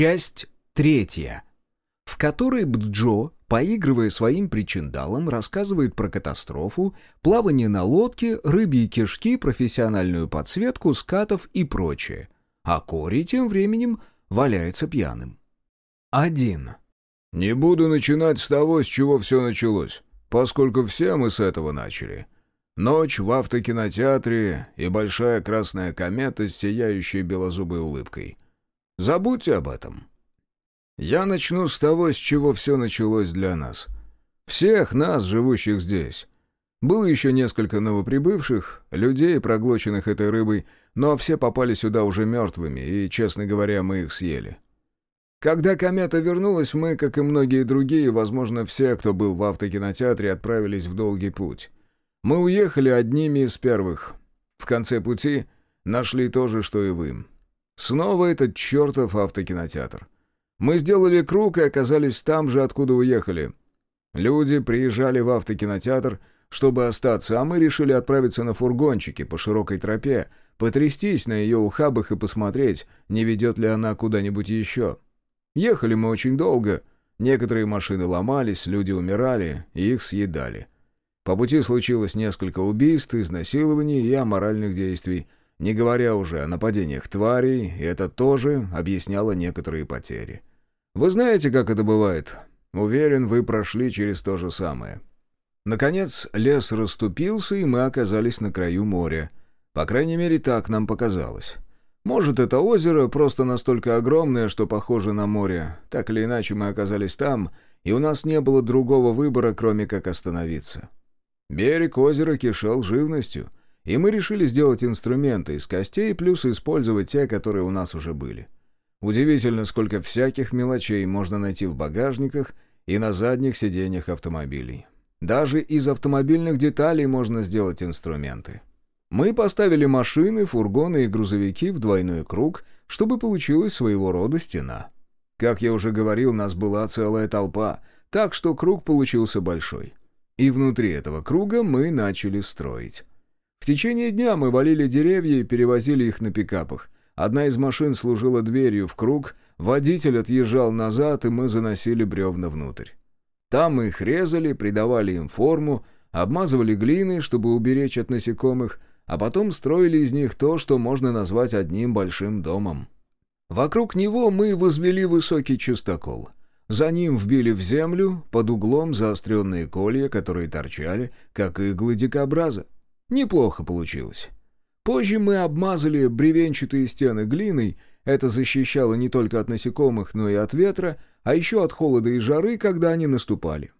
Часть третья, в которой Бджо, поигрывая своим причиндалом, рассказывает про катастрофу, плавание на лодке, рыбьи кишки, профессиональную подсветку, скатов и прочее. А Кори тем временем валяется пьяным. Один. «Не буду начинать с того, с чего все началось, поскольку все мы с этого начали. Ночь в автокинотеатре и большая красная комета с сияющей белозубой улыбкой. Забудьте об этом. Я начну с того, с чего все началось для нас. Всех нас, живущих здесь. Было еще несколько новоприбывших, людей, проглоченных этой рыбой, но все попали сюда уже мертвыми, и, честно говоря, мы их съели. Когда комета вернулась, мы, как и многие другие, возможно, все, кто был в автокинотеатре, отправились в долгий путь. Мы уехали одними из первых. В конце пути нашли то же, что и вы. Снова этот чертов автокинотеатр. Мы сделали круг и оказались там же, откуда уехали. Люди приезжали в автокинотеатр, чтобы остаться, а мы решили отправиться на фургончике по широкой тропе, потрястись на ее ухабах и посмотреть, не ведет ли она куда-нибудь еще. Ехали мы очень долго. Некоторые машины ломались, люди умирали, и их съедали. По пути случилось несколько убийств, изнасилований и аморальных действий – не говоря уже о нападениях тварей, и это тоже объясняло некоторые потери. Вы знаете, как это бывает? Уверен, вы прошли через то же самое. Наконец, лес расступился, и мы оказались на краю моря. По крайней мере, так нам показалось. Может, это озеро просто настолько огромное, что похоже на море. Так или иначе, мы оказались там, и у нас не было другого выбора, кроме как остановиться. Берег озера кишел живностью — и мы решили сделать инструменты из костей, плюс использовать те, которые у нас уже были. Удивительно, сколько всяких мелочей можно найти в багажниках и на задних сиденьях автомобилей. Даже из автомобильных деталей можно сделать инструменты. Мы поставили машины, фургоны и грузовики в двойной круг, чтобы получилась своего рода стена. Как я уже говорил, нас была целая толпа, так что круг получился большой. И внутри этого круга мы начали строить. В течение дня мы валили деревья и перевозили их на пикапах. Одна из машин служила дверью в круг, водитель отъезжал назад, и мы заносили бревна внутрь. Там мы их резали, придавали им форму, обмазывали глиной, чтобы уберечь от насекомых, а потом строили из них то, что можно назвать одним большим домом. Вокруг него мы возвели высокий чистокол. За ним вбили в землю под углом заостренные колья, которые торчали, как иглы дикобраза. Неплохо получилось. Позже мы обмазали бревенчатые стены глиной, это защищало не только от насекомых, но и от ветра, а еще от холода и жары, когда они наступали.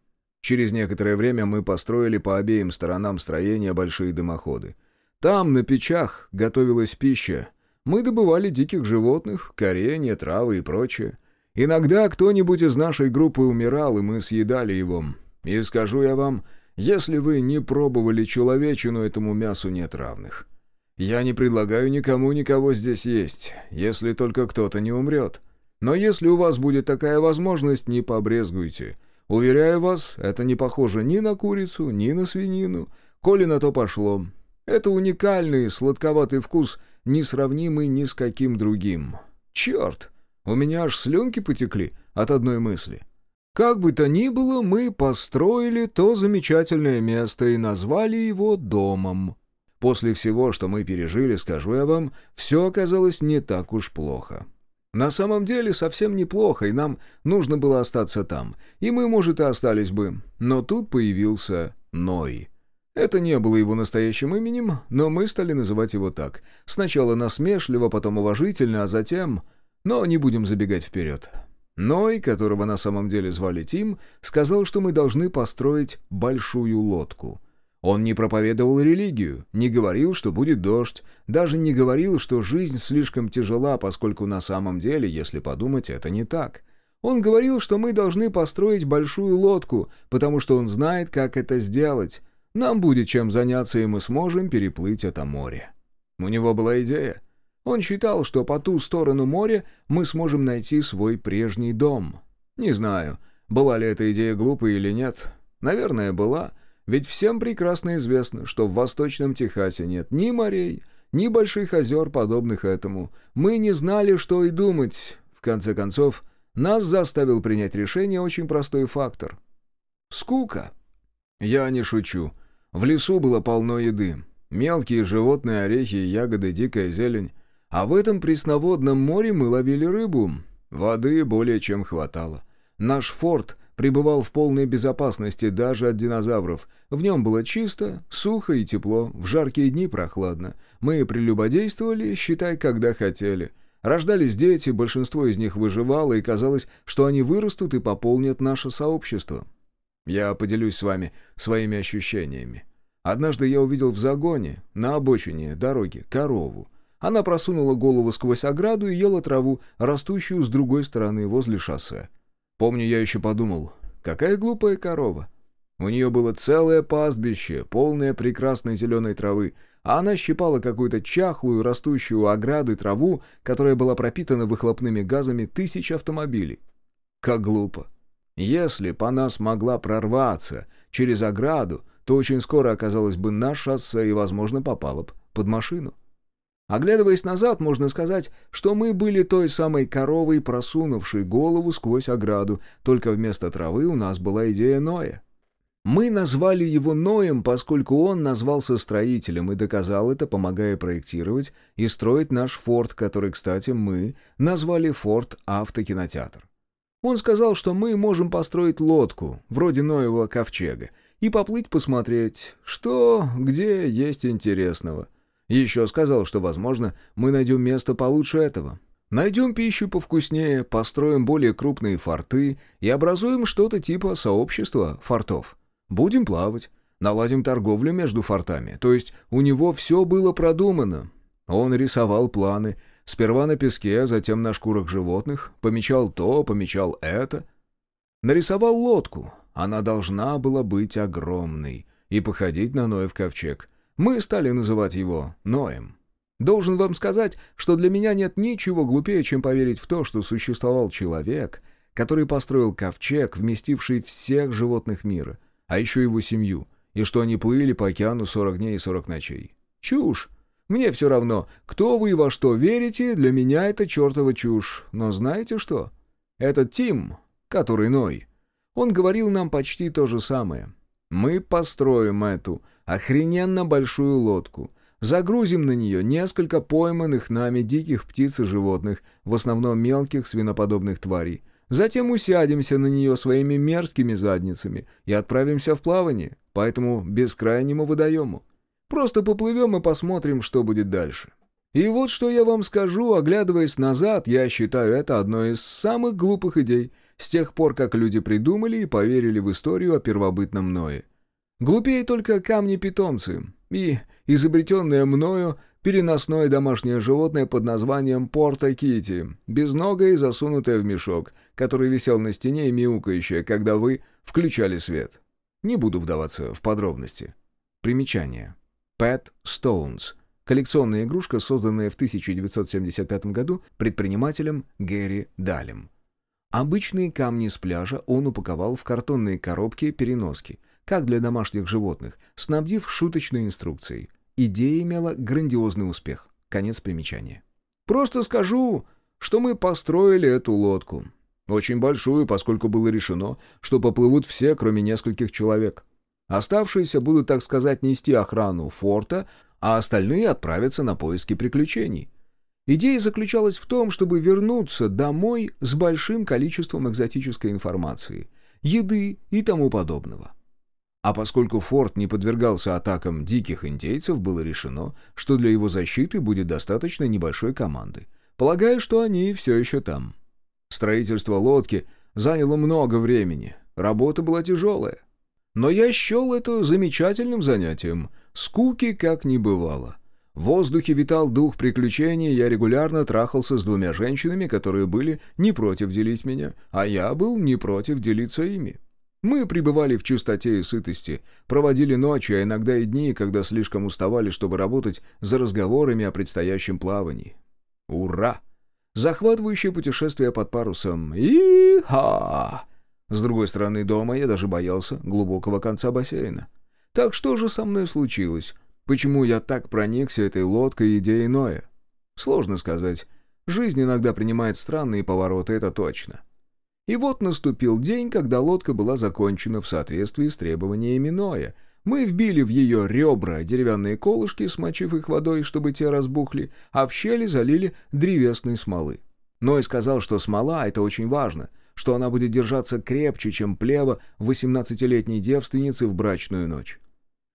Через некоторое время мы построили по обеим сторонам строения большие дымоходы. Там, на печах, готовилась пища. Мы добывали диких животных, коренья, травы и прочее. Иногда кто-нибудь из нашей группы умирал, и мы съедали его. И скажу я вам, если вы не пробовали человечину, этому мясу нет равных. Я не предлагаю никому никого здесь есть, если только кто-то не умрет. Но если у вас будет такая возможность, не побрезгуйте. Уверяю вас, это не похоже ни на курицу, ни на свинину, коли на то пошло. Это уникальный сладковатый вкус, несравнимый ни с каким другим. Черт, у меня аж слюнки потекли от одной мысли. Как бы то ни было, мы построили то замечательное место и назвали его домом. После всего, что мы пережили, скажу я вам, все оказалось не так уж плохо. На самом деле совсем неплохо, и нам нужно было остаться там. И мы, может, и остались бы. Но тут появился Ной. Это не было его настоящим именем, но мы стали называть его так. Сначала насмешливо, потом уважительно, а затем... Но не будем забегать вперед. Ной, которого на самом деле звали Тим, сказал, что мы должны построить большую лодку. Он не проповедовал религию, не говорил, что будет дождь, даже не говорил, что жизнь слишком тяжела, поскольку на самом деле, если подумать, это не так. Он говорил, что мы должны построить большую лодку, потому что он знает, как это сделать. Нам будет чем заняться, и мы сможем переплыть это море. У него была идея — он считал, что по ту сторону моря мы сможем найти свой прежний дом. Не знаю, была ли эта идея глупой или нет. Наверное, была, ведь всем прекрасно известно, что в Восточном Техасе нет ни морей, ни больших озер, подобных этому. Мы не знали, что и думать. В конце концов, нас заставил принять решение очень простой фактор. Скука. Я не шучу. В лесу было полно еды. Мелкие животные, орехи, ягоды, дикая зелень. А в этом пресноводном море мы ловили рыбу. Воды более чем хватало. Наш форт пребывал в полной безопасности даже от динозавров. В нем было чисто, сухо и тепло, в жаркие дни прохладно. Мы прелюбодействовали, считай, когда хотели. Рождались дети, большинство из них выживало, и казалось, что они вырастут и пополнят наше сообщество. Я поделюсь с вами своими ощущениями. Однажды я увидел в загоне, на обочине дороги, корову. Она просунула голову сквозь ограду и ела траву, растущую с другой стороны, возле шоссе. Помню, я еще подумал, какая глупая корова. У нее было целое пастбище, полное прекрасной зеленой травы, а она щипала какую-то чахлую, растущую у ограды траву, которая была пропитана выхлопными газами тысяч автомобилей. Как глупо. Если б она смогла прорваться через ограду, то очень скоро оказалась бы на шоссе и, возможно, попала бы под машину. Оглядываясь назад, можно сказать, что мы были той самой коровой, просунувшей голову сквозь ограду, только вместо травы у нас была идея Ноя. Мы назвали его Ноем, поскольку он назвался строителем и доказал это, помогая проектировать и строить наш форт, который, кстати, мы назвали Форт Автокинотеатр. Он сказал, что мы можем построить лодку, вроде Ноевого ковчега, и поплыть посмотреть, что, где есть интересного — еще сказал, что, возможно, мы найдем место получше этого. Найдем пищу повкуснее, построим более крупные форты и образуем что-то типа сообщества фортов. Будем плавать, наладим торговлю между фортами. То есть у него все было продумано. Он рисовал планы, сперва на песке, а затем на шкурах животных, помечал то, помечал это. Нарисовал лодку. Она должна была быть огромной и походить на Ноев ковчег. Мы стали называть его Ноем. Должен вам сказать, что для меня нет ничего глупее, чем поверить в то, что существовал человек, который построил ковчег, вместивший всех животных мира, а еще его семью, и что они плыли по океану 40 дней и 40 ночей. Чушь! Мне все равно, кто вы и во что верите, для меня это чертова чушь. Но знаете что? Этот Тим, который Ной, он говорил нам почти то же самое. Мы построим эту охрененно большую лодку, загрузим на нее несколько пойманных нами диких птиц и животных, в основном мелких свиноподобных тварей, затем усядемся на нее своими мерзкими задницами и отправимся в плавание по этому бескрайнему водоему. Просто поплывем и посмотрим, что будет дальше. И вот что я вам скажу, оглядываясь назад, я считаю это одной из самых глупых идей с тех пор, как люди придумали и поверили в историю о первобытном Ное. Глупее только камни-питомцы и изобретенное мною переносное домашнее животное под названием Порта-Кити, безногое и засунутое в мешок, который висел на стене и мяукающее, когда вы включали свет. Не буду вдаваться в подробности. Примечание. Pet Stones. Коллекционная игрушка, созданная в 1975 году предпринимателем Гэри Далем. Обычные камни с пляжа он упаковал в картонные коробки-переноски – как для домашних животных, снабдив шуточной инструкцией. Идея имела грандиозный успех. Конец примечания. «Просто скажу, что мы построили эту лодку. Очень большую, поскольку было решено, что поплывут все, кроме нескольких человек. Оставшиеся будут, так сказать, нести охрану форта, а остальные отправятся на поиски приключений». Идея заключалась в том, чтобы вернуться домой с большим количеством экзотической информации, еды и тому подобного. А поскольку форт не подвергался атакам диких индейцев, было решено, что для его защиты будет достаточно небольшой команды. Полагаю, что они все еще там. Строительство лодки заняло много времени, работа была тяжелая. Но я счел это замечательным занятием, скуки как не бывало. В воздухе витал дух приключений, я регулярно трахался с двумя женщинами, которые были не против делить меня, а я был не против делиться ими. Мы пребывали в чистоте и сытости, проводили ночи, а иногда и дни, когда слишком уставали, чтобы работать за разговорами о предстоящем плавании. Ура! Захватывающее путешествие под парусом. И-ха! С другой стороны дома я даже боялся глубокого конца бассейна. Так что же со мной случилось? Почему я так проникся этой лодкой идеей Ноя? Сложно сказать. Жизнь иногда принимает странные повороты, это точно. И вот наступил день, когда лодка была закончена в соответствии с требованиями Ноя. Мы вбили в ее ребра деревянные колышки, смочив их водой, чтобы те разбухли, а в щели залили древесной смолы. Ной сказал, что смола — это очень важно, что она будет держаться крепче, чем плева 18-летней девственницы в брачную ночь.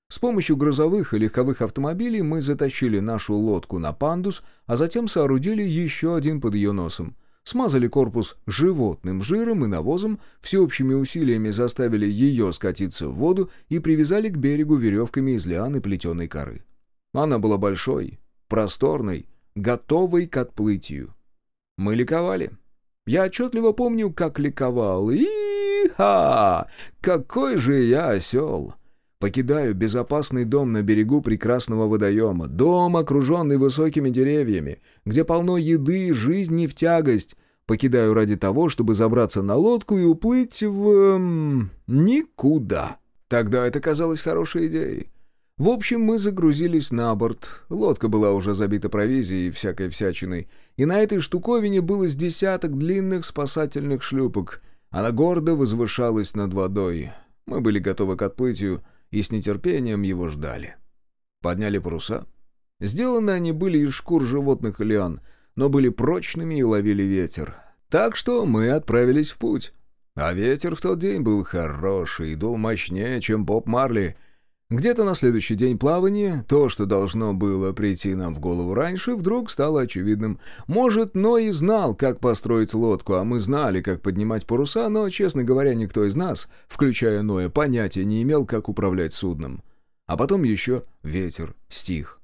С помощью грузовых и легковых автомобилей мы затащили нашу лодку на пандус, а затем соорудили еще один под ее носом. Смазали корпус животным жиром и навозом, всеобщими усилиями заставили ее скатиться в воду и привязали к берегу веревками из лиан и плетеной коры. Она была большой, просторной, готовой к отплытию. Мы ликовали. Я отчетливо помню, как ликовал. И-ха! Какой же я осел! Покидаю безопасный дом на берегу прекрасного водоема, дом, окруженный высокими деревьями, где полно еды, жизнь не в тягость. Покидаю ради того, чтобы забраться на лодку и уплыть в... Эм, никуда. Тогда это казалось хорошей идеей. В общем, мы загрузились на борт. Лодка была уже забита провизией и всякой всячиной. И на этой штуковине было с десяток длинных спасательных шлюпок. Она гордо возвышалась над водой. Мы были готовы к отплытию и с нетерпением его ждали. Подняли паруса. Сделаны они были из шкур животных и лиан, но были прочными и ловили ветер. Так что мы отправились в путь. А ветер в тот день был хороший и дул мощнее, чем Боб Марли — где-то на следующий день плавания то, что должно было прийти нам в голову раньше, вдруг стало очевидным. Может, Ной и знал, как построить лодку, а мы знали, как поднимать паруса, но, честно говоря, никто из нас, включая Ноя, понятия не имел, как управлять судном. А потом еще ветер стих.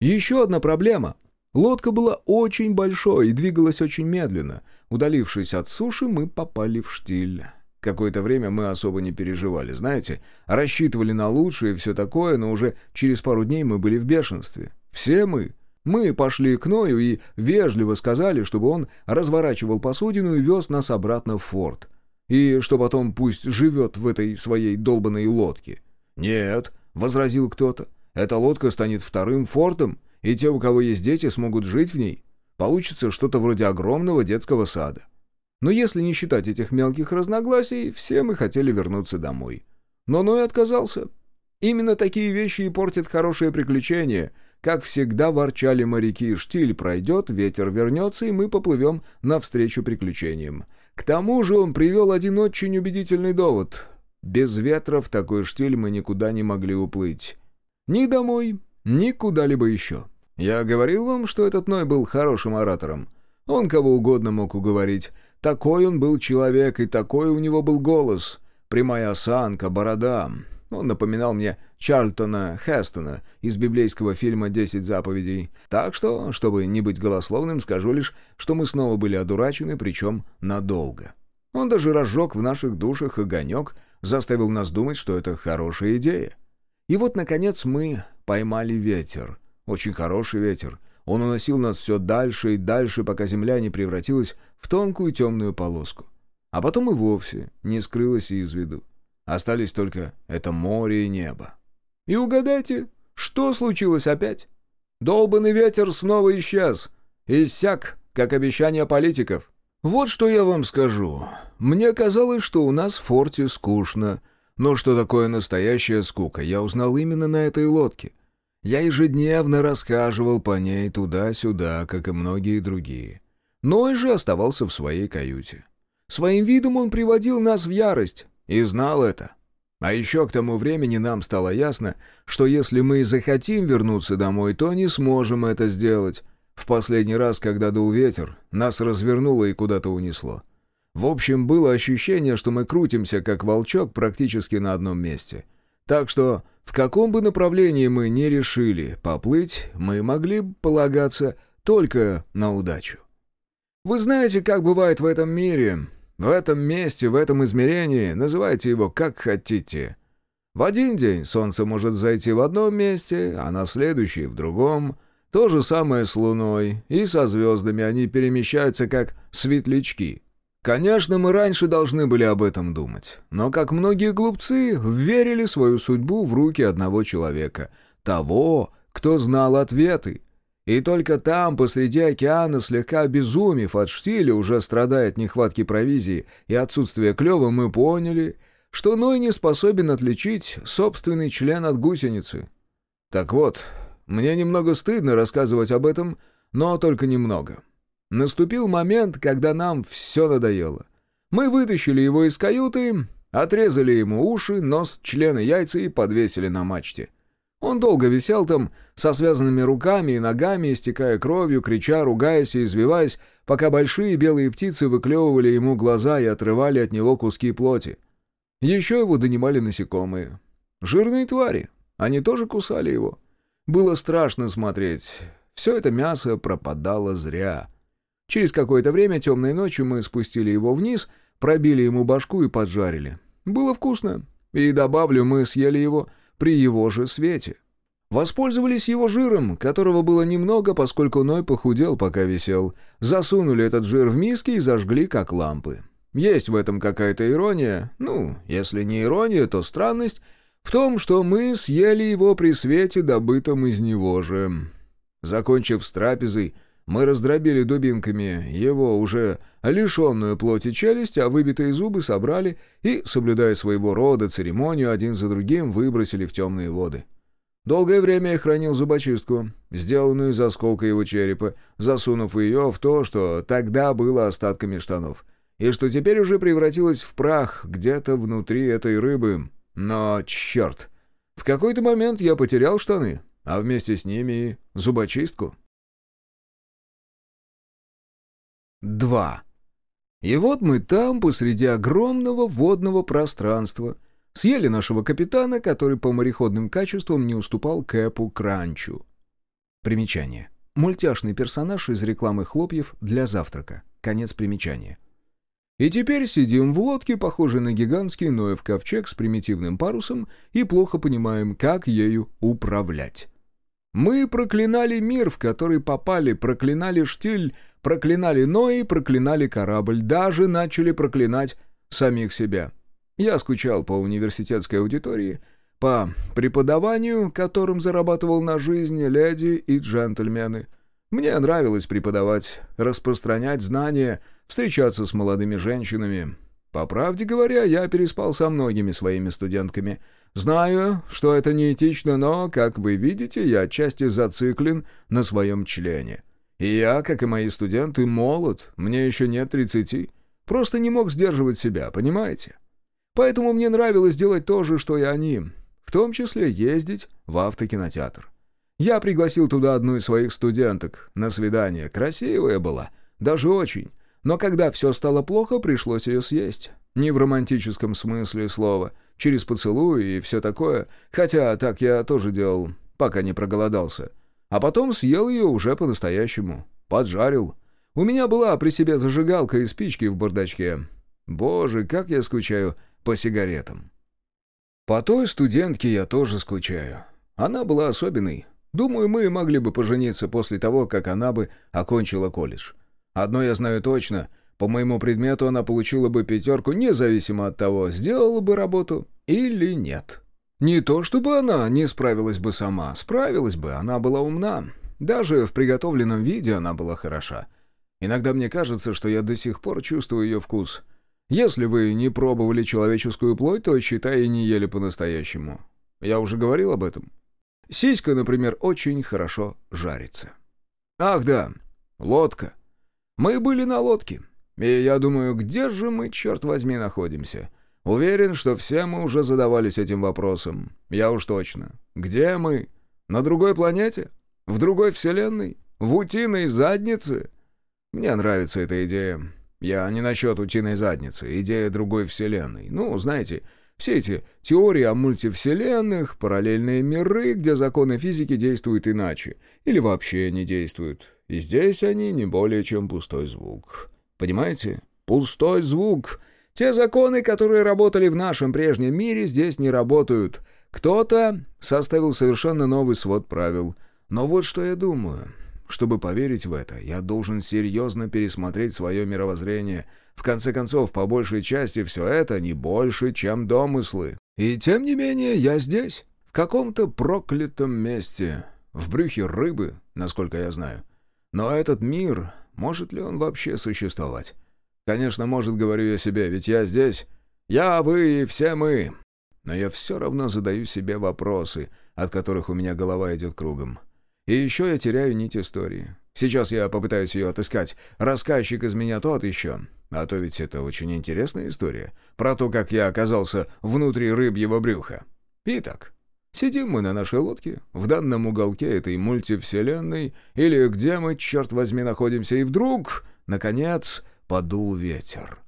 Еще одна проблема. Лодка была очень большой и двигалась очень медленно. Удалившись от суши, мы попали в штиль. Какое-то время мы особо не переживали, знаете, рассчитывали на лучшее и все такое, но уже через пару дней мы были в бешенстве. Все мы. Мы пошли к Ною и вежливо сказали, чтобы он разворачивал посудину и вез нас обратно в форт. И что потом пусть живет в этой своей долбанной лодке. «Нет», — возразил кто-то, — «эта лодка станет вторым фортом, и те, у кого есть дети, смогут жить в ней. Получится что-то вроде огромного детского сада». Но если не считать этих мелких разногласий, все мы хотели вернуться домой. Но Ной отказался. Именно такие вещи и портят хорошее приключение. Как всегда ворчали моряки, штиль пройдет, ветер вернется, и мы поплывем навстречу приключениям. К тому же он привел один очень убедительный довод. Без ветра в такой штиль мы никуда не могли уплыть. Ни домой, ни куда-либо еще. Я говорил вам, что этот Ной был хорошим оратором. Он кого угодно мог уговорить. Такой он был человек, и такой у него был голос. Прямая осанка, борода. Он напоминал мне Чарльтона Хестона из библейского фильма «Десять заповедей». Так что, чтобы не быть голословным, скажу лишь, что мы снова были одурачены, причем надолго. Он даже разжег в наших душах огонек, заставил нас думать, что это хорошая идея. И вот, наконец, мы поймали ветер. Очень хороший ветер. Он уносил нас все дальше и дальше, пока земля не превратилась в тонкую темную полоску. А потом и вовсе не скрылась из виду. Остались только это море и небо. И угадайте, что случилось опять? Долбанный ветер снова исчез. Иссяк, как обещание политиков. Вот что я вам скажу. Мне казалось, что у нас в форте скучно. Но что такое настоящая скука, я узнал именно на этой лодке. Я ежедневно расхаживал по ней туда-сюда, как и многие другие. Ной же оставался в своей каюте. Своим видом он приводил нас в ярость, и знал это. А еще к тому времени нам стало ясно, что если мы захотим вернуться домой, то не сможем это сделать. В последний раз, когда дул ветер, нас развернуло и куда-то унесло. В общем, было ощущение, что мы крутимся, как волчок, практически на одном месте — так что, в каком бы направлении мы не решили поплыть, мы могли полагаться только на удачу. Вы знаете, как бывает в этом мире, в этом месте, в этом измерении, называйте его как хотите. В один день солнце может зайти в одном месте, а на следующий — в другом. То же самое с Луной, и со звездами они перемещаются как светлячки — Конечно, мы раньше должны были об этом думать, но, как многие глупцы, верили свою судьбу в руки одного человека, того, кто знал ответы. И только там, посреди океана, слегка обезумев от штиля, уже страдая от нехватки провизии и отсутствия клёва, мы поняли, что Ной не способен отличить собственный член от гусеницы. Так вот, мне немного стыдно рассказывать об этом, но только немного. Наступил момент, когда нам все надоело. Мы вытащили его из каюты, отрезали ему уши, нос, члены, яйца и подвесили на мачте. Он долго висел там, со связанными руками и ногами, истекая кровью, крича, ругаясь и извиваясь, пока большие белые птицы выклевывали ему глаза и отрывали от него куски плоти. Еще его донимали насекомые. Жирные твари. Они тоже кусали его. Было страшно смотреть. Все это мясо пропадало зря. Через какое-то время темной ночью мы спустили его вниз, пробили ему башку и поджарили. Было вкусно. И добавлю, мы съели его при его же свете. Воспользовались его жиром, которого было немного, поскольку Ной похудел, пока висел. Засунули этот жир в миски и зажгли, как лампы. Есть в этом какая-то ирония, ну, если не ирония, то странность, в том, что мы съели его при свете, добытом из него же. Закончив с трапезой, мы раздробили дубинками его уже лишенную плоти челюсть, а выбитые зубы собрали и, соблюдая своего рода церемонию, один за другим выбросили в темные воды. Долгое время я хранил зубочистку, сделанную из осколка его черепа, засунув ее в то, что тогда было остатками штанов, и что теперь уже превратилось в прах где-то внутри этой рыбы. Но, черт, в какой-то момент я потерял штаны, а вместе с ними и зубочистку. 2. И вот мы там, посреди огромного водного пространства, съели нашего капитана, который по мореходным качествам не уступал Кэпу Кранчу. Примечание. Мультяшный персонаж из рекламы хлопьев для завтрака. Конец примечания. И теперь сидим в лодке, похожей на гигантский Ноев ковчег с примитивным парусом, и плохо понимаем, как ею управлять. Мы проклинали мир, в который попали, проклинали штиль, проклинали Нои, проклинали корабль, даже начали проклинать самих себя. Я скучал по университетской аудитории, по преподаванию, которым зарабатывал на жизнь леди и джентльмены. Мне нравилось преподавать, распространять знания, встречаться с молодыми женщинами. По правде говоря, я переспал со многими своими студентками. Знаю, что это неэтично, но, как вы видите, я отчасти зациклен на своем члене. И я, как и мои студенты, молод, мне еще нет тридцати. Просто не мог сдерживать себя, понимаете? Поэтому мне нравилось делать то же, что и они, в том числе ездить в автокинотеатр. Я пригласил туда одну из своих студенток на свидание. Красивая была, даже очень. Но когда все стало плохо, пришлось ее съесть. Не в романтическом смысле слова, через поцелуй и все такое, хотя так я тоже делал, пока не проголодался. А потом съел ее уже по-настоящему. Поджарил. У меня была при себе зажигалка и спички в бардачке. Боже, как я скучаю по сигаретам. По той студентке я тоже скучаю. Она была особенной. Думаю, мы могли бы пожениться после того, как она бы окончила колледж. Одно я знаю точно. По моему предмету она получила бы пятерку, независимо от того, сделала бы работу или нет. Не то чтобы она не справилась бы сама, справилась бы, она была умна. Даже в приготовленном виде она была хороша. Иногда мне кажется, что я до сих пор чувствую ее вкус. Если вы не пробовали человеческую плоть, то, считай, и не ели по-настоящему. Я уже говорил об этом. Сиська, например, очень хорошо жарится. Ах да, лодка. Мы были на лодке. И я думаю, где же мы, черт возьми, находимся? Уверен, что все мы уже задавались этим вопросом. Я уж точно. Где мы? На другой планете? В другой вселенной? В утиной заднице? Мне нравится эта идея. Я не насчет утиной задницы, идея другой вселенной. Ну, знаете, все эти теории о мультивселенных, параллельные миры, где законы физики действуют иначе, или вообще не действуют. И здесь они не более чем пустой звук. Понимаете? Пустой звук — те законы, которые работали в нашем прежнем мире, здесь не работают. Кто-то составил совершенно новый свод правил. Но вот что я думаю. Чтобы поверить в это, я должен серьезно пересмотреть свое мировоззрение. В конце концов, по большей части все это не больше, чем домыслы. И тем не менее, я здесь, в каком-то проклятом месте, в брюхе рыбы, насколько я знаю. Но этот мир, может ли он вообще существовать? Конечно, может, говорю я себе, ведь я здесь. Я, вы и все мы. Но я все равно задаю себе вопросы, от которых у меня голова идет кругом. И еще я теряю нить истории. Сейчас я попытаюсь ее отыскать. Рассказчик из меня тот еще. А то ведь это очень интересная история. Про то, как я оказался внутри рыбьего брюха. Итак, сидим мы на нашей лодке, в данном уголке этой мультивселенной, или где мы, черт возьми, находимся, и вдруг, наконец, подул ветер.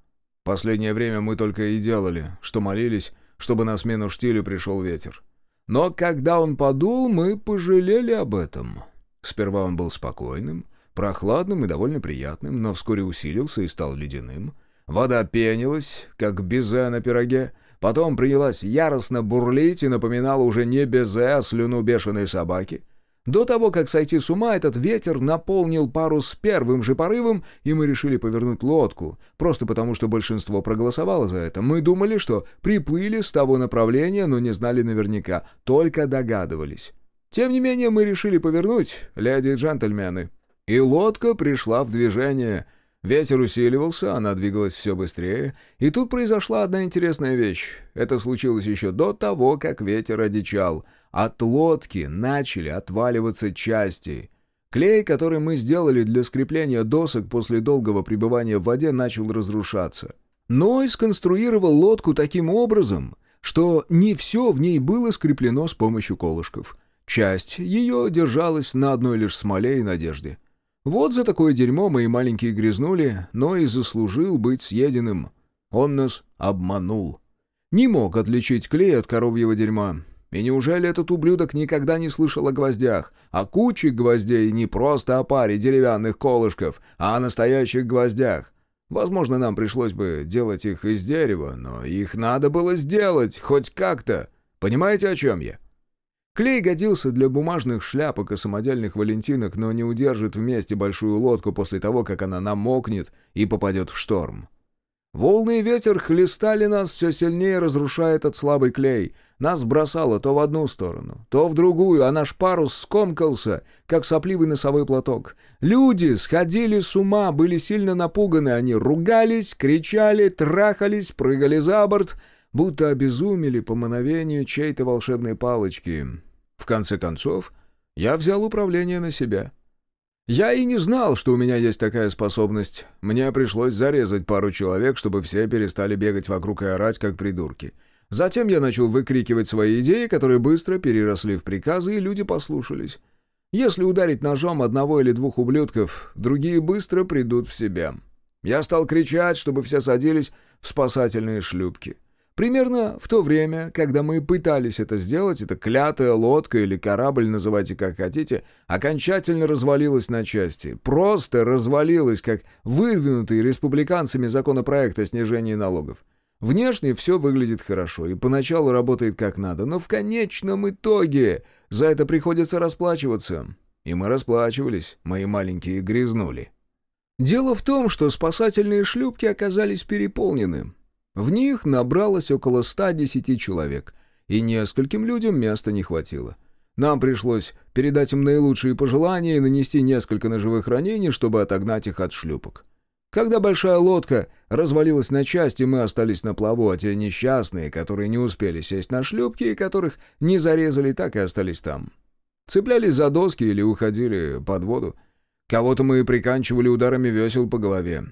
Последнее время мы только и делали, что молились, чтобы на смену штилю пришел ветер. Но когда он подул, мы пожалели об этом. Сперва он был спокойным, прохладным и довольно приятным, но вскоре усилился и стал ледяным. Вода пенилась, как безе на пироге, потом принялась яростно бурлить и напоминала уже не безе, а слюну бешеной собаки. До того, как сойти с ума, этот ветер наполнил парус первым же порывом, и мы решили повернуть лодку, просто потому что большинство проголосовало за это. Мы думали, что приплыли с того направления, но не знали наверняка, только догадывались. Тем не менее, мы решили повернуть, леди и джентльмены. И лодка пришла в движение. Ветер усиливался, она двигалась все быстрее. И тут произошла одна интересная вещь. Это случилось еще до того, как ветер одичал. От лодки начали отваливаться части. Клей, который мы сделали для скрепления досок после долгого пребывания в воде, начал разрушаться. Ной сконструировал лодку таким образом, что не все в ней было скреплено с помощью колышков — Часть ее держалась на одной лишь смоле и надежде. Вот за такое дерьмо мои маленькие грязнули, но и заслужил быть съеденным. Он нас обманул. Не мог отличить клей от коровьего дерьма. И неужели этот ублюдок никогда не слышал о гвоздях? О куче гвоздей не просто о паре деревянных колышков, а о настоящих гвоздях. Возможно, нам пришлось бы делать их из дерева, но их надо было сделать, хоть как-то. Понимаете, о чем я? Клей годился для бумажных шляпок и самодельных валентинок, но не удержит вместе большую лодку после того, как она намокнет и попадет в шторм. Волны и ветер хлестали нас все сильнее, разрушая этот слабый клей. Нас бросало то в одну сторону, то в другую, а наш парус скомкался, как сопливый носовой платок. Люди сходили с ума, были сильно напуганы, они ругались, кричали, трахались, прыгали за борт — будто обезумели по мановению чьей-то волшебной палочки. В конце концов, я взял управление на себя. Я и не знал, что у меня есть такая способность. Мне пришлось зарезать пару человек, чтобы все перестали бегать вокруг и орать, как придурки. Затем я начал выкрикивать свои идеи, которые быстро переросли в приказы, и люди послушались. Если ударить ножом одного или двух ублюдков, другие быстро придут в себя. Я стал кричать, чтобы все садились в спасательные шлюпки. Примерно в то время, когда мы пытались это сделать, эта клятая лодка или корабль, называйте как хотите, окончательно развалилась на части. Просто развалилась, как выдвинутый республиканцами законопроект о снижении налогов. Внешне все выглядит хорошо и поначалу работает как надо, но в конечном итоге за это приходится расплачиваться. И мы расплачивались, мои маленькие грязнули. Дело в том, что спасательные шлюпки оказались переполнены. В них набралось около 110 человек, и нескольким людям места не хватило. Нам пришлось передать им наилучшие пожелания и нанести несколько ножевых ранений, чтобы отогнать их от шлюпок. Когда большая лодка развалилась на части, мы остались на плаву, а те несчастные, которые не успели сесть на шлюпки и которых не зарезали, так и остались там. Цеплялись за доски или уходили под воду. Кого-то мы приканчивали ударами весел по голове.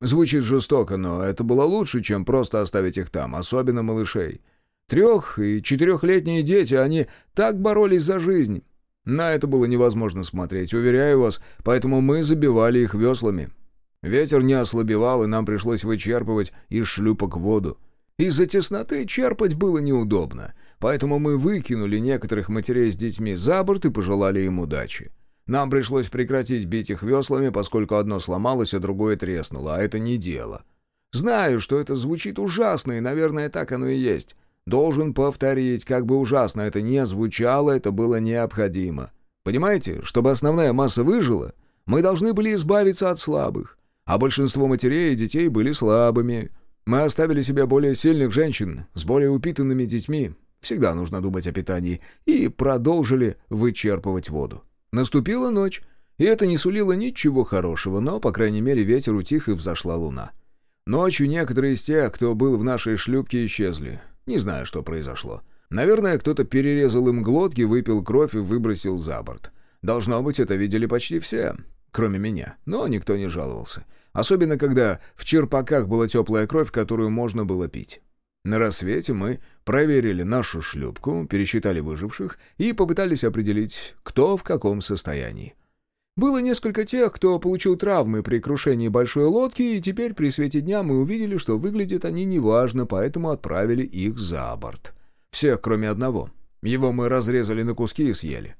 Звучит жестоко, но это было лучше, чем просто оставить их там, особенно малышей. Трех- и четырехлетние дети, они так боролись за жизнь. На это было невозможно смотреть, уверяю вас, поэтому мы забивали их веслами. Ветер не ослабевал, и нам пришлось вычерпывать из шлюпок воду. Из-за тесноты черпать было неудобно, поэтому мы выкинули некоторых матерей с детьми за борт и пожелали им удачи. Нам пришлось прекратить бить их веслами, поскольку одно сломалось, а другое треснуло, а это не дело. Знаю, что это звучит ужасно, и, наверное, так оно и есть. Должен повторить, как бы ужасно это ни звучало, это было необходимо. Понимаете, чтобы основная масса выжила, мы должны были избавиться от слабых. А большинство матерей и детей были слабыми. Мы оставили себе более сильных женщин с более упитанными детьми. Всегда нужно думать о питании. И продолжили вычерпывать воду. Наступила ночь, и это не сулило ничего хорошего, но, по крайней мере, ветер утих и взошла луна. Ночью некоторые из тех, кто был в нашей шлюпке, исчезли. Не знаю, что произошло. Наверное, кто-то перерезал им глотки, выпил кровь и выбросил за борт. Должно быть, это видели почти все, кроме меня. Но никто не жаловался. Особенно, когда в черпаках была теплая кровь, которую можно было пить. На рассвете мы проверили нашу шлюпку, пересчитали выживших и попытались определить, кто в каком состоянии. Было несколько тех, кто получил травмы при крушении большой лодки, и теперь при свете дня мы увидели, что выглядят они неважно, поэтому отправили их за борт. Всех, кроме одного. Его мы разрезали на куски и съели.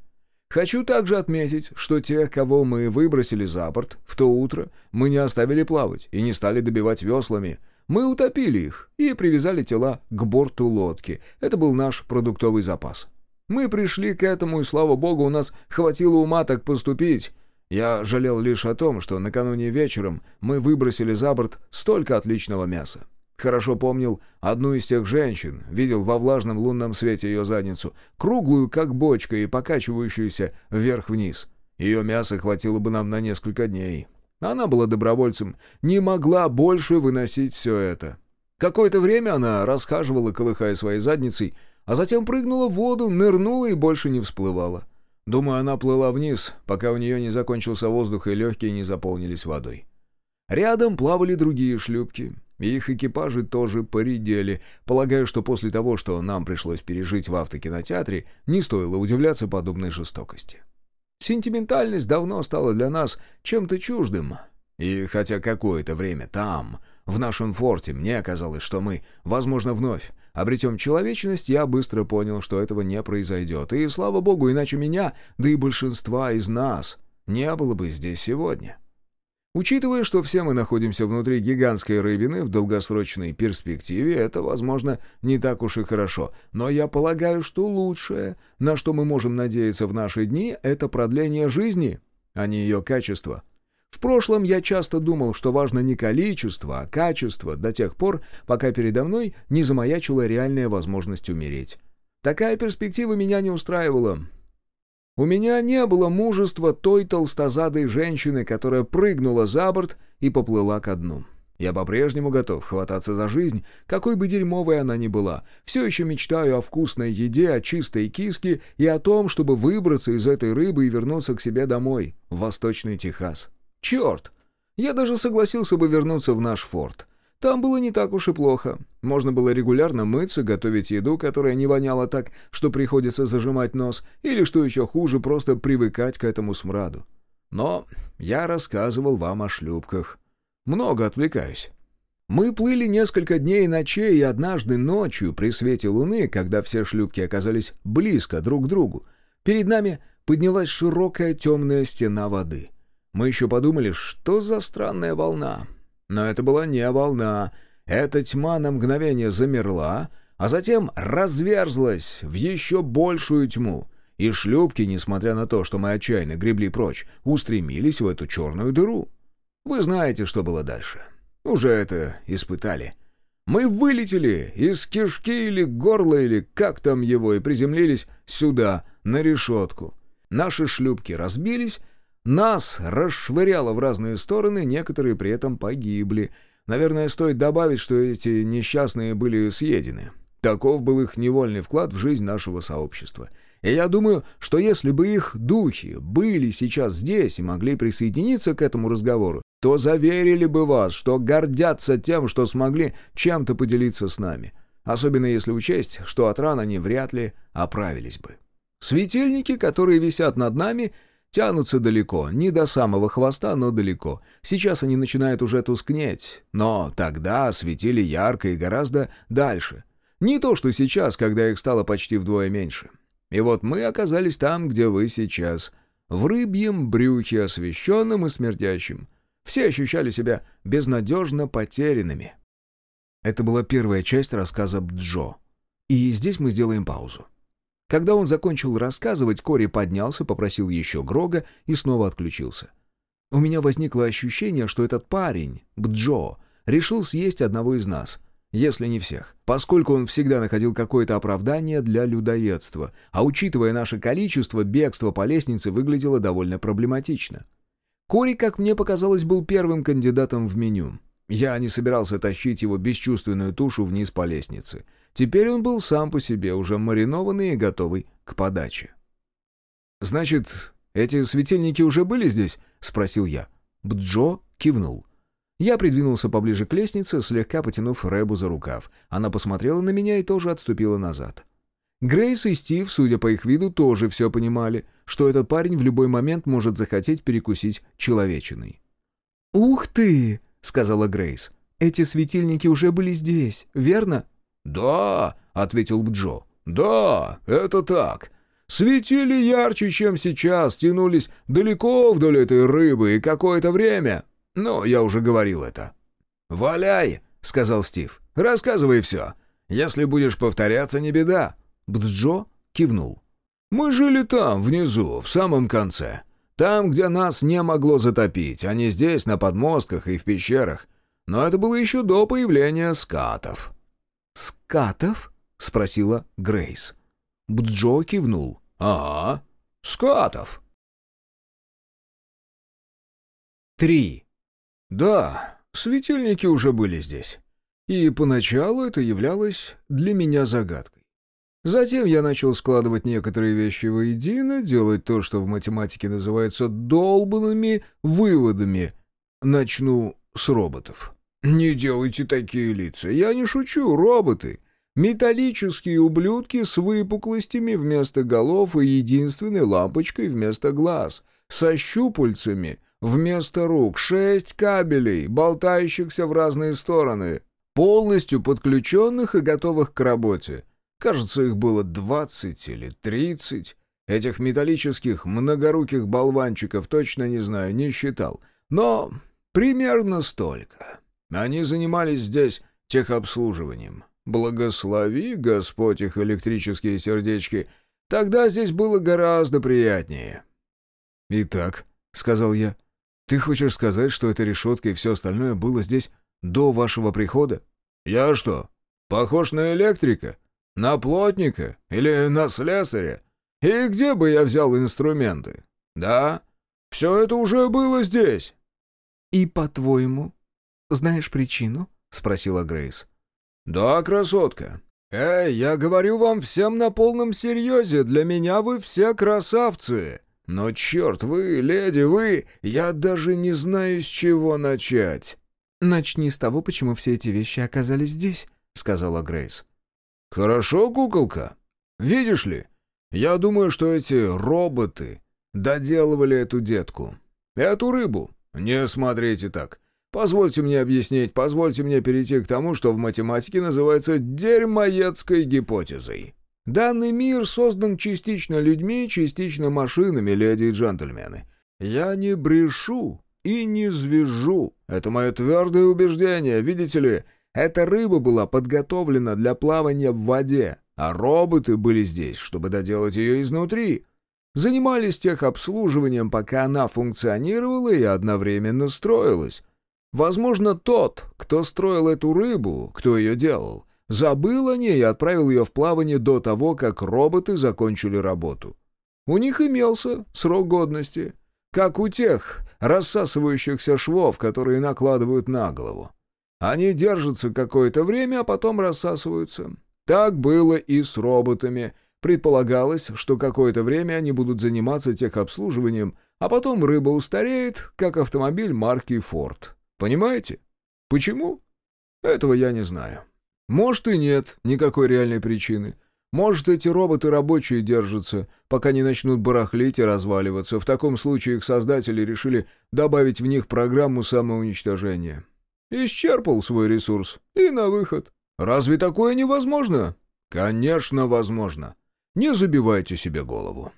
Хочу также отметить, что тех, кого мы выбросили за борт, в то утро мы не оставили плавать и не стали добивать веслами. Мы утопили их и привязали тела к борту лодки. Это был наш продуктовый запас. Мы пришли к этому, и, слава богу, у нас хватило ума так поступить. Я жалел лишь о том, что накануне вечером мы выбросили за борт столько отличного мяса. Хорошо помнил одну из тех женщин, видел во влажном лунном свете ее задницу, круглую, как бочка, и покачивающуюся вверх-вниз. Ее мяса хватило бы нам на несколько дней. Она была добровольцем, не могла больше выносить все это. Какое-то время она расхаживала, колыхая своей задницей, а затем прыгнула в воду, нырнула и больше не всплывала. Думаю, она плыла вниз, пока у нее не закончился воздух и легкие не заполнились водой. Рядом плавали другие шлюпки, и их экипажи тоже поредели. Полагаю, что после того, что нам пришлось пережить в автокинотеатре, не стоило удивляться подобной жестокости. Сентиментальность давно стала для нас чем-то чуждым. И хотя какое-то время там, в нашем форте, мне казалось, что мы, возможно, вновь обретем человечность, я быстро понял, что этого не произойдет. И, слава богу, иначе меня, да и большинства из нас, не было бы здесь сегодня. Учитывая, что все мы находимся внутри гигантской рыбины в долгосрочной перспективе, это, возможно, не так уж и хорошо. Но я полагаю, что лучшее, на что мы можем надеяться в наши дни, это продление жизни, а не ее качество. В прошлом я часто думал, что важно не количество, а качество до тех пор, пока передо мной не замаячила реальная возможность умереть. Такая перспектива меня не устраивала. У меня не было мужества той толстозадой женщины, которая прыгнула за борт и поплыла ко дну. Я по-прежнему готов хвататься за жизнь, какой бы дерьмовой она ни была. Все еще мечтаю о вкусной еде, о чистой киске и о том, чтобы выбраться из этой рыбы и вернуться к себе домой, в Восточный Техас. Черт! Я даже согласился бы вернуться в наш форт. Там было не так уж и плохо. Можно было регулярно мыться, готовить еду, которая не воняла так, что приходится зажимать нос, или, что еще хуже, просто привыкать к этому смраду. Но я рассказывал вам о шлюпках. Много отвлекаюсь. Мы плыли несколько дней и ночей, и однажды ночью при свете луны, когда все шлюпки оказались близко друг к другу, перед нами поднялась широкая темная стена воды. Мы еще подумали, что за странная волна. Но это была не волна. Эта тьма на мгновение замерла, а затем разверзлась в еще большую тьму. И шлюпки, несмотря на то, что мы отчаянно гребли прочь, устремились в эту черную дыру. Вы знаете, что было дальше. Уже это испытали. Мы вылетели из кишки или горла, или как там его, и приземлились сюда, на решетку. Наши шлюпки разбились, нас расшвыряло в разные стороны, некоторые при этом погибли. Наверное, стоит добавить, что эти несчастные были съедены. Таков был их невольный вклад в жизнь нашего сообщества. И я думаю, что если бы их духи были сейчас здесь и могли присоединиться к этому разговору, то заверили бы вас, что гордятся тем, что смогли чем-то поделиться с нами. Особенно если учесть, что от ран они вряд ли оправились бы. Светильники, которые висят над нами, Тянутся далеко, не до самого хвоста, но далеко. Сейчас они начинают уже тускнеть, но тогда светили ярко и гораздо дальше. Не то, что сейчас, когда их стало почти вдвое меньше. И вот мы оказались там, где вы сейчас. В рыбьем брюхе, освещенном и смердящем. Все ощущали себя безнадежно потерянными. Это была первая часть рассказа Бджо. И здесь мы сделаем паузу. Когда он закончил рассказывать, Кори поднялся, попросил еще Грога и снова отключился. У меня возникло ощущение, что этот парень, Бджо, решил съесть одного из нас. если не всех, поскольку он всегда находил какое-то оправдание для людоедства, а учитывая наше количество, бегство по лестнице выглядело довольно проблематично. Кори, как мне показалось, был первым кандидатом в меню. Я не собирался тащить его бесчувственную тушу вниз по лестнице. Теперь он был сам по себе, уже маринованный и готовый к подаче. «Значит, эти светильники уже были здесь?» — спросил я. Бджо кивнул. Я придвинулся поближе к лестнице, слегка потянув Рэбу за рукав. Она посмотрела на меня и тоже отступила назад. Грейс и Стив, судя по их виду, тоже все понимали, что этот парень в любой момент может захотеть перекусить человечиной. «Ух ты!» — сказала Грейс. «Эти светильники уже были здесь, верно?» «Да», — ответил Бджо. «Да, это так. Светили ярче, чем сейчас, тянулись далеко вдоль этой рыбы и какое-то время. Но я уже говорил это». «Валяй», — сказал Стив. «Рассказывай все. Если будешь повторяться, не беда». Бджо кивнул. «Мы жили там, внизу, в самом конце. Там, где нас не могло затопить, а не здесь, на подмостках и в пещерах. Но это было еще до появления скатов». «Скатов?» — спросила Грейс. Бджо кивнул. «Ага, скатов». Три. «Да, светильники уже были здесь. И поначалу это являлось для меня загадкой. Затем я начал складывать некоторые вещи воедино, делать то, что в математике называется долбанными выводами. Начну с роботов. Не делайте такие лица, я не шучу, роботы. Металлические ублюдки с выпуклостями вместо голов и единственной лампочкой вместо глаз, со щупальцами вместо рук, шесть кабелей, болтающихся в разные стороны, полностью подключенных и готовых к работе. Кажется, их было двадцать или тридцать. Этих металлических многоруких болванчиков точно не знаю, не считал. Но примерно столько. Они занимались здесь техобслуживанием. Благослови, Господь, их электрические сердечки. Тогда здесь было гораздо приятнее. «Итак», — сказал я, — «ты хочешь сказать, что эта решетка и все остальное было здесь до вашего прихода?» «Я что, похож на электрика? На плотника? Или на слесаря? И где бы я взял инструменты? Да, все это уже было здесь». «И, по-твоему, знаешь причину?» — спросила Грейс. «Да, красотка. Эй, я говорю вам всем на полном серьезе, для меня вы все красавцы. Но черт, вы, леди, вы, я даже не знаю, с чего начать». «Начни с того, почему все эти вещи оказались здесь», — сказала Грейс. «Хорошо, куколка. Видишь ли, я думаю, что эти роботы доделывали эту детку. Эту рыбу. Не смотрите так. Позвольте мне объяснить, позвольте мне перейти к тому, что в математике называется дерьмоедской гипотезой. Данный мир создан частично людьми, частично машинами, леди и джентльмены. Я не брешу и не звяжу. Это мое твердое убеждение. Видите ли, эта рыба была подготовлена для плавания в воде, а роботы были здесь, чтобы доделать ее изнутри. Занимались техобслуживанием, пока она функционировала и одновременно строилась. Возможно, тот, кто строил эту рыбу, кто ее делал, забыл о ней и отправил ее в плавание до того, как роботы закончили работу. У них имелся срок годности, как у тех рассасывающихся швов, которые накладывают на голову. Они держатся какое-то время, а потом рассасываются. Так было и с роботами. Предполагалось, что какое-то время они будут заниматься техобслуживанием, а потом рыба устареет, как автомобиль марки Ford. Понимаете? Почему? Этого я не знаю. Может и нет никакой реальной причины. Может, эти роботы рабочие держатся, пока не начнут барахлить и разваливаться. В таком случае их создатели решили добавить в них программу самоуничтожения. Исчерпал свой ресурс. И на выход. Разве такое невозможно? Конечно, возможно. Не забивайте себе голову.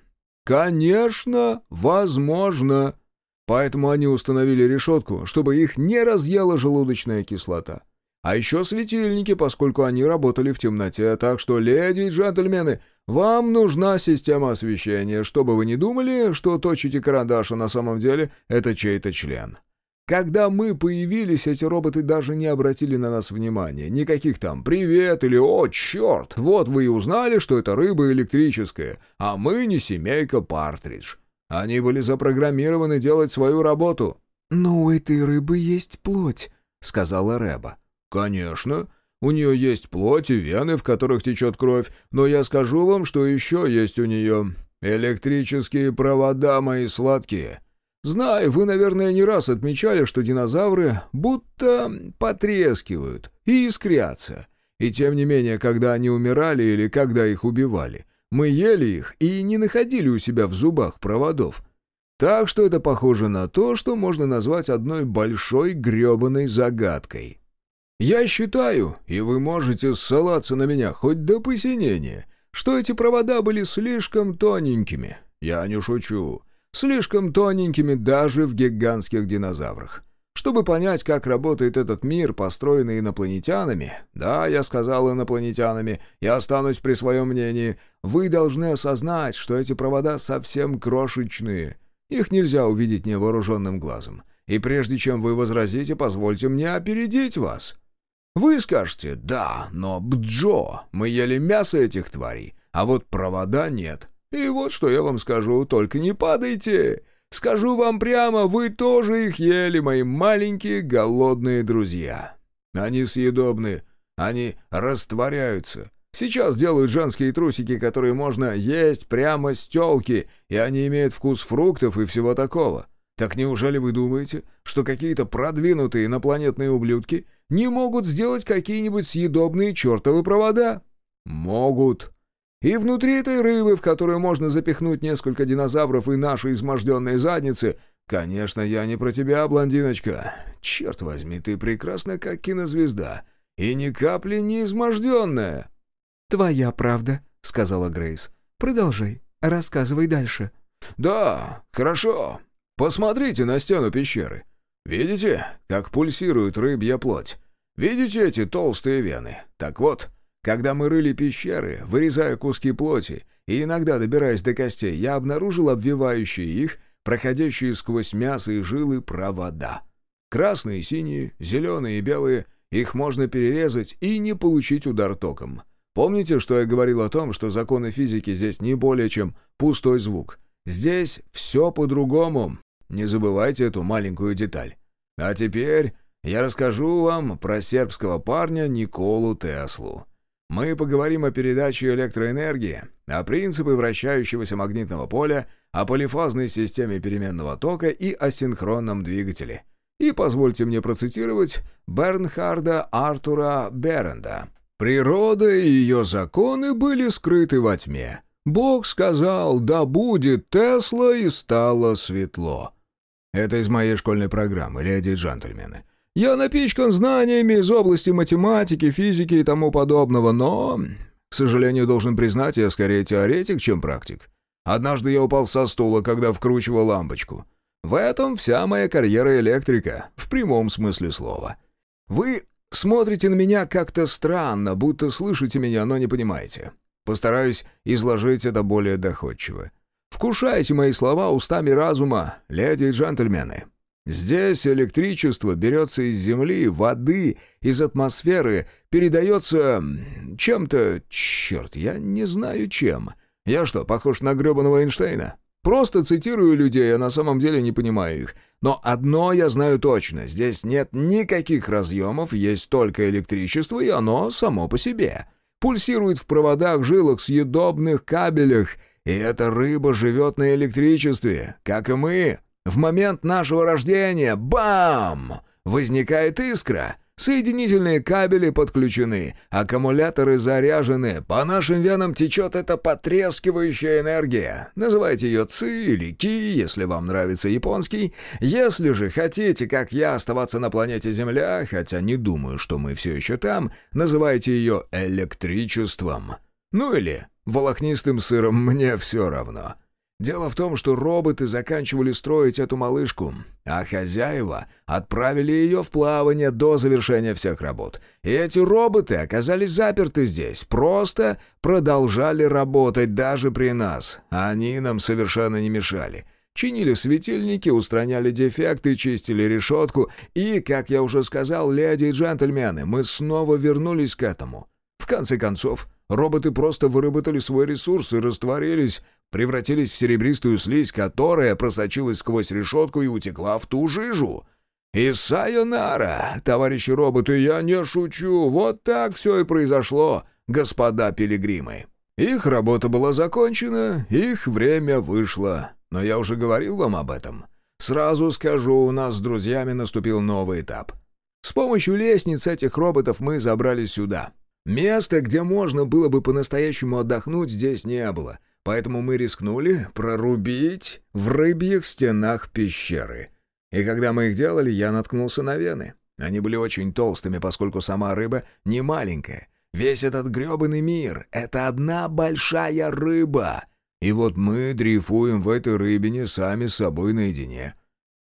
Конечно, возможно. Поэтому они установили решетку, чтобы их не разъела желудочная кислота. А еще светильники, поскольку они работали в темноте, так что, леди и джентльмены, вам нужна система освещения, чтобы вы не думали, что точите карандаш, а на самом деле это чей-то член. Когда мы появились, эти роботы даже не обратили на нас внимания. Никаких там «привет» или «о, черт, вот вы и узнали, что это рыба электрическая, а мы не семейка Партридж». Они были запрограммированы делать свою работу. «Но у этой рыбы есть плоть», — сказала Рэба. «Конечно. У нее есть плоть и вены, в которых течет кровь, но я скажу вам, что еще есть у нее. Электрические провода мои сладкие». Знаю, вы, наверное, не раз отмечали, что динозавры будто потрескивают и искрятся. И тем не менее, когда они умирали или когда их убивали, мы ели их и не находили у себя в зубах проводов. Так что это похоже на то, что можно назвать одной большой гребаной загадкой. Я считаю, и вы можете ссылаться на меня хоть до посинения, что эти провода были слишком тоненькими. Я не шучу слишком тоненькими даже в гигантских динозаврах. Чтобы понять, как работает этот мир, построенный инопланетянами, да, я сказал инопланетянами, я останусь при своем мнении, вы должны осознать, что эти провода совсем крошечные. Их нельзя увидеть невооруженным глазом. И прежде чем вы возразите, позвольте мне опередить вас. Вы скажете «да», но бджо, мы ели мясо этих тварей, а вот провода нет. И вот что я вам скажу, только не падайте. Скажу вам прямо, вы тоже их ели, мои маленькие голодные друзья. Они съедобны, они растворяются. Сейчас делают женские трусики, которые можно есть прямо с тёлки, и они имеют вкус фруктов и всего такого. Так неужели вы думаете, что какие-то продвинутые инопланетные ублюдки не могут сделать какие-нибудь съедобные чертовы провода? Могут. И внутри этой рыбы, в которую можно запихнуть несколько динозавров и наши изможденные задницы... Конечно, я не про тебя, блондиночка. Черт возьми, ты прекрасна, как кинозвезда. И ни капли не изможденная. «Твоя правда», — сказала Грейс. «Продолжай, рассказывай дальше». «Да, хорошо. Посмотрите на стену пещеры. Видите, как пульсирует рыбья плоть? Видите эти толстые вены? Так вот, когда мы рыли пещеры, вырезая куски плоти и иногда добираясь до костей, я обнаружил обвивающие их, проходящие сквозь мясо и жилы провода. Красные, синие, зеленые и белые, их можно перерезать и не получить удар током. Помните, что я говорил о том, что законы физики здесь не более чем пустой звук? Здесь все по-другому. Не забывайте эту маленькую деталь. А теперь я расскажу вам про сербского парня Николу Теслу. Мы поговорим о передаче электроэнергии, о принципе вращающегося магнитного поля, о полифазной системе переменного тока и о синхронном двигателе. И позвольте мне процитировать Бернхарда Артура Беренда. «Природа и ее законы были скрыты во тьме. Бог сказал, да будет Тесла, и стало светло». Это из моей школьной программы, леди и джентльмены. Я напичкан знаниями из области математики, физики и тому подобного, но, к сожалению, должен признать, я скорее теоретик, чем практик. Однажды я упал со стула, когда вкручивал лампочку. В этом вся моя карьера электрика, в прямом смысле слова. Вы смотрите на меня как-то странно, будто слышите меня, но не понимаете. Постараюсь изложить это более доходчиво. Вкушайте мои слова устами разума, леди и джентльмены. Здесь электричество берется из земли, воды, из атмосферы, передается чем-то... Черт, я не знаю чем. Я что, похож на гребаного Эйнштейна? Просто цитирую людей, а на самом деле не понимаю их. Но одно я знаю точно. Здесь нет никаких разъемов, есть только электричество, и оно само по себе. Пульсирует в проводах, жилах, съедобных кабелях. И эта рыба живет на электричестве, как и мы. В момент нашего рождения — бам! Возникает искра. Соединительные кабели подключены, аккумуляторы заряжены, по нашим венам течет эта потрескивающая энергия. Называйте ее ЦИ или КИ, если вам нравится японский. Если же хотите, как я, оставаться на планете Земля, хотя не думаю, что мы все еще там, называйте ее электричеством. Ну или волокнистым сыром, мне все равно. Дело в том, что роботы заканчивали строить эту малышку, а хозяева отправили ее в плавание до завершения всех работ. И эти роботы оказались заперты здесь, просто продолжали работать даже при нас. Они нам совершенно не мешали. чинили светильники, устраняли дефекты, чистили решетку, и, как я уже сказал, леди и джентльмены, мы снова вернулись к этому. В конце концов, роботы просто выработали свой ресурс и растворились, превратились в серебристую слизь, которая просочилась сквозь решетку и утекла в ту жижу. И сайонара, товарищи роботы, я не шучу, вот так все и произошло, господа пилигримы. Их работа была закончена, их время вышло. Но я уже говорил вам об этом. Сразу скажу, у нас с друзьями наступил новый этап. С помощью лестниц этих роботов мы забрались сюда. Места, где можно было бы по-настоящему отдохнуть, здесь не было. Поэтому мы рискнули прорубить в рыбьих стенах пещеры. И когда мы их делали, я наткнулся на вены. Они были очень толстыми, поскольку сама рыба не маленькая. Весь этот грёбаный мир — это одна большая рыба. И вот мы дрейфуем в этой рыбине сами с собой наедине.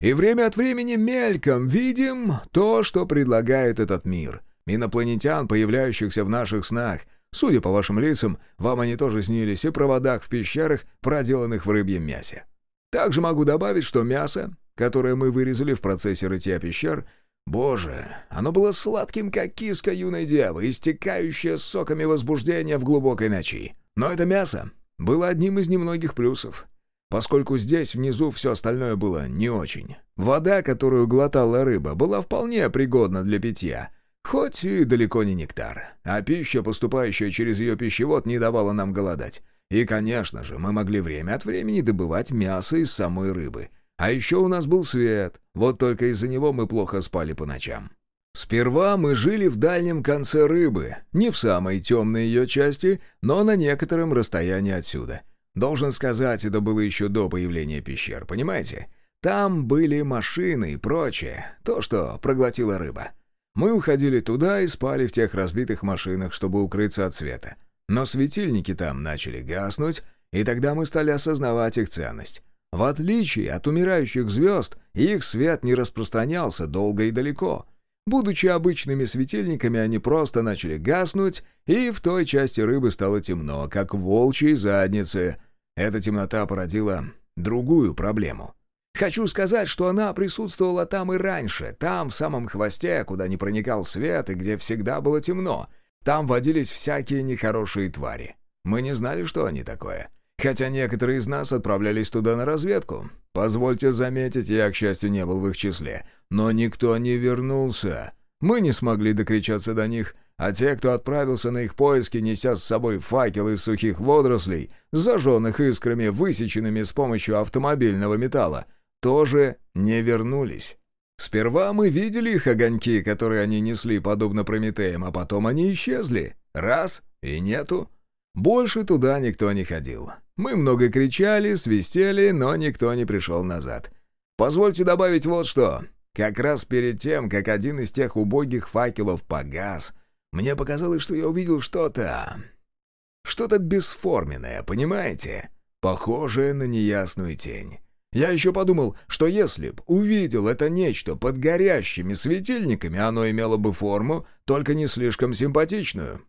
И время от времени мельком видим то, что предлагает этот мир. Инопланетян, появляющихся в наших снах. Судя по вашим лицам, вам они тоже снились и проводах в пещерах, проделанных в рыбьем мясе. Также могу добавить, что мясо, которое мы вырезали в процессе рытья пещер, Боже, оно было сладким, как киска юной девы, истекающая соками возбуждения в глубокой ночи. Но это мясо было одним из немногих плюсов, поскольку здесь внизу все остальное было не очень. Вода, которую глотала рыба, была вполне пригодна для питья, хоть и далеко не нектар, а пища, поступающая через ее пищевод, не давала нам голодать. И, конечно же, мы могли время от времени добывать мясо из самой рыбы — а еще у нас был свет, вот только из-за него мы плохо спали по ночам. Сперва мы жили в дальнем конце рыбы, не в самой темной ее части, но на некотором расстоянии отсюда. Должен сказать, это было еще до появления пещер, понимаете? Там были машины и прочее, то, что проглотила рыба. Мы уходили туда и спали в тех разбитых машинах, чтобы укрыться от света. Но светильники там начали гаснуть, и тогда мы стали осознавать их ценность. В отличие от умирающих звезд, их свет не распространялся долго и далеко. Будучи обычными светильниками, они просто начали гаснуть, и в той части рыбы стало темно, как волчьей заднице. Эта темнота породила другую проблему. Хочу сказать, что она присутствовала там и раньше, там, в самом хвосте, куда не проникал свет и где всегда было темно. Там водились всякие нехорошие твари. Мы не знали, что они такое. Хотя некоторые из нас отправлялись туда на разведку. Позвольте заметить, я, к счастью, не был в их числе. Но никто не вернулся. Мы не смогли докричаться до них, а те, кто отправился на их поиски, неся с собой факелы из сухих водорослей, зажженных искрами, высеченными с помощью автомобильного металла, тоже не вернулись. Сперва мы видели их огоньки, которые они несли, подобно Прометеям, а потом они исчезли. Раз — и нету. Больше туда никто не ходил. Мы много кричали, свистели, но никто не пришел назад. Позвольте добавить вот что. Как раз перед тем, как один из тех убогих факелов погас, мне показалось, что я увидел что-то... Что-то бесформенное, понимаете? Похожее на неясную тень. Я еще подумал, что если б увидел это нечто под горящими светильниками, оно имело бы форму, только не слишком симпатичную.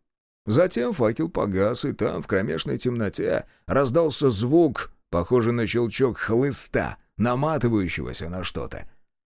Затем факел погас, и там, в кромешной темноте, раздался звук, похожий на щелчок хлыста, наматывающегося на что-то.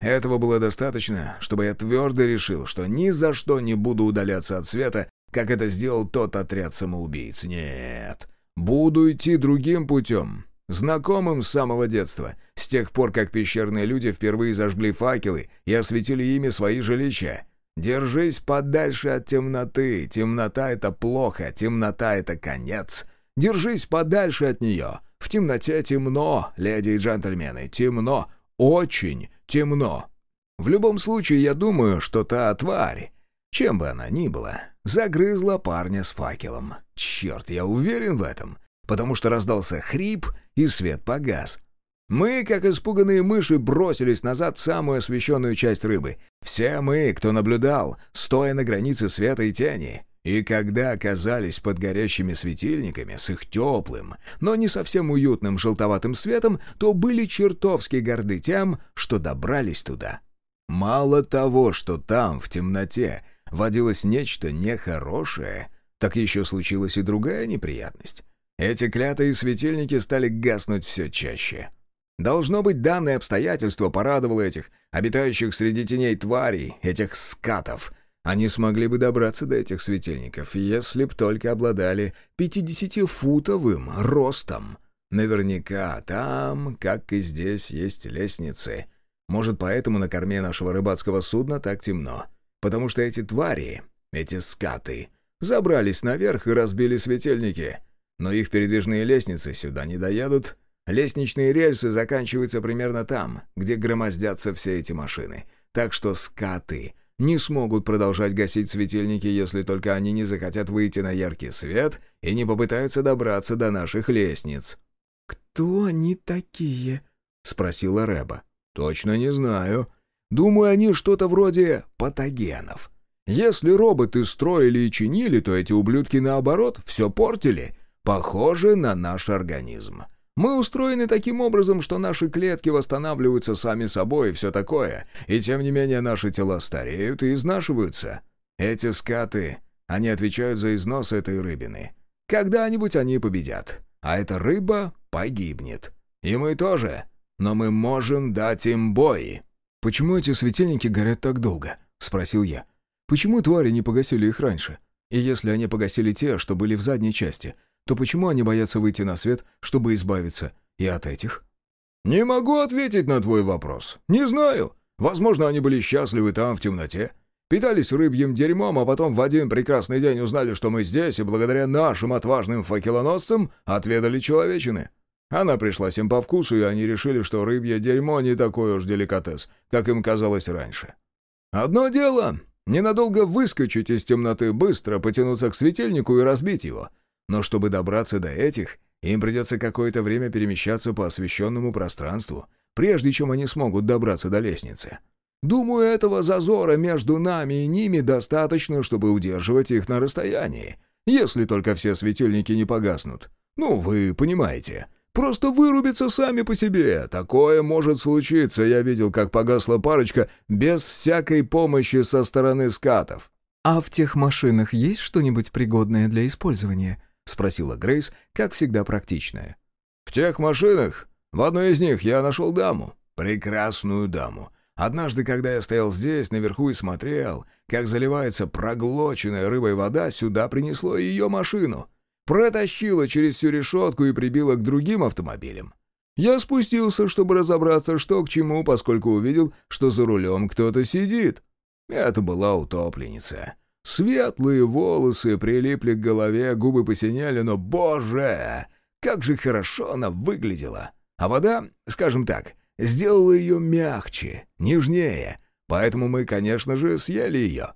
Этого было достаточно, чтобы я твердо решил, что ни за что не буду удаляться от света, как это сделал тот отряд самоубийц. Нет, буду идти другим путем, знакомым с самого детства, с тех пор, как пещерные люди впервые зажгли факелы и осветили ими свои жилища. Держись подальше от темноты. Темнота — это плохо, темнота — это конец. Держись подальше от нее. В темноте темно, леди и джентльмены, темно, очень темно. В любом случае, я думаю, что та тварь, чем бы она ни была, загрызла парня с факелом. Черт, я уверен в этом, потому что раздался хрип, и свет погас. Мы, как испуганные мыши, бросились назад в самую освещенную часть рыбы. Все мы, кто наблюдал, стоя на границе света и тени. И когда оказались под горящими светильниками с их теплым, но не совсем уютным желтоватым светом, то были чертовски горды тем, что добрались туда. Мало того, что там, в темноте, водилось нечто нехорошее, так еще случилась и другая неприятность. Эти клятые светильники стали гаснуть все чаще. Должно быть, данное обстоятельство порадовало этих, обитающих среди теней тварей, этих скатов. Они смогли бы добраться до этих светильников, если б только обладали 50-футовым ростом. Наверняка там, как и здесь, есть лестницы. Может, поэтому на корме нашего рыбацкого судна так темно. Потому что эти твари, эти скаты, забрались наверх и разбили светильники. Но их передвижные лестницы сюда не доедут, Лестничные рельсы заканчиваются примерно там, где громоздятся все эти машины. Так что скаты не смогут продолжать гасить светильники, если только они не захотят выйти на яркий свет и не попытаются добраться до наших лестниц. «Кто они такие?» — спросила Рэба. «Точно не знаю. Думаю, они что-то вроде патогенов. Если роботы строили и чинили, то эти ублюдки, наоборот, все портили. Похоже на наш организм». Мы устроены таким образом, что наши клетки восстанавливаются сами собой и все такое, и тем не менее наши тела стареют и изнашиваются. Эти скаты, они отвечают за износ этой рыбины. Когда-нибудь они победят, а эта рыба погибнет. И мы тоже, но мы можем дать им бой». «Почему эти светильники горят так долго?» — спросил я. «Почему твари не погасили их раньше? И если они погасили те, что были в задней части, то почему они боятся выйти на свет, чтобы избавиться и от этих? «Не могу ответить на твой вопрос. Не знаю. Возможно, они были счастливы там, в темноте. Питались рыбьим дерьмом, а потом в один прекрасный день узнали, что мы здесь, и благодаря нашим отважным факелоносцам отведали человечины. Она пришлась им по вкусу, и они решили, что рыбье дерьмо не такой уж деликатес, как им казалось раньше. Одно дело — ненадолго выскочить из темноты, быстро потянуться к светильнику и разбить его — но чтобы добраться до этих, им придется какое-то время перемещаться по освещенному пространству, прежде чем они смогут добраться до лестницы. Думаю, этого зазора между нами и ними достаточно, чтобы удерживать их на расстоянии, если только все светильники не погаснут. Ну, вы понимаете. Просто вырубятся сами по себе. Такое может случиться. Я видел, как погасла парочка без всякой помощи со стороны скатов. «А в тех машинах есть что-нибудь пригодное для использования?» — спросила Грейс, как всегда практичная. «В тех машинах? В одной из них я нашел даму. Прекрасную даму. Однажды, когда я стоял здесь, наверху и смотрел, как заливается проглоченная рыбой вода, сюда принесло ее машину. Протащило через всю решетку и прибило к другим автомобилям. Я спустился, чтобы разобраться, что к чему, поскольку увидел, что за рулем кто-то сидит. Это была утопленница. Светлые волосы прилипли к голове, губы посиняли, но, боже, как же хорошо она выглядела. А вода, скажем так, сделала ее мягче, нежнее, поэтому мы, конечно же, съели ее.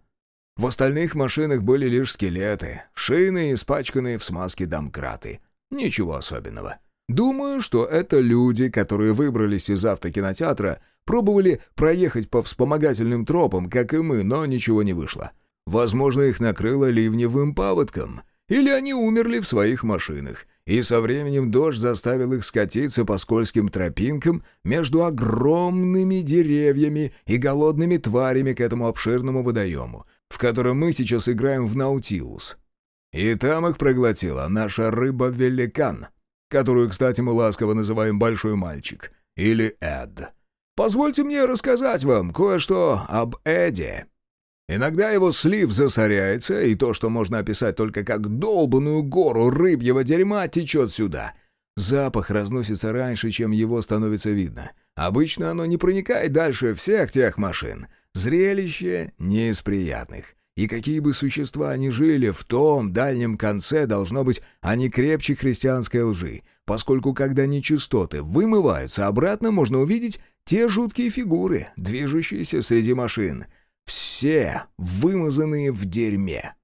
В остальных машинах были лишь скелеты, шины, испачканные в смазке домкраты. Ничего особенного. Думаю, что это люди, которые выбрались из автокинотеатра, пробовали проехать по вспомогательным тропам, как и мы, но ничего не вышло. Возможно, их накрыло ливневым паводком, или они умерли в своих машинах, и со временем дождь заставил их скатиться по скользким тропинкам между огромными деревьями и голодными тварями к этому обширному водоему, в котором мы сейчас играем в Наутилус. И там их проглотила наша рыба-великан, которую, кстати, мы ласково называем «большой мальчик» или «Эд». Позвольте мне рассказать вам кое-что об Эде. Иногда его слив засоряется, и то, что можно описать только как долбанную гору рыбьего дерьма, течет сюда. Запах разносится раньше, чем его становится видно. Обычно оно не проникает дальше всех тех машин. Зрелище не из приятных. И какие бы существа ни жили, в том дальнем конце должно быть они крепче христианской лжи, поскольку когда нечистоты вымываются обратно, можно увидеть те жуткие фигуры, движущиеся среди машин — все вымазанные в дерьме.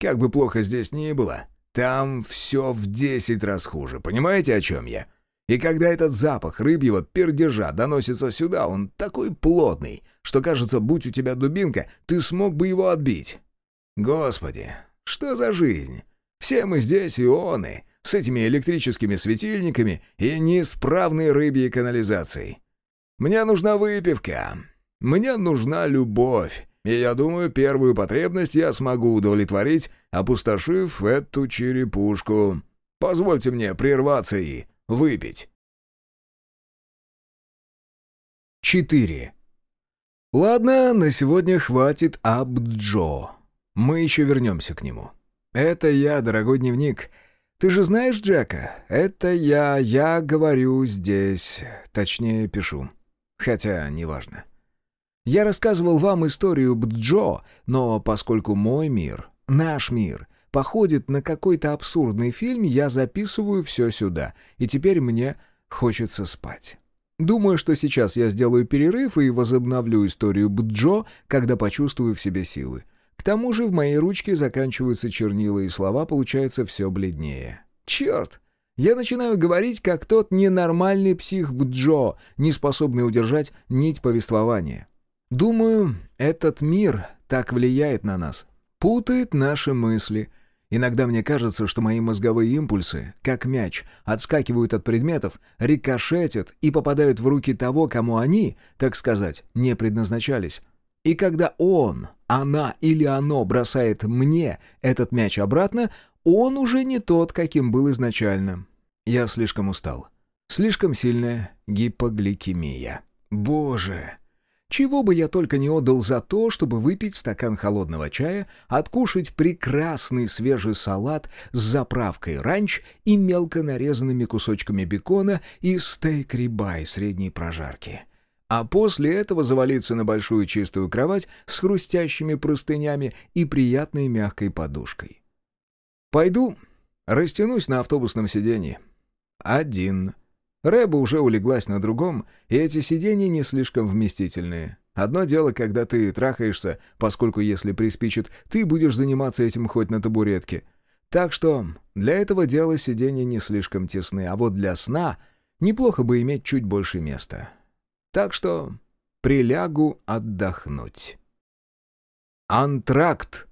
Как бы плохо здесь ни было, там все в десять раз хуже, понимаете, о чем я? И когда этот запах рыбьего пердежа доносится сюда, он такой плотный, что кажется, будь у тебя дубинка, ты смог бы его отбить. Господи, что за жизнь? Все мы здесь ионы, с этими электрическими светильниками и неисправной рыбьей канализацией. Мне нужна выпивка, мне нужна любовь, и я думаю, первую потребность я смогу удовлетворить, опустошив эту черепушку. Позвольте мне прерваться и выпить». 4. Ладно, на сегодня хватит Абджо. Мы еще вернемся к нему. Это я, дорогой дневник. Ты же знаешь Джека? Это я, я говорю здесь. Точнее, пишу. Хотя, неважно. Я рассказывал вам историю Бджо, но поскольку мой мир, наш мир, походит на какой-то абсурдный фильм, я записываю все сюда, и теперь мне хочется спать. Думаю, что сейчас я сделаю перерыв и возобновлю историю Бджо, когда почувствую в себе силы. К тому же в моей ручке заканчиваются чернила, и слова получаются все бледнее. Черт! Я начинаю говорить, как тот ненормальный псих Бджо, не способный удержать нить повествования. Думаю, этот мир так влияет на нас, путает наши мысли — Иногда мне кажется, что мои мозговые импульсы, как мяч, отскакивают от предметов, рикошетят и попадают в руки того, кому они, так сказать, не предназначались. И когда он, она или оно бросает мне этот мяч обратно, он уже не тот, каким был изначально. Я слишком устал. Слишком сильная гипогликемия. Боже! Чего бы я только не отдал за то, чтобы выпить стакан холодного чая, откушать прекрасный свежий салат с заправкой ранч и мелко нарезанными кусочками бекона и стейк-рибай средней прожарки. А после этого завалиться на большую чистую кровать с хрустящими простынями и приятной мягкой подушкой. Пойду, растянусь на автобусном сиденье. Один. Рэба уже улеглась на другом, и эти сиденья не слишком вместительные. Одно дело, когда ты трахаешься, поскольку если приспичит, ты будешь заниматься этим хоть на табуретке. Так что для этого дела сиденья не слишком тесны, а вот для сна неплохо бы иметь чуть больше места. Так что прилягу отдохнуть. Антракт.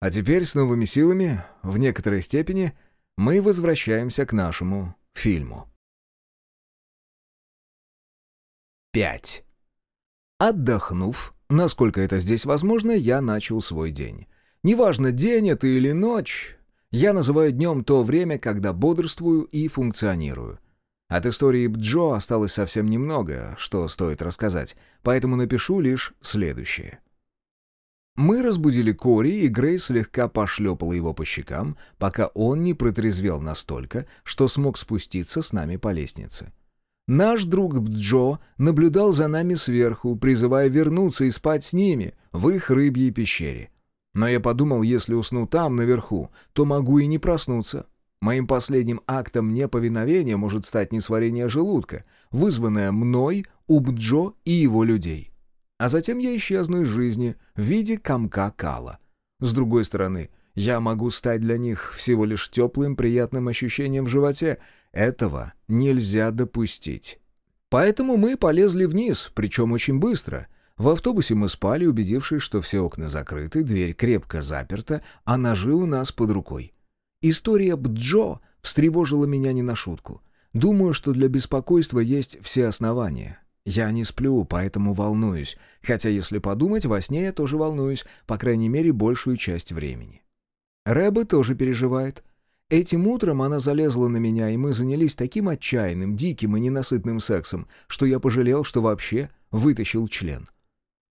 А теперь с новыми силами, в некоторой степени, мы возвращаемся к нашему фильму. 5. Отдохнув, насколько это здесь возможно, я начал свой день. Неважно, день это или ночь, я называю днем то время, когда бодрствую и функционирую. От истории Бджо осталось совсем немного, что стоит рассказать, поэтому напишу лишь следующее. Мы разбудили Кори, и Грейс слегка пошлепала его по щекам, пока он не протрезвел настолько, что смог спуститься с нами по лестнице. Наш друг Бджо наблюдал за нами сверху, призывая вернуться и спать с ними в их рыбьей пещере. Но я подумал, если усну там, наверху, то могу и не проснуться. Моим последним актом неповиновения может стать несварение желудка, вызванное мной, Убджо и его людей. А затем я исчезну из жизни в виде комка кала. С другой стороны, я могу стать для них всего лишь теплым приятным ощущением в животе. Этого нельзя допустить. Поэтому мы полезли вниз, причем очень быстро. В автобусе мы спали, убедившись, что все окна закрыты, дверь крепко заперта, а ножи у нас под рукой. История Бджо встревожила меня не на шутку. Думаю, что для беспокойства есть все основания. Я не сплю, поэтому волнуюсь. Хотя, если подумать, во сне я тоже волнуюсь, по крайней мере, большую часть времени. Рэба тоже переживает. Этим утром она залезла на меня, и мы занялись таким отчаянным, диким и ненасытным сексом, что я пожалел, что вообще вытащил член.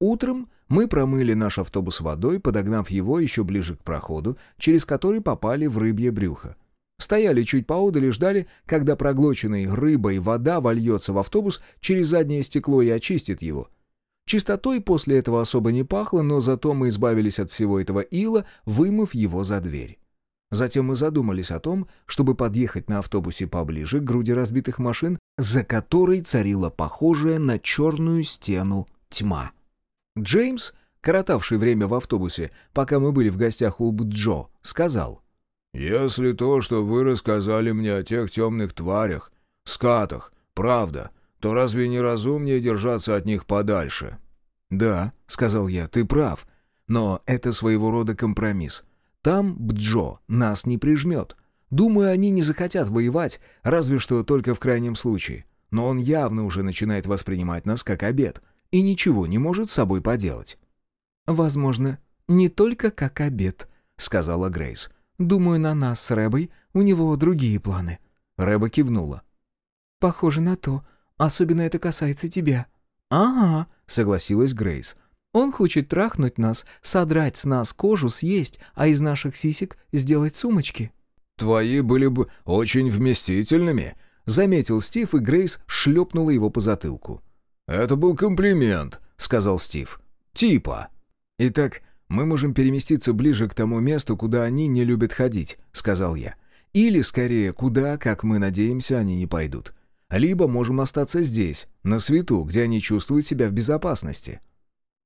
Утром мы промыли наш автобус водой, подогнав его еще ближе к проходу, через который попали в рыбье брюхо. Стояли чуть поодаль и ждали, когда проглоченной рыбой вода вольется в автобус через заднее стекло и очистит его — Чистотой после этого особо не пахло, но зато мы избавились от всего этого ила, вымыв его за дверь. Затем мы задумались о том, чтобы подъехать на автобусе поближе к груди разбитых машин, за которой царила похожая на черную стену тьма. Джеймс, коротавший время в автобусе, пока мы были в гостях у Бджо, сказал. «Если то, что вы рассказали мне о тех темных тварях, скатах, правда, то разве не разумнее держаться от них подальше?» «Да», — сказал я, — «ты прав. Но это своего рода компромисс. Там Бджо нас не прижмет. Думаю, они не захотят воевать, разве что только в крайнем случае. Но он явно уже начинает воспринимать нас как обед и ничего не может с собой поделать». «Возможно, не только как обед», — сказала Грейс. «Думаю, на нас с Рэбой у него другие планы». Рэба кивнула. «Похоже на то. Особенно это касается тебя». «Ага», — согласилась Грейс. «Он хочет трахнуть нас, содрать с нас кожу, съесть, а из наших сисек сделать сумочки». «Твои были бы очень вместительными», — заметил Стив, и Грейс шлепнула его по затылку. «Это был комплимент», — сказал Стив. «Типа». «Итак, мы можем переместиться ближе к тому месту, куда они не любят ходить», — сказал я. «Или, скорее, куда, как мы надеемся, они не пойдут. Либо можем остаться здесь, на свету, где они чувствуют себя в безопасности».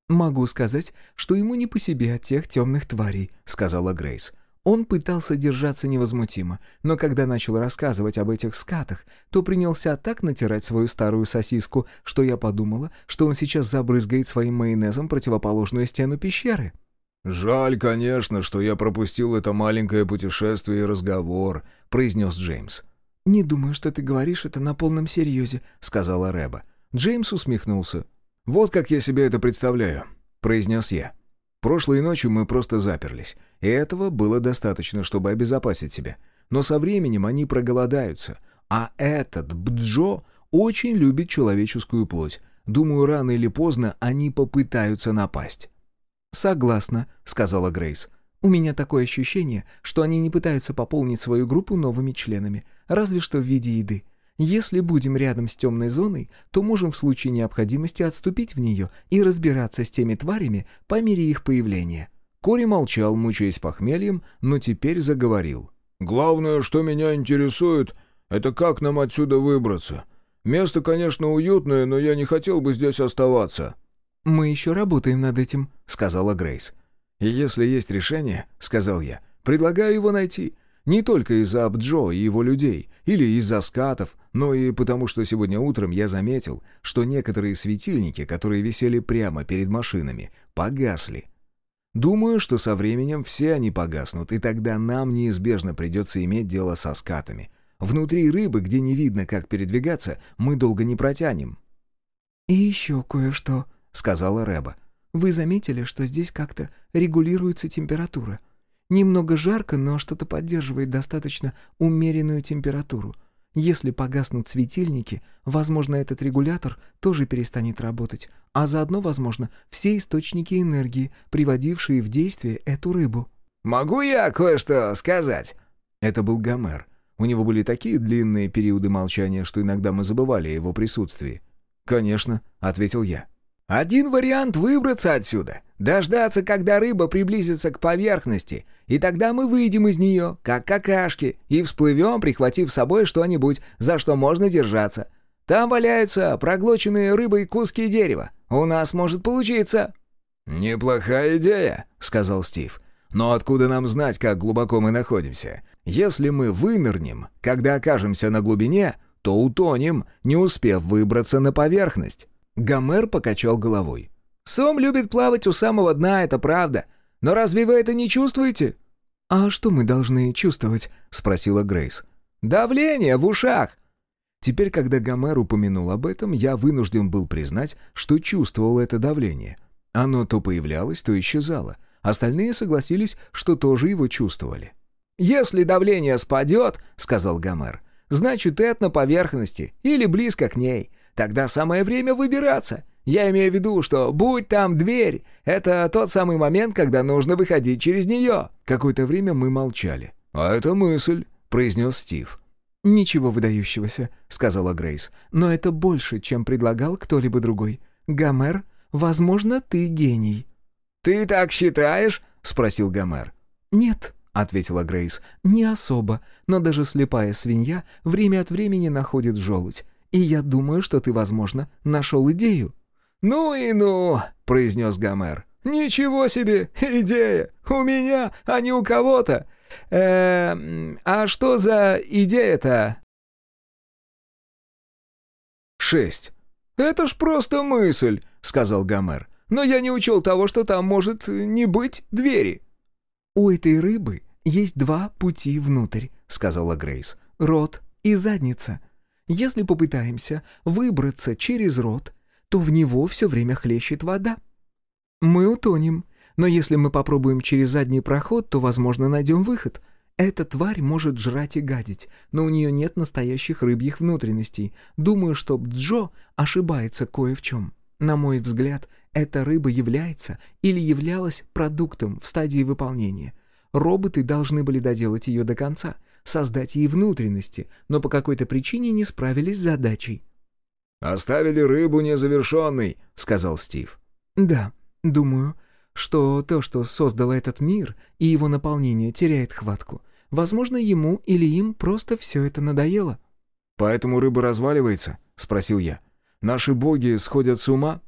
«Могу сказать, что ему не по себе от тех темных тварей», — сказала Грейс. Он пытался держаться невозмутимо, но когда начал рассказывать об этих скатах, то принялся так натирать свою старую сосиску, что я подумала, что он сейчас забрызгает своим майонезом противоположную стену пещеры. «Жаль, конечно, что я пропустил это маленькое путешествие и разговор», — произнес Джеймс. «Не думаю, что ты говоришь это на полном серьезе», — сказала Рэба. Джеймс усмехнулся. «Вот как я себе это представляю», — произнес я. Прошлой ночью мы просто заперлись, и этого было достаточно, чтобы обезопасить себя. Но со временем они проголодаются, а этот Бджо очень любит человеческую плоть. Думаю, рано или поздно они попытаются напасть». «Согласна», — сказала Грейс. «У меня такое ощущение, что они не пытаются пополнить свою группу новыми членами, разве что в виде еды. Если будем рядом с темной зоной, то можем в случае необходимости отступить в нее и разбираться с теми тварями по мере их появления». Кори молчал, мучаясь похмельем, но теперь заговорил. «Главное, что меня интересует, это как нам отсюда выбраться. Место, конечно, уютное, но я не хотел бы здесь оставаться». «Мы еще работаем над этим», — сказала Грейс. «И если есть решение, — сказал я, — предлагаю его найти. Не только из-за Абджо и его людей, или из-за скатов, но и потому, что сегодня утром я заметил, что некоторые светильники, которые висели прямо перед машинами, погасли. Думаю, что со временем все они погаснут, и тогда нам неизбежно придется иметь дело со скатами. Внутри рыбы, где не видно, как передвигаться, мы долго не протянем». «И еще кое-что», — сказала Рэба. «Вы заметили, что здесь как-то регулируется температура?» Немного жарко, но что-то поддерживает достаточно умеренную температуру. Если погаснут светильники, возможно, этот регулятор тоже перестанет работать, а заодно, возможно, все источники энергии, приводившие в действие эту рыбу. «Могу я кое-что сказать?» Это был Гомер. У него были такие длинные периоды молчания, что иногда мы забывали о его присутствии. «Конечно», — ответил я. Один вариант выбраться отсюда, дождаться, когда рыба приблизится к поверхности, и тогда мы выйдем из нее, как какашки, и всплывем, прихватив с собой что-нибудь, за что можно держаться. Там валяются проглоченные рыбой куски дерева. У нас может получиться». «Неплохая идея», — сказал Стив. «Но откуда нам знать, как глубоко мы находимся? Если мы вынырнем, когда окажемся на глубине, то утонем, не успев выбраться на поверхность». Гомер покачал головой. «Сом любит плавать у самого дна, это правда. Но разве вы это не чувствуете?» «А что мы должны чувствовать?» — спросила Грейс. «Давление в ушах!» Теперь, когда Гомер упомянул об этом, я вынужден был признать, что чувствовал это давление. Оно то появлялось, то исчезало. Остальные согласились, что тоже его чувствовали. «Если давление спадет, — сказал Гомер, — значит, Эд на поверхности или близко к ней. Тогда самое время выбираться. Я имею в виду, что будь там дверь, это тот самый момент, когда нужно выходить через нее». Какое-то время мы молчали. «А это мысль», — произнес Стив. «Ничего выдающегося», — сказала Грейс. «Но это больше, чем предлагал кто-либо другой. Гомер, возможно, ты гений». «Ты так считаешь?» — спросил Гомер. «Нет», — ответила Грейс, — «не особо, но даже слепая свинья время от времени находит желудь. И я думаю, что ты, возможно, нашел идею». «Ну и ну!» — произнес Гомер. «Ничего себе! Идея! У меня, а не у кого-то! Э, а что за идея-то?» «Шесть. Это ж просто мысль», — сказал Гомер. «Но я не учел того, что там может не быть двери». «У этой рыбы есть два пути внутрь», — сказала Грейс. «Рот и задница. Если попытаемся выбраться через рот, то в него все время хлещет вода. Мы утонем, но если мы попробуем через задний проход, то, возможно, найдем выход. Эта тварь может жрать и гадить, но у нее нет настоящих рыбьих внутренностей. Думаю, что Джо ошибается кое в чем. На мой взгляд, эта рыба является или являлась продуктом в стадии выполнения. Роботы должны были доделать ее до конца, создать ей внутренности, но по какой-то причине не справились с задачей. «Оставили рыбу незавершенной», — сказал Стив. «Да, думаю, что то, что создало этот мир и его наполнение, теряет хватку. Возможно, ему или им просто все это надоело». «Поэтому рыба разваливается?» — спросил я. «Наши боги сходят с ума?»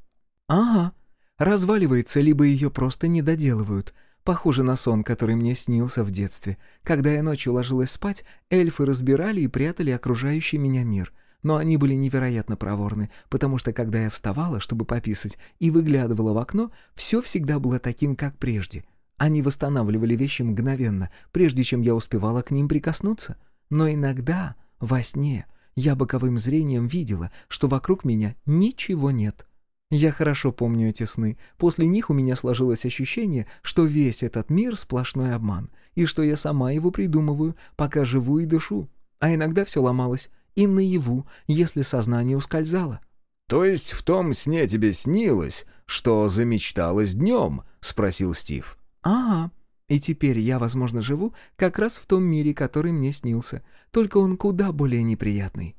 «Ага. Разваливается, либо ее просто не доделывают. Похоже на сон, который мне снился в детстве. Когда я ночью ложилась спать, эльфы разбирали и прятали окружающий меня мир. Но они были невероятно проворны, потому что когда я вставала, чтобы пописать, и выглядывала в окно, все всегда было таким, как прежде. Они восстанавливали вещи мгновенно, прежде чем я успевала к ним прикоснуться. Но иногда, во сне, я боковым зрением видела, что вокруг меня ничего нет. Я хорошо помню эти сны. После них у меня сложилось ощущение, что весь этот мир — сплошной обман, и что я сама его придумываю, пока живу и дышу. А иногда все ломалось, и наяву, если сознание ускользало. «То есть в том сне тебе снилось, что замечталось днем?» — спросил Стив. «Ага. И теперь я, возможно, живу как раз в том мире, который мне снился, только он куда более неприятный».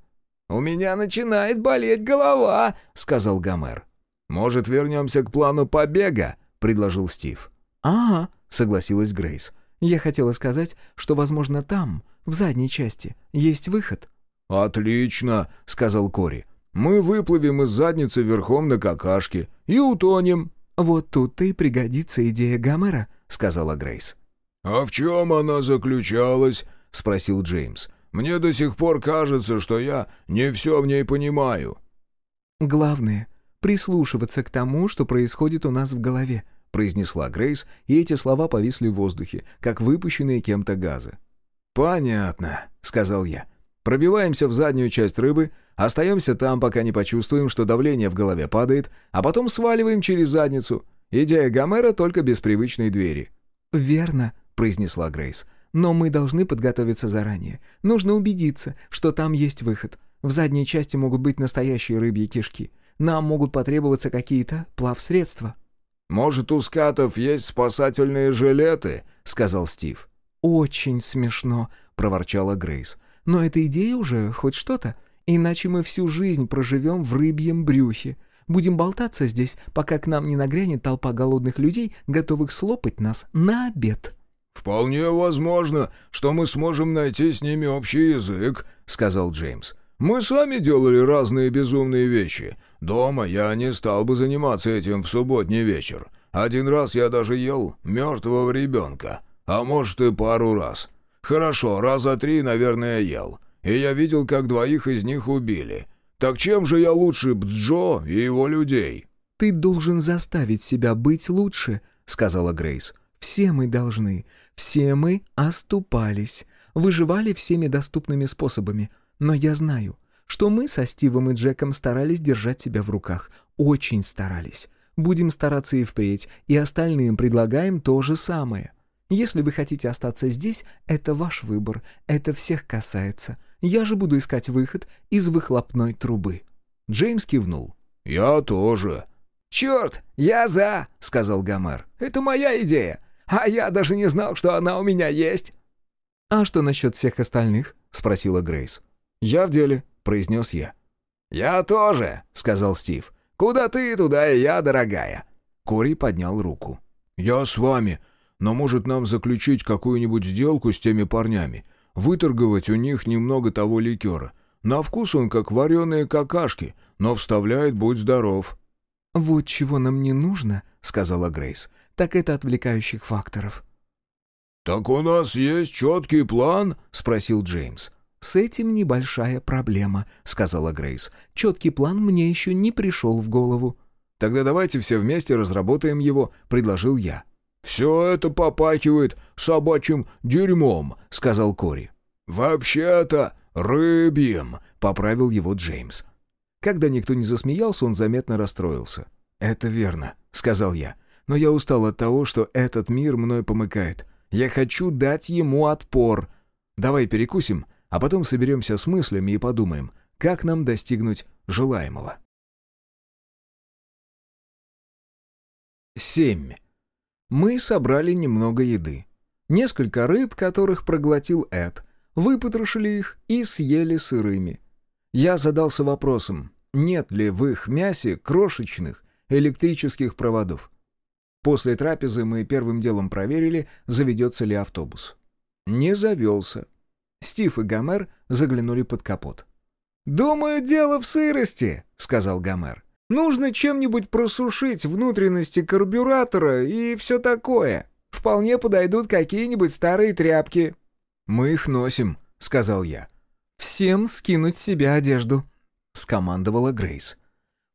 «У меня начинает болеть голова», — сказал Гомер. «Может, вернемся к плану побега?» — предложил Стив. «Ага», — согласилась Грейс. «Я хотела сказать, что, возможно, там, в задней части, есть выход». «Отлично», — сказал Кори. «Мы выплывем из задницы верхом на какашке и утонем». «Вот тут-то и пригодится идея Гомера», — сказала Грейс. «А в чем она заключалась?» — спросил Джеймс. «Мне до сих пор кажется, что я не все в ней понимаю». «Главное прислушиваться к тому, что происходит у нас в голове», — произнесла Грейс, и эти слова повисли в воздухе, как выпущенные кем-то газы. «Понятно», — сказал я. «Пробиваемся в заднюю часть рыбы, остаемся там, пока не почувствуем, что давление в голове падает, а потом сваливаем через задницу. Идея Гомера только без привычной двери». «Верно», — произнесла Грейс. «Но мы должны подготовиться заранее. Нужно убедиться, что там есть выход. В задней части могут быть настоящие рыбьи кишки. Нам могут потребоваться какие-то плавсредства». «Может, у скатов есть спасательные жилеты?» — сказал Стив. «Очень смешно», — проворчала Грейс. «Но эта идея уже хоть что-то. Иначе мы всю жизнь проживем в рыбьем брюхе. Будем болтаться здесь, пока к нам не нагрянет толпа голодных людей, готовых слопать нас на обед». «Вполне возможно, что мы сможем найти с ними общий язык», — сказал Джеймс. Мы сами делали разные безумные вещи. Дома я не стал бы заниматься этим в субботний вечер. Один раз я даже ел мертвого ребенка. А может и пару раз. Хорошо, раза три, наверное, ел. И я видел, как двоих из них убили. Так чем же я лучше Бджо и его людей?» «Ты должен заставить себя быть лучше», — сказала Грейс. «Все мы должны. Все мы оступались. Выживали всеми доступными способами. Но я знаю, что мы со Стивом и Джеком старались держать себя в руках. Очень старались. Будем стараться и впредь, и остальным предлагаем то же самое. Если вы хотите остаться здесь, это ваш выбор, это всех касается. Я же буду искать выход из выхлопной трубы». Джеймс кивнул. «Я тоже». «Черт, я за!» — сказал Гомер. «Это моя идея, а я даже не знал, что она у меня есть». «А что насчет всех остальных?» — спросила Грейс. «Я в деле», — произнес я. «Я тоже», — сказал Стив. «Куда ты, туда и я, дорогая». Кори поднял руку. «Я с вами, но может нам заключить какую-нибудь сделку с теми парнями, выторговать у них немного того ликера. На вкус он как вареные какашки, но вставляет «Будь здоров». «Вот чего нам не нужно», — сказала Грейс, — «так это отвлекающих факторов». «Так у нас есть четкий план?» — спросил Джеймс. «С этим небольшая проблема», — сказала Грейс. «Четкий план мне еще не пришел в голову». «Тогда давайте все вместе разработаем его», — предложил я. «Все это попахивает собачьим дерьмом», — сказал Кори. «Вообще-то рыбьим», — поправил его Джеймс. Когда никто не засмеялся, он заметно расстроился. «Это верно», — сказал я. «Но я устал от того, что этот мир мной помыкает. Я хочу дать ему отпор. Давай перекусим, а потом соберемся с мыслями и подумаем, как нам достигнуть желаемого. Семь. Мы собрали немного еды. Несколько рыб, которых проглотил Эд, выпотрошили их и съели сырыми. Я задался вопросом, нет ли в их мясе крошечных электрических проводов. После трапезы мы первым делом проверили, заведется ли автобус. Не завелся. Стив и Гомер заглянули под капот. «Думаю, дело в сырости», — сказал Гомер. «Нужно чем-нибудь просушить внутренности карбюратора и все такое. Вполне подойдут какие-нибудь старые тряпки». «Мы их носим», — сказал я. «Всем скинуть с себя одежду», — скомандовала Грейс.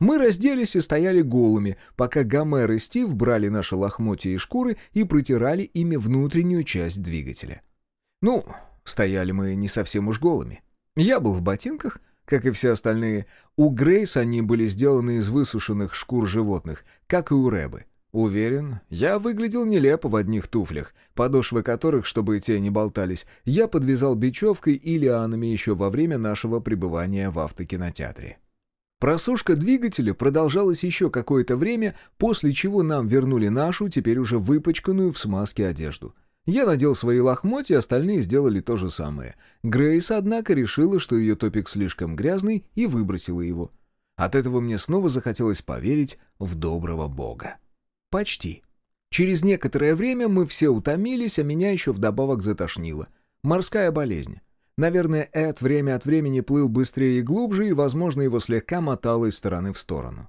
Мы разделись и стояли голыми, пока Гомер и Стив брали наши лохмотья и шкуры и протирали ими внутреннюю часть двигателя. Ну, стояли мы не совсем уж голыми. Я был в ботинках, как и все остальные. У Грейс они были сделаны из высушенных шкур животных, как и у Рэбы. Уверен, я выглядел нелепо в одних туфлях, подошвы которых, чтобы те не болтались, я подвязал бечевкой и лианами еще во время нашего пребывания в автокинотеатре. Просушка двигателя продолжалась еще какое-то время, после чего нам вернули нашу, теперь уже выпачканную в смазке одежду. Я надел свои лохмотья, остальные сделали то же самое. Грейс, однако, решила, что ее топик слишком грязный, и выбросила его. От этого мне снова захотелось поверить в доброго бога. Почти. Через некоторое время мы все утомились, а меня еще вдобавок затошнило. Морская болезнь. Наверное, Эд время от времени плыл быстрее и глубже, и, возможно, его слегка мотало из стороны в сторону.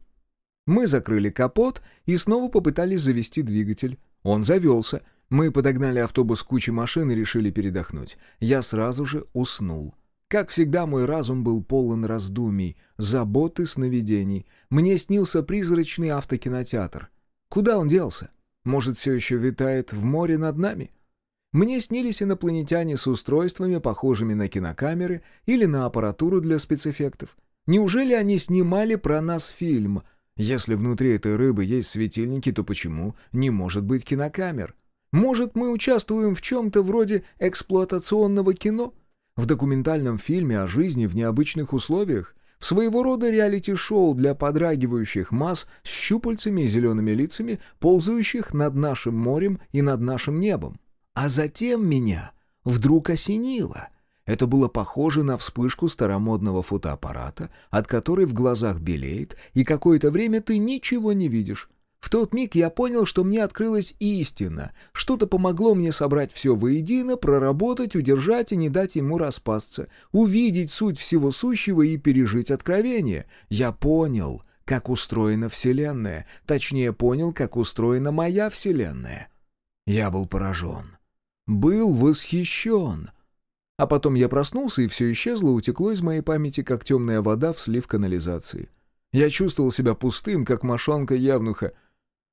Мы закрыли капот и снова попытались завести двигатель. Он завелся. Мы подогнали автобус к куче машин и решили передохнуть. Я сразу же уснул. Как всегда, мой разум был полон раздумий, забот и сновидений. Мне снился призрачный автокинотеатр. Куда он делся? Может, все еще витает в море над нами? Мне снились инопланетяне с устройствами, похожими на кинокамеры или на аппаратуру для спецэффектов. Неужели они снимали про нас фильм? Если внутри этой рыбы есть светильники, то почему не может быть кинокамер? Может, мы участвуем в чем-то вроде эксплуатационного кино? В документальном фильме о жизни в необычных условиях? В своего рода реалити-шоу для подрагивающих масс с щупальцами и зелеными лицами, ползающих над нашим морем и над нашим небом? А затем меня вдруг осенило. Это было похоже на вспышку старомодного фотоаппарата, от которой в глазах белеет, и какое-то время ты ничего не видишь. В тот миг я понял, что мне открылась истина. Что-то помогло мне собрать все воедино, проработать, удержать и не дать ему распасться, увидеть суть всего сущего и пережить откровение. Я понял, как устроена Вселенная, точнее понял, как устроена моя Вселенная. Я был поражен был восхищен. А потом я проснулся, и все исчезло, утекло из моей памяти, как темная вода в слив канализации. Я чувствовал себя пустым, как мошонка явнуха.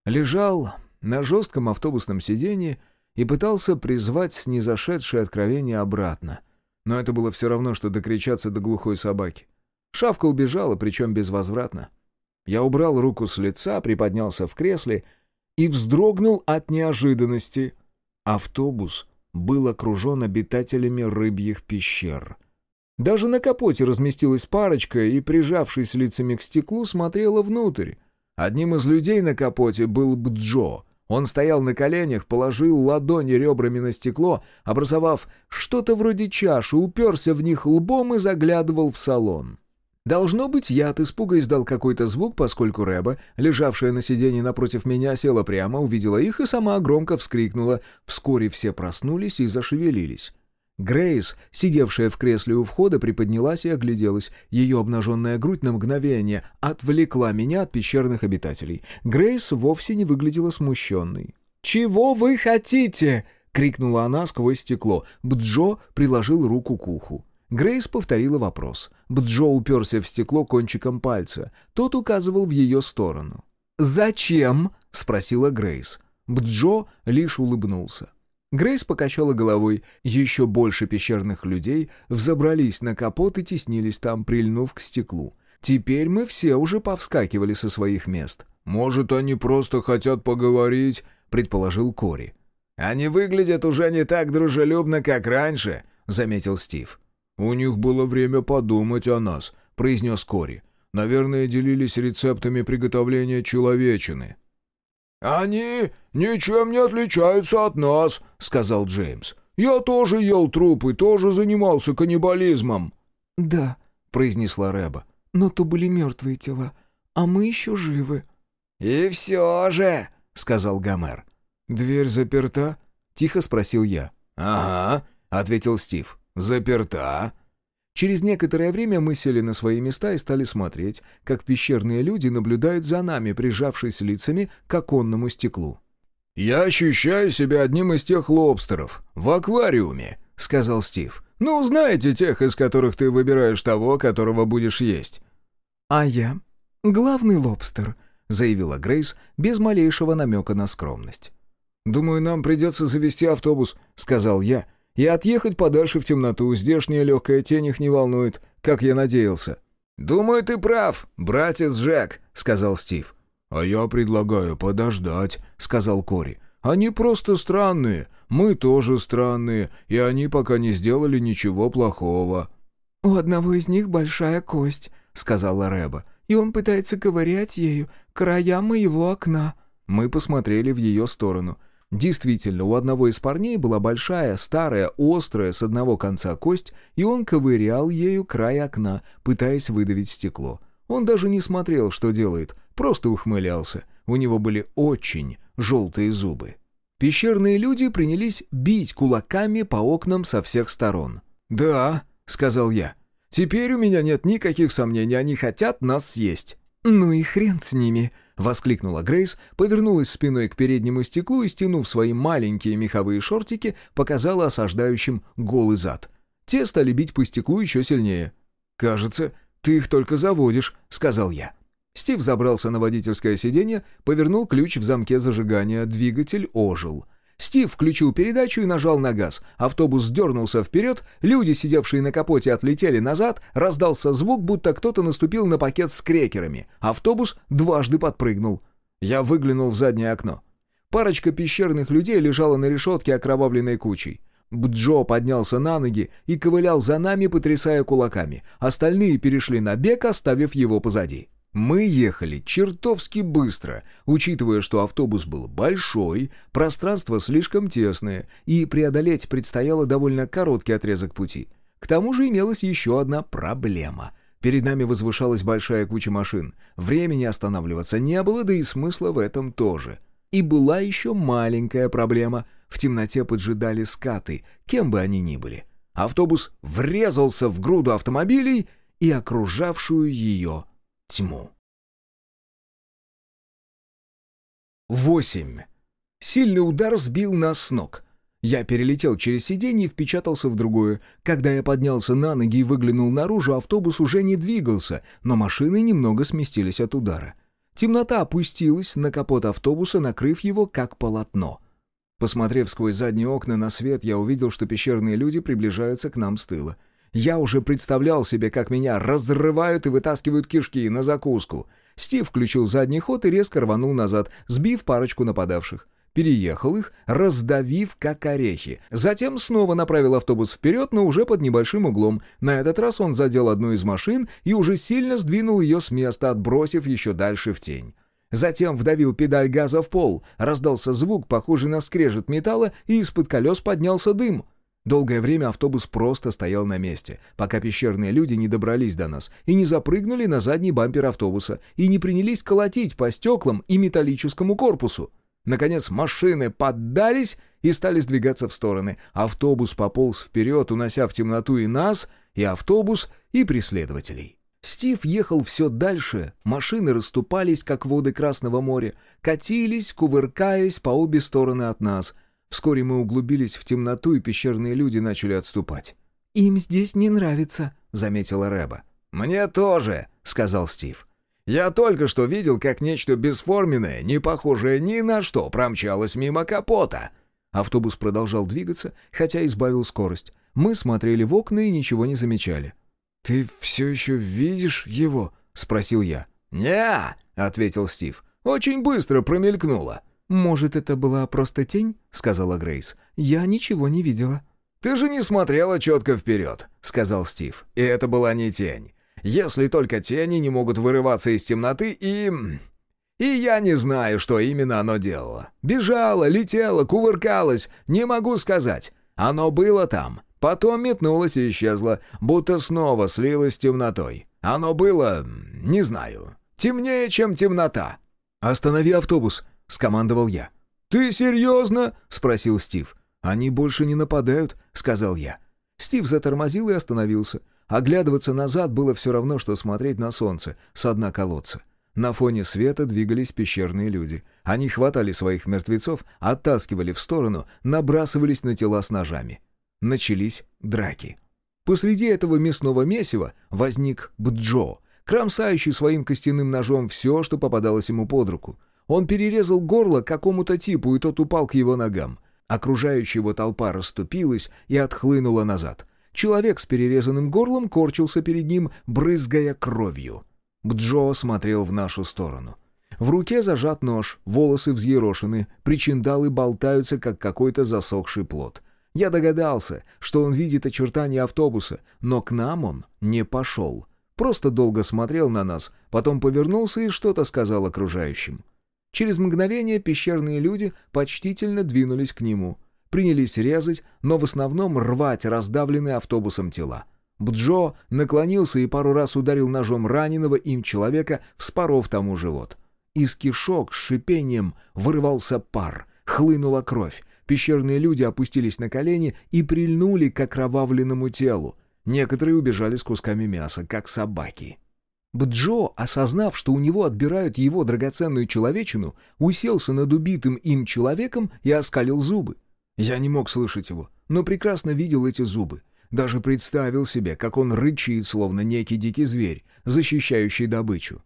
Лежал на жестком автобусном сиденье и пытался призвать снизошедшее откровение обратно. Но это было все равно, что докричаться до глухой собаки. Шавка убежала, причем безвозвратно. Я убрал руку с лица, приподнялся в кресле и вздрогнул от неожиданности — Автобус был окружен обитателями рыбьих пещер. Даже на капоте разместилась парочка и, прижавшись лицами к стеклу, смотрела внутрь. Одним из людей на капоте был Бджо. Он стоял на коленях, положил ладони ребрами на стекло, образовав что-то вроде чаши, уперся в них лбом и заглядывал в салон. Должно быть, я от испуга издал какой-то звук, поскольку Рэба, лежавшая на сиденье напротив меня, села прямо, увидела их и сама громко вскрикнула. Вскоре все проснулись и зашевелились. Грейс, сидевшая в кресле у входа, приподнялась и огляделась. Ее обнаженная грудь на мгновение отвлекла меня от пещерных обитателей. Грейс вовсе не выглядела смущенной. «Чего вы хотите?» — крикнула она сквозь стекло. Бджо приложил руку к уху. Грейс повторила вопрос. Бджо уперся в стекло кончиком пальца. Тот указывал в ее сторону. «Зачем?» — спросила Грейс. Бджо лишь улыбнулся. Грейс покачала головой. Еще больше пещерных людей взобрались на капот и теснились там, прильнув к стеклу. Теперь мы все уже повскакивали со своих мест. «Может, они просто хотят поговорить?» — предположил Кори. «Они выглядят уже не так дружелюбно, как раньше», — заметил Стив. «У них было время подумать о нас», — произнес Кори. «Наверное, делились рецептами приготовления человечины». «Они ничем не отличаются от нас», — сказал Джеймс. «Я тоже ел трупы, тоже занимался каннибализмом». «Да», — произнесла Рэба, — «но то были мертвые тела, а мы еще живы». «И все же», — сказал Гомер. «Дверь заперта?» — тихо спросил я. «Ага», — ответил Стив. «Заперта». Через некоторое время мы сели на свои места и стали смотреть, как пещерные люди наблюдают за нами, прижавшись лицами к оконному стеклу. «Я ощущаю себя одним из тех лобстеров в аквариуме», — сказал Стив. «Ну, знаете тех, из которых ты выбираешь того, которого будешь есть». «А я главный лобстер», — заявила Грейс без малейшего намека на скромность. «Думаю, нам придется завести автобус», — сказал я, — и отъехать подальше в темноту, здешняя легкая тень их не волнует, как я надеялся». «Думаю, ты прав, братец Джек», — сказал Стив. «А я предлагаю подождать», — сказал Кори. «Они просто странные, мы тоже странные, и они пока не сделали ничего плохого». «У одного из них большая кость», — сказала Рэба, «и он пытается ковырять ею края моего окна». Мы посмотрели в ее сторону — Действительно, у одного из парней была большая, старая, острая с одного конца кость, и он ковырял ею край окна, пытаясь выдавить стекло. Он даже не смотрел, что делает, просто ухмылялся. У него были очень желтые зубы. Пещерные люди принялись бить кулаками по окнам со всех сторон. «Да», — сказал я, — «теперь у меня нет никаких сомнений, они хотят нас съесть». «Ну и хрен с ними», — воскликнула Грейс, повернулась спиной к переднему стеклу и, стянув свои маленькие меховые шортики, показала осаждающим голый зад. Те стали бить по стеклу еще сильнее. «Кажется, ты их только заводишь», — сказал я. Стив забрался на водительское сиденье, повернул ключ в замке зажигания, двигатель ожил. Стив включил передачу и нажал на газ. Автобус дернулся вперед, люди, сидевшие на капоте, отлетели назад, раздался звук, будто кто-то наступил на пакет с крекерами. Автобус дважды подпрыгнул. Я выглянул в заднее окно. Парочка пещерных людей лежала на решетке окровавленной кучей. Бджо поднялся на ноги и ковылял за нами, потрясая кулаками. Остальные перешли на бег, оставив его позади. Мы ехали чертовски быстро, учитывая, что автобус был большой, пространство слишком тесное, и преодолеть предстояло довольно короткий отрезок пути. К тому же имелась еще одна проблема. Перед нами возвышалась большая куча машин. Времени останавливаться не было, да и смысла в этом тоже. И была еще маленькая проблема. В темноте поджидали скаты, кем бы они ни были. Автобус врезался в груду автомобилей и окружавшую ее тьму. 8. Сильный удар сбил нас с ног. Я перелетел через сиденье и впечатался в другое. Когда я поднялся на ноги и выглянул наружу, автобус уже не двигался, но машины немного сместились от удара. Темнота опустилась на капот автобуса, накрыв его как полотно. Посмотрев сквозь задние окна на свет, я увидел, что пещерные люди приближаются к нам с тыла. Я уже представлял себе, как меня разрывают и вытаскивают кишки на закуску. Стив включил задний ход и резко рванул назад, сбив парочку нападавших. Переехал их, раздавив как орехи. Затем снова направил автобус вперед, но уже под небольшим углом. На этот раз он задел одну из машин и уже сильно сдвинул ее с места, отбросив еще дальше в тень. Затем вдавил педаль газа в пол. Раздался звук, похожий на скрежет металла, и из-под колес поднялся дым. Долгое время автобус просто стоял на месте, пока пещерные люди не добрались до нас и не запрыгнули на задний бампер автобуса и не принялись колотить по стеклам и металлическому корпусу. Наконец машины поддались и стали сдвигаться в стороны. Автобус пополз вперед, унося в темноту и нас, и автобус, и преследователей. Стив ехал все дальше, машины расступались, как воды Красного моря, катились, кувыркаясь по обе стороны от нас — Вскоре мы углубились в темноту, и пещерные люди начали отступать. «Им здесь не нравится», — заметила Рэба. «Мне тоже», — сказал Стив. «Я только что видел, как нечто бесформенное, не похожее ни на что, промчалось мимо капота». Автобус продолжал двигаться, хотя избавил скорость. Мы смотрели в окна и ничего не замечали. «Ты все еще видишь его?» — спросил я. «Не-а», ответил Стив. «Очень быстро промелькнуло». «Может, это была просто тень?» — сказала Грейс. «Я ничего не видела». «Ты же не смотрела четко вперед», — сказал Стив. «И это была не тень. Если только тени не могут вырываться из темноты и... И я не знаю, что именно оно делало. Бежало, летело, кувыркалось, не могу сказать. Оно было там, потом метнулось и исчезло, будто снова слилось с темнотой. Оно было, не знаю, темнее, чем темнота. «Останови автобус», — скомандовал я. «Ты серьезно?» — спросил Стив. «Они больше не нападают», — сказал я. Стив затормозил и остановился. Оглядываться назад было все равно, что смотреть на солнце с дна колодца. На фоне света двигались пещерные люди. Они хватали своих мертвецов, оттаскивали в сторону, набрасывались на тела с ножами. Начались драки. Посреди этого мясного месива возник Бджо, кромсающий своим костяным ножом все, что попадалось ему под руку. Он перерезал горло какому-то типу, и тот упал к его ногам. Окружающая его толпа расступилась и отхлынула назад. Человек с перерезанным горлом корчился перед ним, брызгая кровью. Бджо смотрел в нашу сторону. В руке зажат нож, волосы взъерошены, причиндалы болтаются, как какой-то засохший плод. Я догадался, что он видит очертания автобуса, но к нам он не пошел. Просто долго смотрел на нас, потом повернулся и что-то сказал окружающим. Через мгновение пещерные люди почтительно двинулись к нему. Принялись резать, но в основном рвать раздавленные автобусом тела. Бджо наклонился и пару раз ударил ножом раненого им человека, вспоров тому живот. Из кишок с шипением вырывался пар, хлынула кровь. Пещерные люди опустились на колени и прильнули к окровавленному телу. Некоторые убежали с кусками мяса, как собаки. Бджо, осознав, что у него отбирают его драгоценную человечину, уселся над убитым им человеком и оскалил зубы. Я не мог слышать его, но прекрасно видел эти зубы. Даже представил себе, как он рычит, словно некий дикий зверь, защищающий добычу.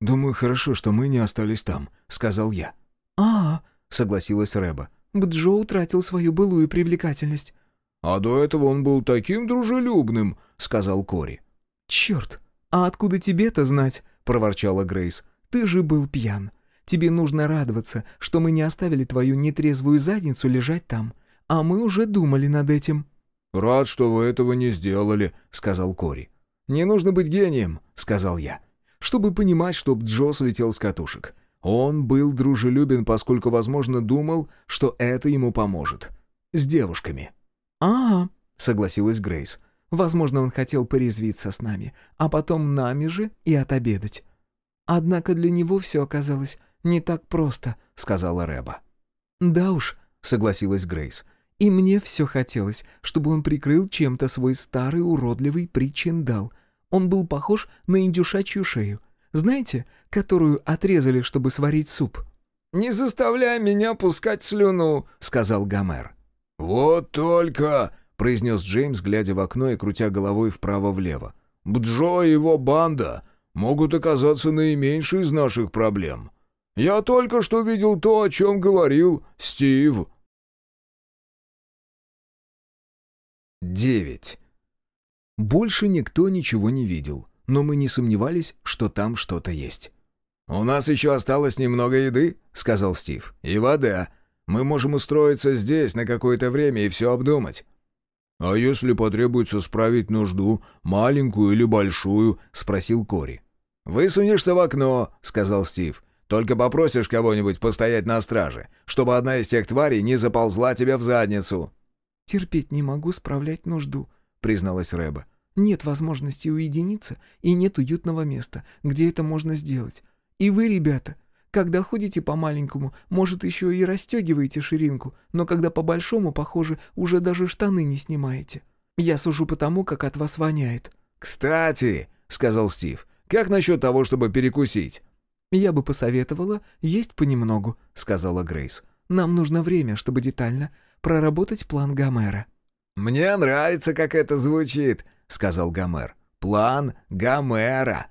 «Думаю, хорошо, что мы не остались там», — сказал я. «А, — согласилась Рэба. Бджо утратил свою былую привлекательность». «А до этого он был таким дружелюбным», — сказал Кори. «Черт, а откуда тебе-то знать?» — проворчала Грейс. «Ты же был пьян. Тебе нужно радоваться, что мы не оставили твою нетрезвую задницу лежать там. А мы уже думали над этим». «Рад, что вы этого не сделали», — сказал Кори. «Не нужно быть гением», — сказал я, чтобы понимать, что Джо слетел с катушек. Он был дружелюбен, поскольку, возможно, думал, что это ему поможет. С девушками. «А, — согласилась Грейс. Возможно, он хотел порезвиться с нами, а потом нами же и отобедать. Однако для него все оказалось не так просто», — сказала Рэба. «Да уж», — согласилась Грейс. И мне все хотелось, чтобы он прикрыл чем-то свой старый уродливый причиндал. Он был похож на индюшачью шею. Знаете, которую отрезали, чтобы сварить суп? «Не заставляй меня пускать слюну», — сказал Гомер. «Вот только», — произнес Джеймс, глядя в окно и крутя головой вправо-влево. «Бджо и его банда могут оказаться наименьшей из наших проблем. Я только что видел то, о чем говорил Стив». 9. Больше никто ничего не видел, но мы не сомневались, что там что-то есть. «У нас еще осталось немного еды», — сказал Стив, — «и вода. Мы можем устроиться здесь на какое-то время и все обдумать». «А если потребуется справить нужду, маленькую или большую?» — спросил Кори. «Высунешься в окно», — сказал Стив. «Только попросишь кого-нибудь постоять на страже, чтобы одна из тех тварей не заползла тебе в задницу». «Терпеть не могу справлять нужду», — призналась Рэба. «Нет возможности уединиться и нет уютного места, где это можно сделать. И вы, ребята, когда ходите по-маленькому, может, еще и расстегиваете ширинку, но когда по-большому, похоже, уже даже штаны не снимаете. Я сужу потому, как от вас воняет». «Кстати», — сказал Стив, — «как насчет того, чтобы перекусить?» «Я бы посоветовала есть понемногу», — сказала Грейс. «Нам нужно время, чтобы детально проработать план Гомера». «Мне нравится, как это звучит», — сказал Гомер. «План Гомера».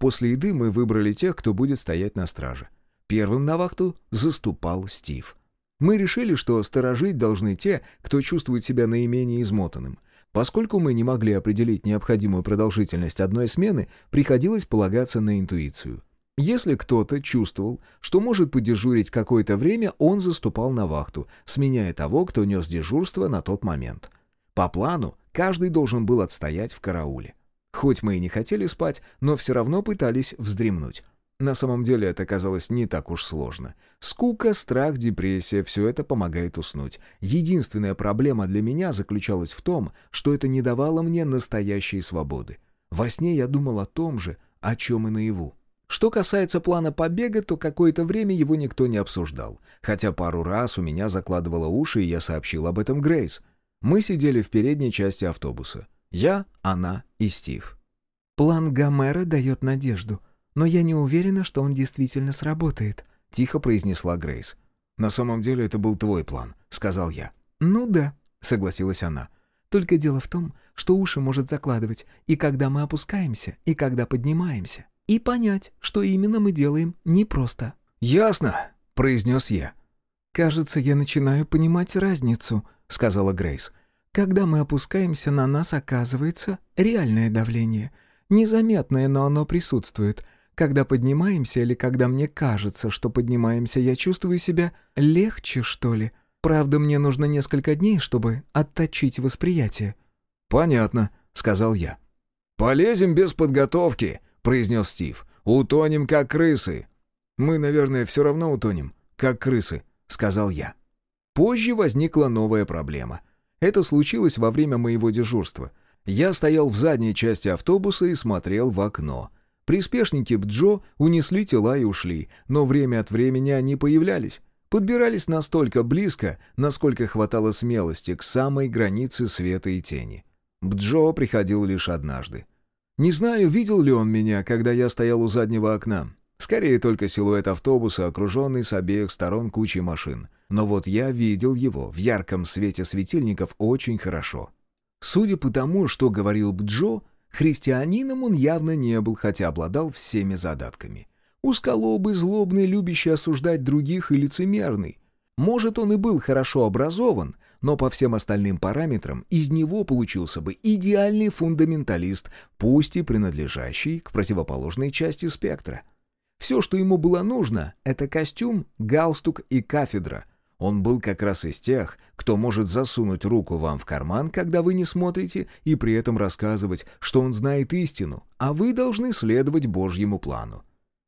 После еды мы выбрали тех, кто будет стоять на страже. Первым на вахту заступал Стив. Мы решили, что сторожить должны те, кто чувствует себя наименее измотанным. Поскольку мы не могли определить необходимую продолжительность одной смены, приходилось полагаться на интуицию. Если кто-то чувствовал, что может подежурить какое-то время, он заступал на вахту, сменяя того, кто нес дежурство на тот момент. По плану, каждый должен был отстоять в карауле. Хоть мы и не хотели спать, но все равно пытались вздремнуть. На самом деле это казалось не так уж сложно. Скука, страх, депрессия — все это помогает уснуть. Единственная проблема для меня заключалась в том, что это не давало мне настоящей свободы. Во сне я думал о том же, о чем и наяву. Что касается плана побега, то какое-то время его никто не обсуждал. Хотя пару раз у меня закладывало уши, и я сообщил об этом Грейс. Мы сидели в передней части автобуса. Я, она и Стив. «План Гомера дает надежду», но я не уверена, что он действительно сработает», — тихо произнесла Грейс. «На самом деле это был твой план», — сказал я. «Ну да», — согласилась она. «Только дело в том, что уши может закладывать и когда мы опускаемся, и когда поднимаемся. И понять, что именно мы делаем, непросто». «Ясно», — произнес я. «Кажется, я начинаю понимать разницу», — сказала Грейс. «Когда мы опускаемся, на нас оказывается реальное давление. Незаметное, но оно присутствует. Когда поднимаемся или когда мне кажется, что поднимаемся, я чувствую себя легче, что ли. Правда, мне нужно несколько дней, чтобы отточить восприятие». «Понятно», — сказал я. «Полезем без подготовки», — произнес Стив. «Утонем, как крысы». «Мы, наверное, все равно утонем, как крысы», — сказал я. Позже возникла новая проблема. Это случилось во время моего дежурства. Я стоял в задней части автобуса и смотрел в окно. Приспешники Бджо унесли тела и ушли, но время от времени они появлялись. Подбирались настолько близко, насколько хватало смелости к самой границе света и тени. Бджо приходил лишь однажды. Не знаю, видел ли он меня, когда я стоял у заднего окна. Скорее только силуэт автобуса, окруженный с обеих сторон кучей машин. Но вот я видел его в ярком свете светильников очень хорошо. Судя по тому, что говорил Бджо, Христианином он явно не был, хотя обладал всеми задатками. Узколобый, злобный, любящий осуждать других и лицемерный. Может, он и был хорошо образован, но по всем остальным параметрам из него получился бы идеальный фундаменталист, пусть и принадлежащий к противоположной части спектра. Все, что ему было нужно, это костюм, галстук и кафедра, он был как раз из тех, кто может засунуть руку вам в карман, когда вы не смотрите, и при этом рассказывать, что он знает истину, а вы должны следовать Божьему плану.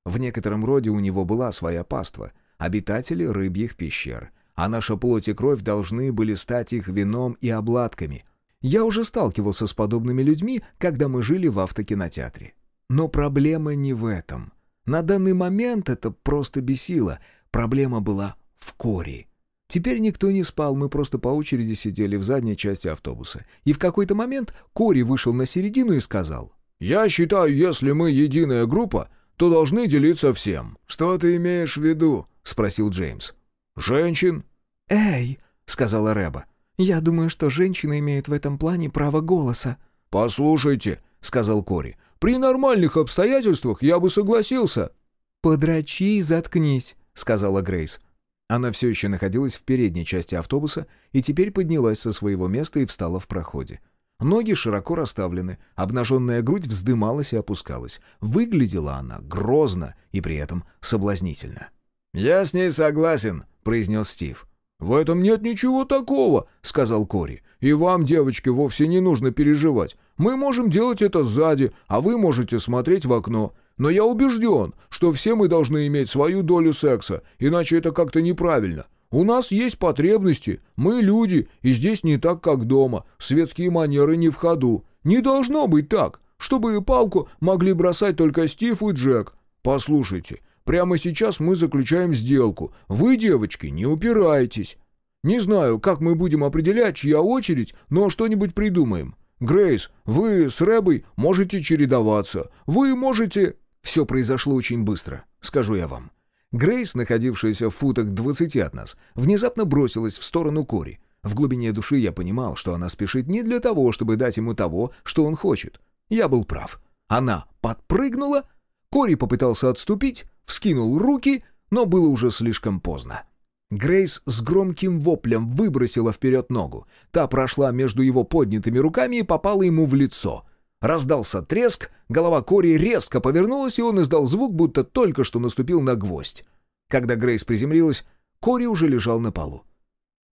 В некотором роде у него была своя паства, обитатели рыбьих пещер, а наша плоть и кровь должны были стать их вином и обладками. Я уже сталкивался с подобными людьми, когда мы жили в автокинотеатре. Но проблема не в этом. На данный момент это просто бесило. Проблема была в Кори. Теперь никто не спал, мы просто по очереди сидели в задней части автобуса. И в какой-то момент Кори вышел на середину и сказал. «Я считаю, если мы единая группа, то должны делиться всем». «Что ты имеешь в виду?» — спросил Джеймс. «Женщин». «Эй», — сказала Рэба. «Я думаю, что женщина имеет в этом плане право голоса». «Послушайте», — сказал Кори, — «при нормальных обстоятельствах я бы согласился». «Подрачи и заткнись», — сказала Грейс. Она все еще находилась в передней части автобуса и теперь поднялась со своего места и встала в проходе. Ноги широко расставлены, обнаженная грудь вздымалась и опускалась. Выглядела она грозно и при этом соблазнительно. «Я с ней согласен», — произнес Стив. «В этом нет ничего такого», — сказал Кори. «И вам, девочки, вовсе не нужно переживать. Мы можем делать это сзади, а вы можете смотреть в окно. Но я убежден, что все мы должны иметь свою долю секса, иначе это как-то неправильно. У нас есть потребности, мы люди, и здесь не так, как дома, светские манеры не в ходу. Не должно быть так, чтобы палку могли бросать только Стив и Джек. Послушайте, прямо сейчас мы заключаем сделку. Вы, девочки, не упирайтесь. Не знаю, как мы будем определять, чья очередь, но что-нибудь придумаем. Грейс, вы с Рэбой можете чередоваться. Вы можете... Все произошло очень быстро, скажу я вам. Грейс, находившаяся в футах двадцати от нас, внезапно бросилась в сторону Кори. В глубине души я понимал, что она спешит не для того, чтобы дать ему того, что он хочет. Я был прав. Она подпрыгнула, Кори попытался отступить, вскинул руки, но было уже слишком поздно. Грейс с громким воплем выбросила вперед ногу. Та прошла между его поднятыми руками и попала ему в лицо — Раздался треск, голова Кори резко повернулась, и он издал звук, будто только что наступил на гвоздь. Когда Грейс приземлилась, Кори уже лежал на полу.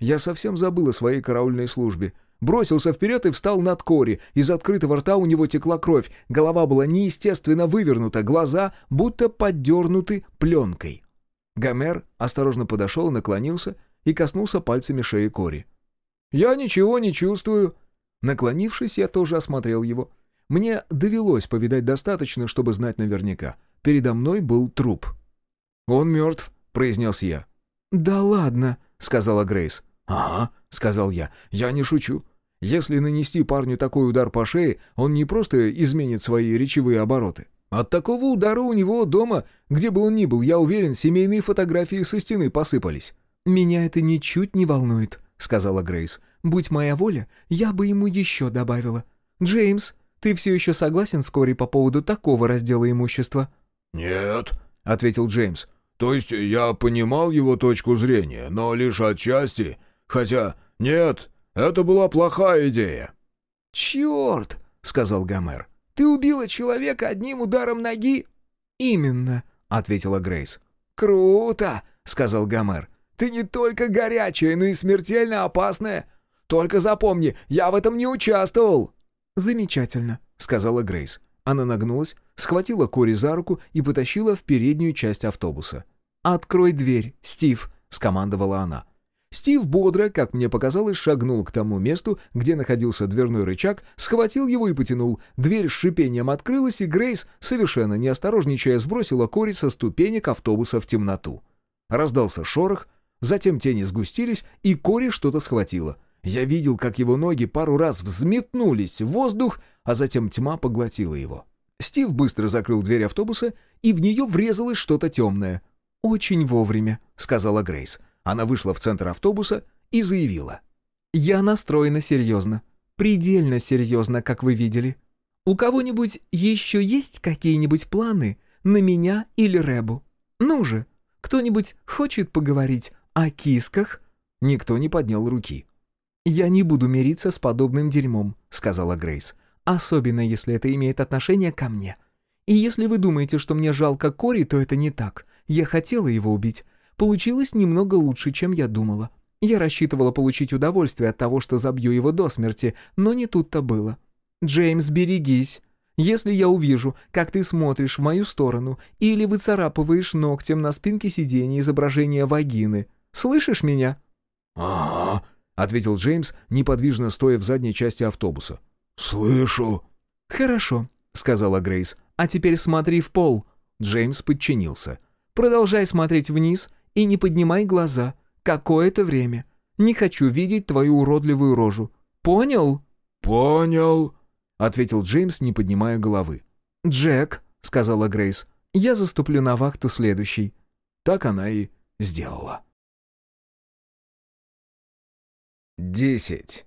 Я совсем забыл о своей караульной службе. Бросился вперед и встал над Кори. Из открытого рта у него текла кровь. Голова была неестественно вывернута, глаза будто поддернуты пленкой. Гомер осторожно подошел, наклонился и коснулся пальцами шеи Кори. «Я ничего не чувствую». Наклонившись, я тоже осмотрел его. Мне довелось повидать достаточно, чтобы знать наверняка. Передо мной был труп. «Он мертв», — произнес я. «Да ладно», — сказала Грейс. «Ага», — сказал я, — «я не шучу. Если нанести парню такой удар по шее, он не просто изменит свои речевые обороты. От такого удара у него дома, где бы он ни был, я уверен, семейные фотографии со стены посыпались». «Меня это ничуть не волнует», — сказала Грейс. «Будь моя воля, я бы ему еще добавила. Джеймс, ты все еще согласен с Кори по поводу такого раздела имущества?» «Нет», — ответил Джеймс. «То есть я понимал его точку зрения, но лишь отчасти. Хотя, нет, это была плохая идея». «Черт!» — сказал Гомер. «Ты убила человека одним ударом ноги?» «Именно», — ответила Грейс. «Круто!» — сказал Гомер. «Ты не только горячая, но и смертельно опасная. Только запомни, я в этом не участвовал». «Замечательно», — сказала Грейс. Она нагнулась, схватила Кори за руку и потащила в переднюю часть автобуса. «Открой дверь, Стив», — скомандовала она. Стив бодро, как мне показалось, шагнул к тому месту, где находился дверной рычаг, схватил его и потянул. Дверь с шипением открылась, и Грейс, совершенно неосторожничая, сбросила Кори со ступенек автобуса в темноту. Раздался шорох, затем тени сгустились, и Кори что-то схватила. Я видел, как его ноги пару раз взметнулись в воздух, а затем тьма поглотила его. Стив быстро закрыл дверь автобуса, и в нее врезалось что-то темное. «Очень вовремя», — сказала Грейс. Она вышла в центр автобуса и заявила. «Я настроена серьезно. Предельно серьезно, как вы видели. У кого-нибудь еще есть какие-нибудь планы на меня или Рэбу? Ну же, кто-нибудь хочет поговорить о кисках?» Никто не поднял руки. «Я не буду мириться с подобным дерьмом», — сказала Грейс. «Особенно, если это имеет отношение ко мне. И если вы думаете, что мне жалко Кори, то это не так. Я хотела его убить, Получилось немного лучше, чем я думала. Я рассчитывала получить удовольствие от того, что забью его до смерти, но не тут-то было. «Джеймс, берегись. Если я увижу, как ты смотришь в мою сторону или выцарапываешь ногтем на спинке сиденья изображение вагины, слышишь меня?» «Ага», — ответил Джеймс, неподвижно стоя в задней части автобуса. «Слышу». «Хорошо», — сказала Грейс. «А теперь смотри в пол». Джеймс подчинился. «Продолжай смотреть вниз и не поднимай глаза. Какое-то время. Не хочу видеть твою уродливую рожу. Понял?» «Понял», — ответил Джеймс, не поднимая головы. «Джек», — сказала Грейс, — «я заступлю на вахту следующий». Так она и сделала. Десять.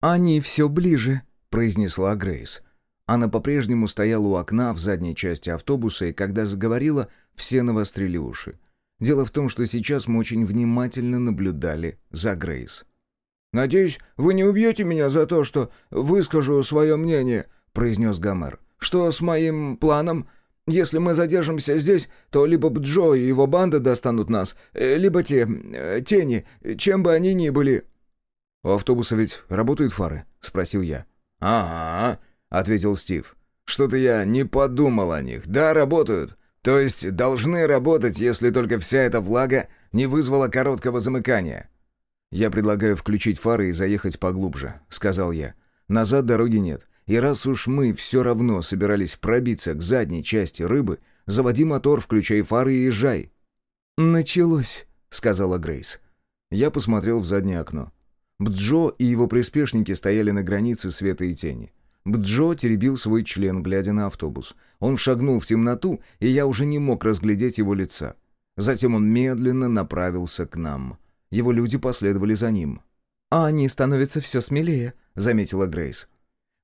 «Они все ближе», — произнесла Грейс. Она по-прежнему стояла у окна в задней части автобуса, и когда заговорила, все навострили уши. Дело в том, что сейчас мы очень внимательно наблюдали за Грейс. «Надеюсь, вы не убьете меня за то, что выскажу свое мнение», — произнес Гомер. «Что с моим планом? Если мы задержимся здесь, то либо Джо и его банда достанут нас, э, либо те... Э, тени, чем бы они ни были». «У автобуса ведь работают фары?» — спросил я. «Ага», — ответил Стив. «Что-то я не подумал о них. Да, работают. То есть должны работать, если только вся эта влага не вызвала короткого замыкания. «Я предлагаю включить фары и заехать поглубже», — сказал я. «Назад дороги нет. И раз уж мы все равно собирались пробиться к задней части рыбы, заводи мотор, включай фары и езжай». «Началось», — сказала Грейс. Я посмотрел в заднее окно. Бджо и его приспешники стояли на границе света и тени. Бджо теребил свой член, глядя на автобус. Он шагнул в темноту, и я уже не мог разглядеть его лица. Затем он медленно направился к нам. Его люди последовали за ним. «А они становятся все смелее», — заметила Грейс.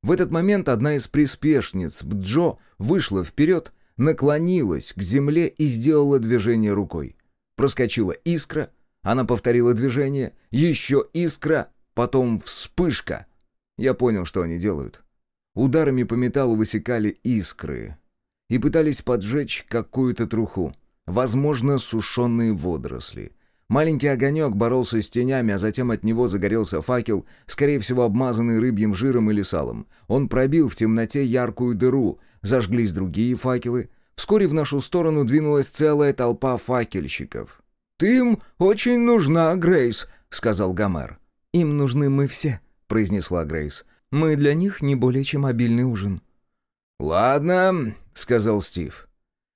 В этот момент одна из приспешниц Бджо вышла вперед, наклонилась к земле и сделала движение рукой. Проскочила искра, она повторила движение, еще искра, потом вспышка. Я понял, что они делают. Ударами по металлу высекали искры и пытались поджечь какую-то труху, возможно, сушеные водоросли. Маленький огонек боролся с тенями, а затем от него загорелся факел, скорее всего обмазанный рыбьим жиром или салом. Он пробил в темноте яркую дыру, зажглись другие факелы. Вскоре в нашу сторону двинулась целая толпа факельщиков. «Ты им очень нужна, Грейс», — сказал Гомер. «Им нужны мы все», — произнесла Грейс. «Мы для них не более чем обильный ужин». «Ладно», — сказал Стив.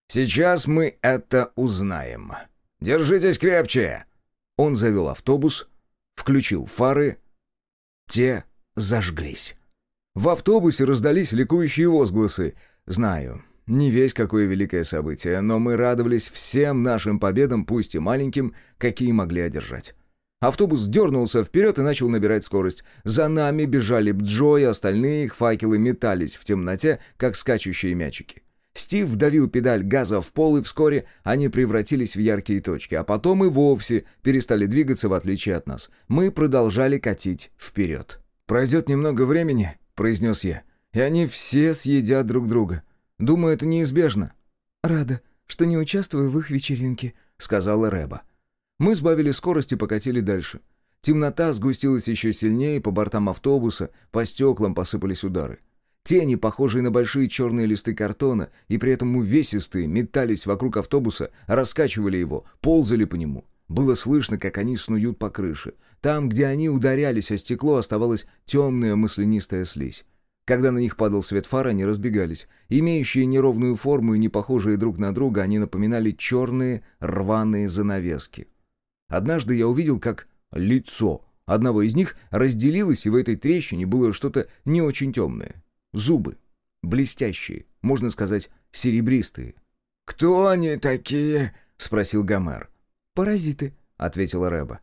«Сейчас мы это узнаем. Держитесь крепче!» Он завел автобус, включил фары. Те зажглись. В автобусе раздались ликующие возгласы. Знаю, не весь какое великое событие, но мы радовались всем нашим победам, пусть и маленьким, какие могли одержать. Автобус дернулся вперед и начал набирать скорость. За нами бежали Бджо и остальные их факелы метались в темноте, как скачущие мячики. Стив вдавил педаль газа в пол, и вскоре они превратились в яркие точки, а потом и вовсе перестали двигаться, в отличие от нас. Мы продолжали катить вперед. «Пройдет немного времени», — произнес я, — «и они все съедят друг друга. Думаю, это неизбежно». «Рада, что не участвую в их вечеринке», — сказала Рэба. Мы сбавили скорость и покатили дальше. Темнота сгустилась еще сильнее, по бортам автобуса, по стеклам посыпались удары. Тени, похожие на большие черные листы картона и при этом увесистые, метались вокруг автобуса, раскачивали его, ползали по нему. Было слышно, как они снуют по крыше. Там, где они ударялись о стекло, оставалась темная маслянистая слизь. Когда на них падал свет фар, они разбегались. Имеющие неровную форму и не похожие друг на друга, они напоминали черные рваные занавески. Однажды я увидел, как лицо одного из них разделилось, и в этой трещине было что-то не очень темное. Зубы. Блестящие, можно сказать, серебристые. «Кто они такие?» — спросил Гомер. «Паразиты», — ответила Рэба.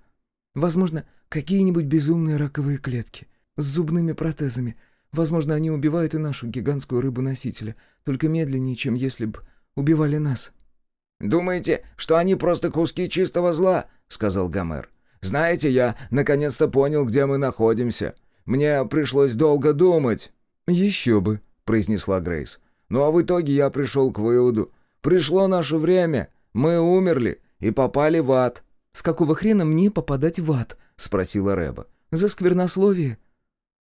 «Возможно, какие-нибудь безумные раковые клетки с зубными протезами. Возможно, они убивают и нашу гигантскую рыбу-носителя, только медленнее, чем если бы убивали нас». «Думаете, что они просто куски чистого зла?» — сказал Гомер. «Знаете, я наконец-то понял, где мы находимся. Мне пришлось долго думать». «Еще бы», — произнесла Грейс. «Ну а в итоге я пришел к выводу. Пришло наше время. Мы умерли и попали в ад». «С какого хрена мне попадать в ад?» — спросила Рэба. «За сквернословие».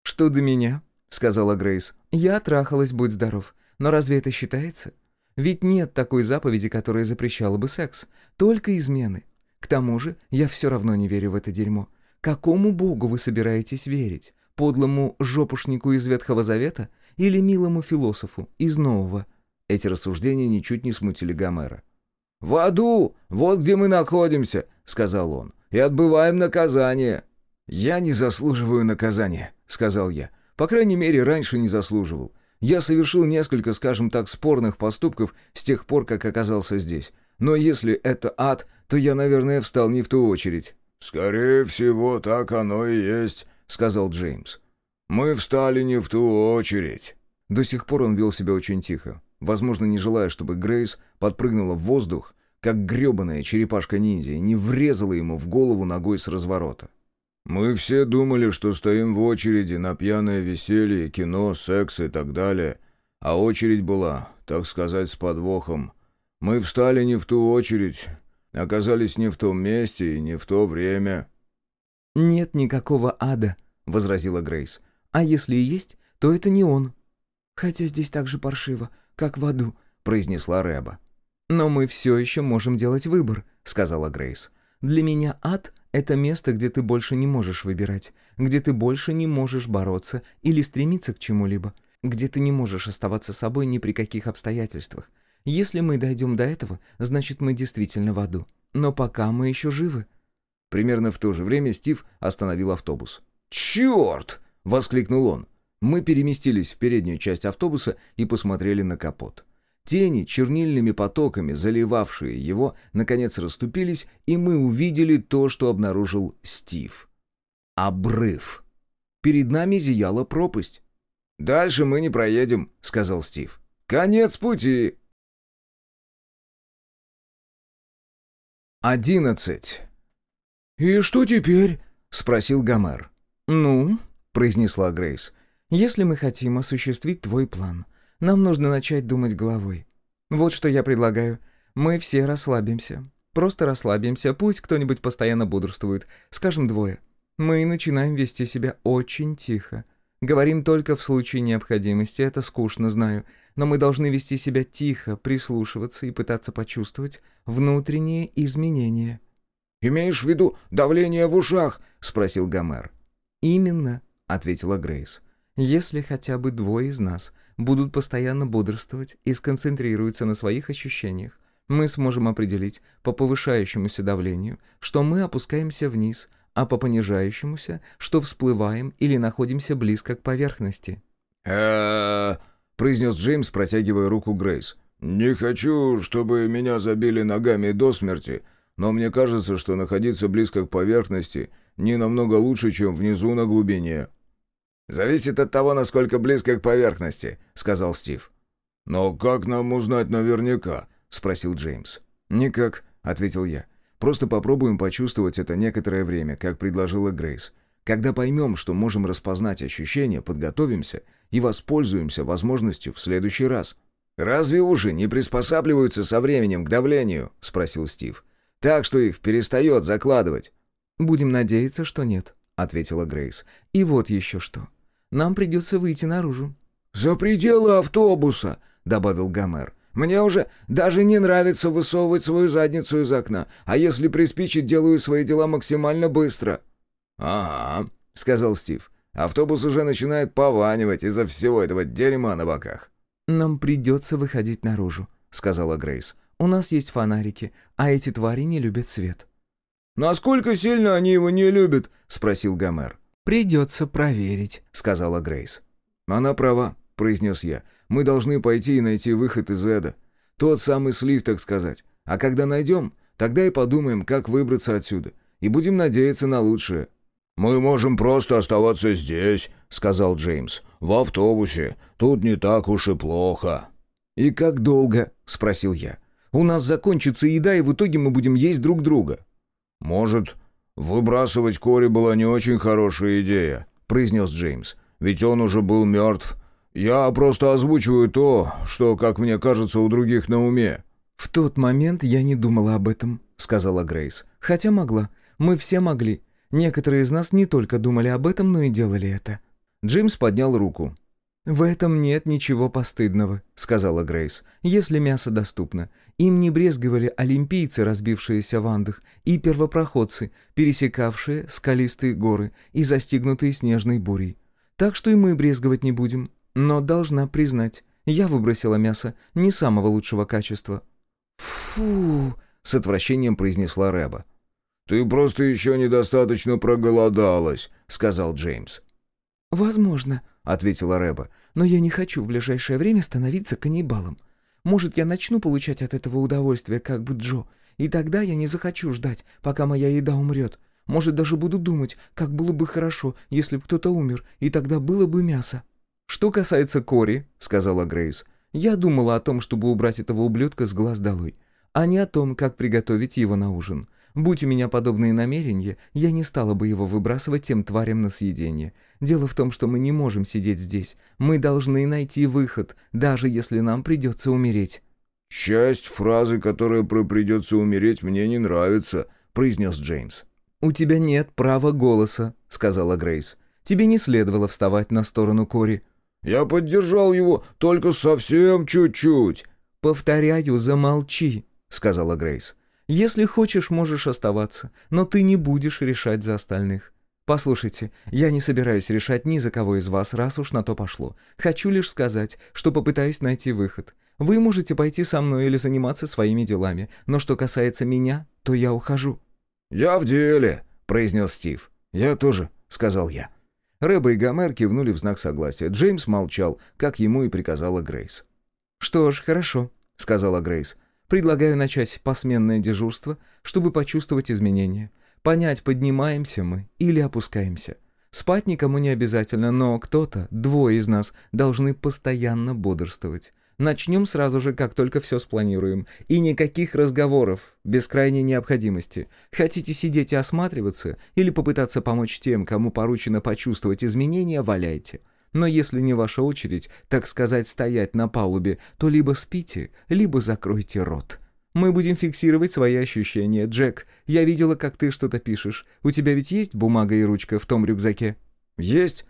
«Что до меня?» — сказала Грейс. «Я трахалась, будь здоров. Но разве это считается? Ведь нет такой заповеди, которая запрещала бы секс. Только измены. К тому же я все равно не верю в это дерьмо. Какому богу вы собираетесь верить? Подлому жопушнику из Ветхого Завета или милому философу из Нового? Эти рассуждения ничуть не смутили Гомера. «В аду! Вот где мы находимся!» — сказал он. «И отбываем наказание!» «Я не заслуживаю наказания», — сказал я. «По крайней мере, раньше не заслуживал. Я совершил несколько, скажем так, спорных поступков с тех пор, как оказался здесь. Но если это ад, то я, наверное, встал не в ту очередь». «Скорее всего, так оно и есть», сказал Джеймс. «Мы встали не в ту очередь». До сих пор он вел себя очень тихо, возможно, не желая, чтобы Грейс подпрыгнула в воздух, как гребаная черепашка-ниндзя, и не врезала ему в голову ногой с разворота. «Мы все думали, что стоим в очереди на пьяное веселье, кино, секс и так далее, а очередь была, так сказать, с подвохом. Мы встали не в ту очередь, оказались не в том месте и не в то время». «Нет никакого ада», — возразила Грейс. «А если и есть, то это не он». «Хотя здесь так же паршиво, как в аду», — произнесла Рэба. «Но мы все еще можем делать выбор», — сказала Грейс. «Для меня ад — это место, где ты больше не можешь выбирать, где ты больше не можешь бороться или стремиться к чему-либо, где ты не можешь оставаться собой ни при каких обстоятельствах. Если мы дойдем до этого, значит, мы действительно в аду. Но пока мы еще живы». Примерно в то же время Стив остановил автобус. «Черт!» — воскликнул он. Мы переместились в переднюю часть автобуса и посмотрели на капот. Тени, чернильными потоками заливавшие его, наконец расступились, и мы увидели то, что обнаружил Стив. Обрыв. Перед нами зияла пропасть. «Дальше мы не проедем», — сказал Стив. «Конец пути!» Одиннадцать. «И что теперь?» — спросил Гомер. «Ну», — произнесла Грейс, — «если мы хотим осуществить твой план, нам нужно начать думать головой. Вот что я предлагаю. Мы все расслабимся. Просто расслабимся, пусть кто-нибудь постоянно бодрствует. Скажем, двое. Мы начинаем вести себя очень тихо. Говорим только в случае необходимости, это скучно, знаю. Но мы должны вести себя тихо, прислушиваться и пытаться почувствовать внутренние изменения». «Имеешь в виду давление в ушах?» — спросил Гомер. «Именно», — ответила Грейс. «Если хотя бы двое из нас будут постоянно бодрствовать и сконцентрируются на своих ощущениях, мы сможем определить по повышающемуся давлению, что мы опускаемся вниз, а по понижающемуся, что всплываем или находимся близко к поверхности. э произнес Джеймс, протягивая руку Грейс. «Не хочу, чтобы меня забили ногами до смерти, но мне кажется, что находиться близко к поверхности не намного лучше, чем внизу на глубине». «Зависит от того, насколько близко к поверхности», — сказал Стив. «Но как нам узнать наверняка?» — спросил Джеймс. «Никак», — ответил я. «Просто попробуем почувствовать это некоторое время, как предложила Грейс. Когда поймем, что можем распознать ощущения, подготовимся и воспользуемся возможностью в следующий раз». «Разве уши не приспосабливаются со временем к давлению?» — спросил Стив. «Так что их перестает закладывать». «Будем надеяться, что нет», — ответила Грейс. «И вот еще что. Нам придется выйти наружу». «За пределы автобуса», — добавил Гомер. Мне уже даже не нравится высовывать свою задницу из окна, а если приспичит, делаю свои дела максимально быстро». «Ага», — сказал Стив. «Автобус уже начинает пованивать из-за всего этого дерьма на боках». «Нам придется выходить наружу», — сказала Грейс. «У нас есть фонарики, а эти твари не любят свет». «Насколько сильно они его не любят?» — спросил Гомер. «Придется проверить», — сказала Грейс. «Она права», — произнес я. Мы должны пойти и найти выход из Эда. Тот самый слив, так сказать. А когда найдем, тогда и подумаем, как выбраться отсюда. И будем надеяться на лучшее». «Мы можем просто оставаться здесь», — сказал Джеймс. «В автобусе. Тут не так уж и плохо». «И как долго?» — спросил я. «У нас закончится еда, и в итоге мы будем есть друг друга». «Может, выбрасывать Кори была не очень хорошая идея», — произнес Джеймс. «Ведь он уже был мертв. «Я просто озвучиваю то, что, как мне кажется, у других на уме». «В тот момент я не думала об этом», — сказала Грейс. «Хотя могла. Мы все могли. Некоторые из нас не только думали об этом, но и делали это». Джеймс поднял руку. «В этом нет ничего постыдного», — сказала Грейс, «если мясо доступно. Им не брезговали олимпийцы, разбившиеся в Андах, и первопроходцы, пересекавшие скалистые горы и застигнутые снежной бурей. Так что и мы брезговать не будем. Но должна признать, я выбросила мясо не самого лучшего качества. «Фу!» — с отвращением произнесла Рэба. «Ты просто еще недостаточно проголодалась», — сказал Джеймс. «Возможно», — ответила Рэба, «но я не хочу в ближайшее время становиться каннибалом. Может, я начну получать от этого удовольствие, как бы Джо, и тогда я не захочу ждать, пока моя еда умрет. Может, даже буду думать, как было бы хорошо, если бы кто-то умер, и тогда было бы мясо». «Что касается Кори», — сказала Грейс, — «я думала о том, чтобы убрать этого ублюдка с глаз долой, а не о том, как приготовить его на ужин. Будь у меня подобные намерения, я не стала бы его выбрасывать тем тварям на съедение. Дело в том, что мы не можем сидеть здесь. Мы должны найти выход, даже если нам придется умереть». «Часть фразы, которая про «придется умереть», мне не нравится», — произнес Джеймс. «У тебя нет права голоса», — сказала Грейс. «Тебе не следовало вставать на сторону Кори». Я поддержал его только совсем чуть-чуть». «Повторяю, замолчи», — сказала Грейс. «Если хочешь, можешь оставаться, но ты не будешь решать за остальных. Послушайте, я не собираюсь решать ни за кого из вас, раз уж на то пошло. Хочу лишь сказать, что попытаюсь найти выход. Вы можете пойти со мной или заниматься своими делами, но что касается меня, то я ухожу». «Я в деле», — произнес Стив. «Я тоже», — сказал я. Рэба и Гомер кивнули в знак согласия. Джеймс молчал, как ему и приказала Грейс. «Что ж, хорошо», — сказала Грейс. «Предлагаю начать посменное дежурство, чтобы почувствовать изменения. Понять, поднимаемся мы или опускаемся. Спать никому не обязательно, но кто-то, двое из нас, должны постоянно бодрствовать. Начнем сразу же, как только все спланируем. И никаких разговоров, без крайней необходимости. Хотите сидеть и осматриваться, или попытаться помочь тем, кому поручено почувствовать изменения, валяйте. Но если не ваша очередь, так сказать, стоять на палубе, то либо спите, либо закройте рот. Мы будем фиксировать свои ощущения. Джек, я видела, как ты что-то пишешь. У тебя ведь есть бумага и ручка в том рюкзаке?» «Есть.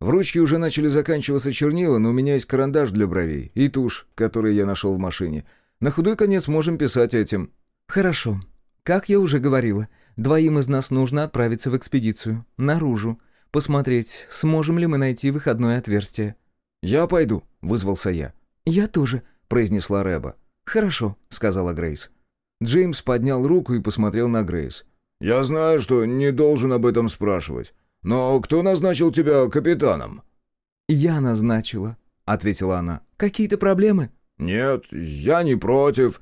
В ручке уже начали заканчиваться чернила, но у меня есть карандаш для бровей и тушь, который я нашел в машине. На худой конец можем писать этим». «Хорошо. Как я уже говорила, двоим из нас нужно отправиться в экспедицию. Наружу. Посмотреть, сможем ли мы найти выходное отверстие». «Я пойду», — вызвался я. «Я тоже», — произнесла Рэба. «Хорошо», — сказала Грейс. Джеймс поднял руку и посмотрел на Грейс. «Я знаю, что не должен об этом спрашивать. Но кто назначил тебя капитаном?» «Я назначила», — ответила она. «Какие-то проблемы?» «Нет, я не против».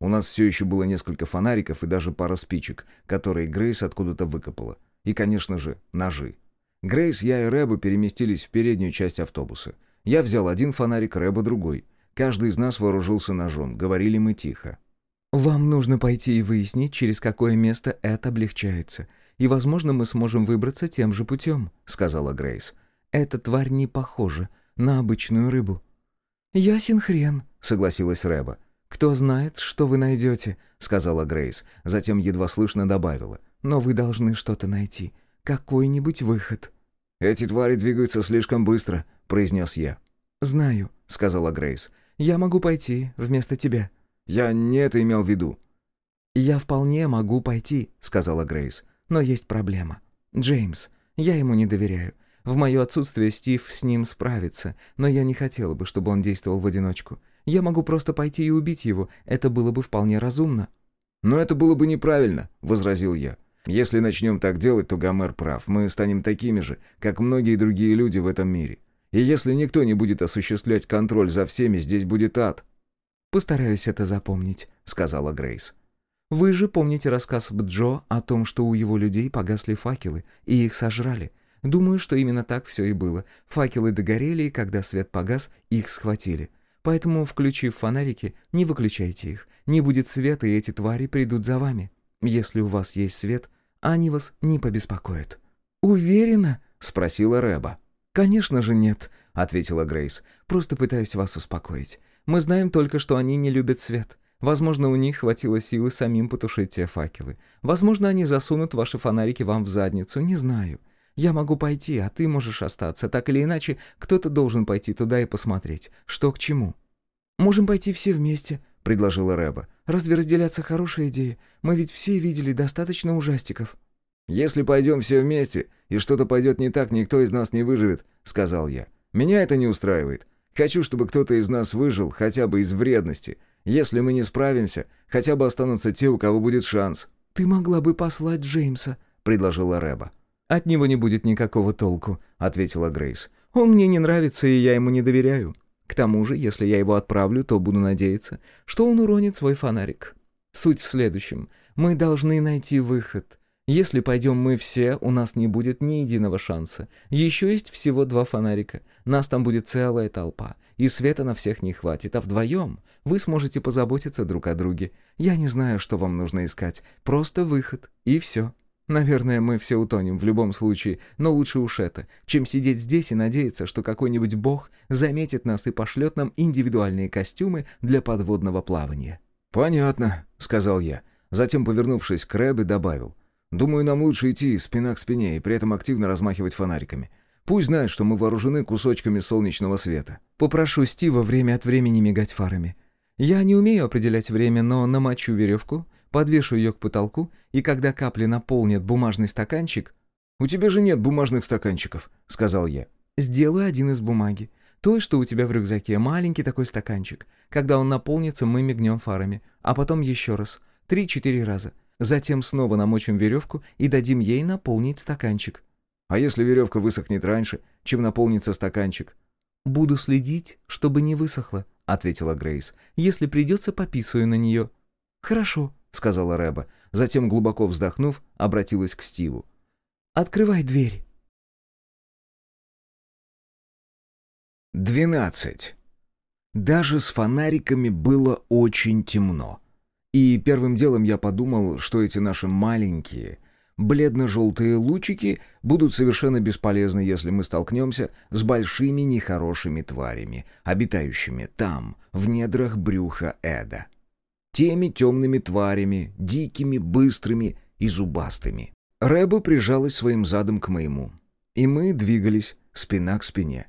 У нас все еще было несколько фонариков и даже пара спичек, которые Грейс откуда-то выкопала. И, конечно же, ножи. Грейс, я и Рэба переместились в переднюю часть автобуса. Я взял один фонарик, Рэба другой. Каждый из нас вооружился ножом. Говорили мы тихо. «Вам нужно пойти и выяснить, через какое место это облегчается. И, возможно, мы сможем выбраться тем же путем», — сказала Грейс. «Эта тварь не похожа на обычную рыбу». «Ясен хрен», — согласилась Рэба. «Кто знает, что вы найдете», — сказала Грейс. Затем едва слышно добавила. «Но вы должны что-то найти какой-нибудь выход». «Эти твари двигаются слишком быстро», — произнес я. «Знаю», — сказала Грейс. «Я могу пойти вместо тебя». «Я не это имел в виду». «Я вполне могу пойти», — сказала Грейс. «Но есть проблема. Джеймс. Я ему не доверяю. В мое отсутствие Стив с ним справится, но я не хотела бы, чтобы он действовал в одиночку. Я могу просто пойти и убить его. Это было бы вполне разумно». «Но это было бы неправильно», — возразил я. Если начнем так делать, то Гомер прав. Мы станем такими же, как многие другие люди в этом мире. И если никто не будет осуществлять контроль за всеми, здесь будет ад». «Постараюсь это запомнить», — сказала Грейс. «Вы же помните рассказ Бджо о том, что у его людей погасли факелы, и их сожрали. Думаю, что именно так все и было. Факелы догорели, и когда свет погас, их схватили. Поэтому, включив фонарики, не выключайте их. Не будет света, и эти твари придут за вами. Если у вас есть свет, они вас не побеспокоят». «Уверена?» — спросила Рэба. «Конечно же нет», — ответила Грейс. «Просто пытаюсь вас успокоить. Мы знаем только, что они не любят свет. Возможно, у них хватило силы самим потушить те факелы. Возможно, они засунут ваши фонарики вам в задницу, не знаю. Я могу пойти, а ты можешь остаться. Так или иначе, кто-то должен пойти туда и посмотреть, что к чему». «Можем пойти все вместе», — предложила Рэба. «Разве разделяться хорошая идея? Мы ведь все видели достаточно ужастиков». «Если пойдем все вместе, и что-то пойдет не так, никто из нас не выживет», — сказал я. «Меня это не устраивает. Хочу, чтобы кто-то из нас выжил, хотя бы из вредности. Если мы не справимся, хотя бы останутся те, у кого будет шанс». «Ты могла бы послать Джеймса», — предложила Рэба. «От него не будет никакого толку», — ответила Грейс. «Он мне не нравится, и я ему не доверяю. К тому же, если я его отправлю, то буду надеяться, что он уронит свой фонарик. Суть в следующем. Мы должны найти выход. Если пойдем мы все, у нас не будет ни единого шанса. Еще есть всего два фонарика. Нас там будет целая толпа. И света на всех не хватит. А вдвоем вы сможете позаботиться друг о друге. Я не знаю, что вам нужно искать. Просто выход. И все. Наверное, мы все утонем в любом случае, но лучше уж это, чем сидеть здесь и надеяться, что какой-нибудь бог заметит нас и пошлет нам индивидуальные костюмы для подводного плавания». «Понятно», — сказал я. Затем, повернувшись к Рэбе, добавил. «Думаю, нам лучше идти спина к спине и при этом активно размахивать фонариками. Пусть знает, что мы вооружены кусочками солнечного света». «Попрошу Стива время от времени мигать фарами. Я не умею определять время, но намочу веревку, подвешу ее к потолку, и когда капли наполнят бумажный стаканчик... «У тебя же нет бумажных стаканчиков», — сказал я. «Сделаю один из бумаги. Той, что у тебя в рюкзаке, маленький такой стаканчик. Когда он наполнится, мы мигнем фарами. А потом еще раз. Три-четыре раза. Затем снова намочим веревку и дадим ей наполнить стаканчик». «А если веревка высохнет раньше, чем наполнится стаканчик?» «Буду следить, чтобы не высохло», — ответила Грейс. «Если придется, пописаю на нее». «Хорошо», — сказала Рэба. Затем, глубоко вздохнув, обратилась к Стиву. «Открывай дверь». Двенадцать. Даже с фонариками было очень темно. И первым делом я подумал, что эти наши маленькие, бледно-желтые лучики будут совершенно бесполезны, если мы столкнемся с большими нехорошими тварями, обитающими там, в недрах брюха Эда. Теми темными тварями, дикими, быстрыми и зубастыми. Рэба прижалась своим задом к моему. И мы двигались спина к спине.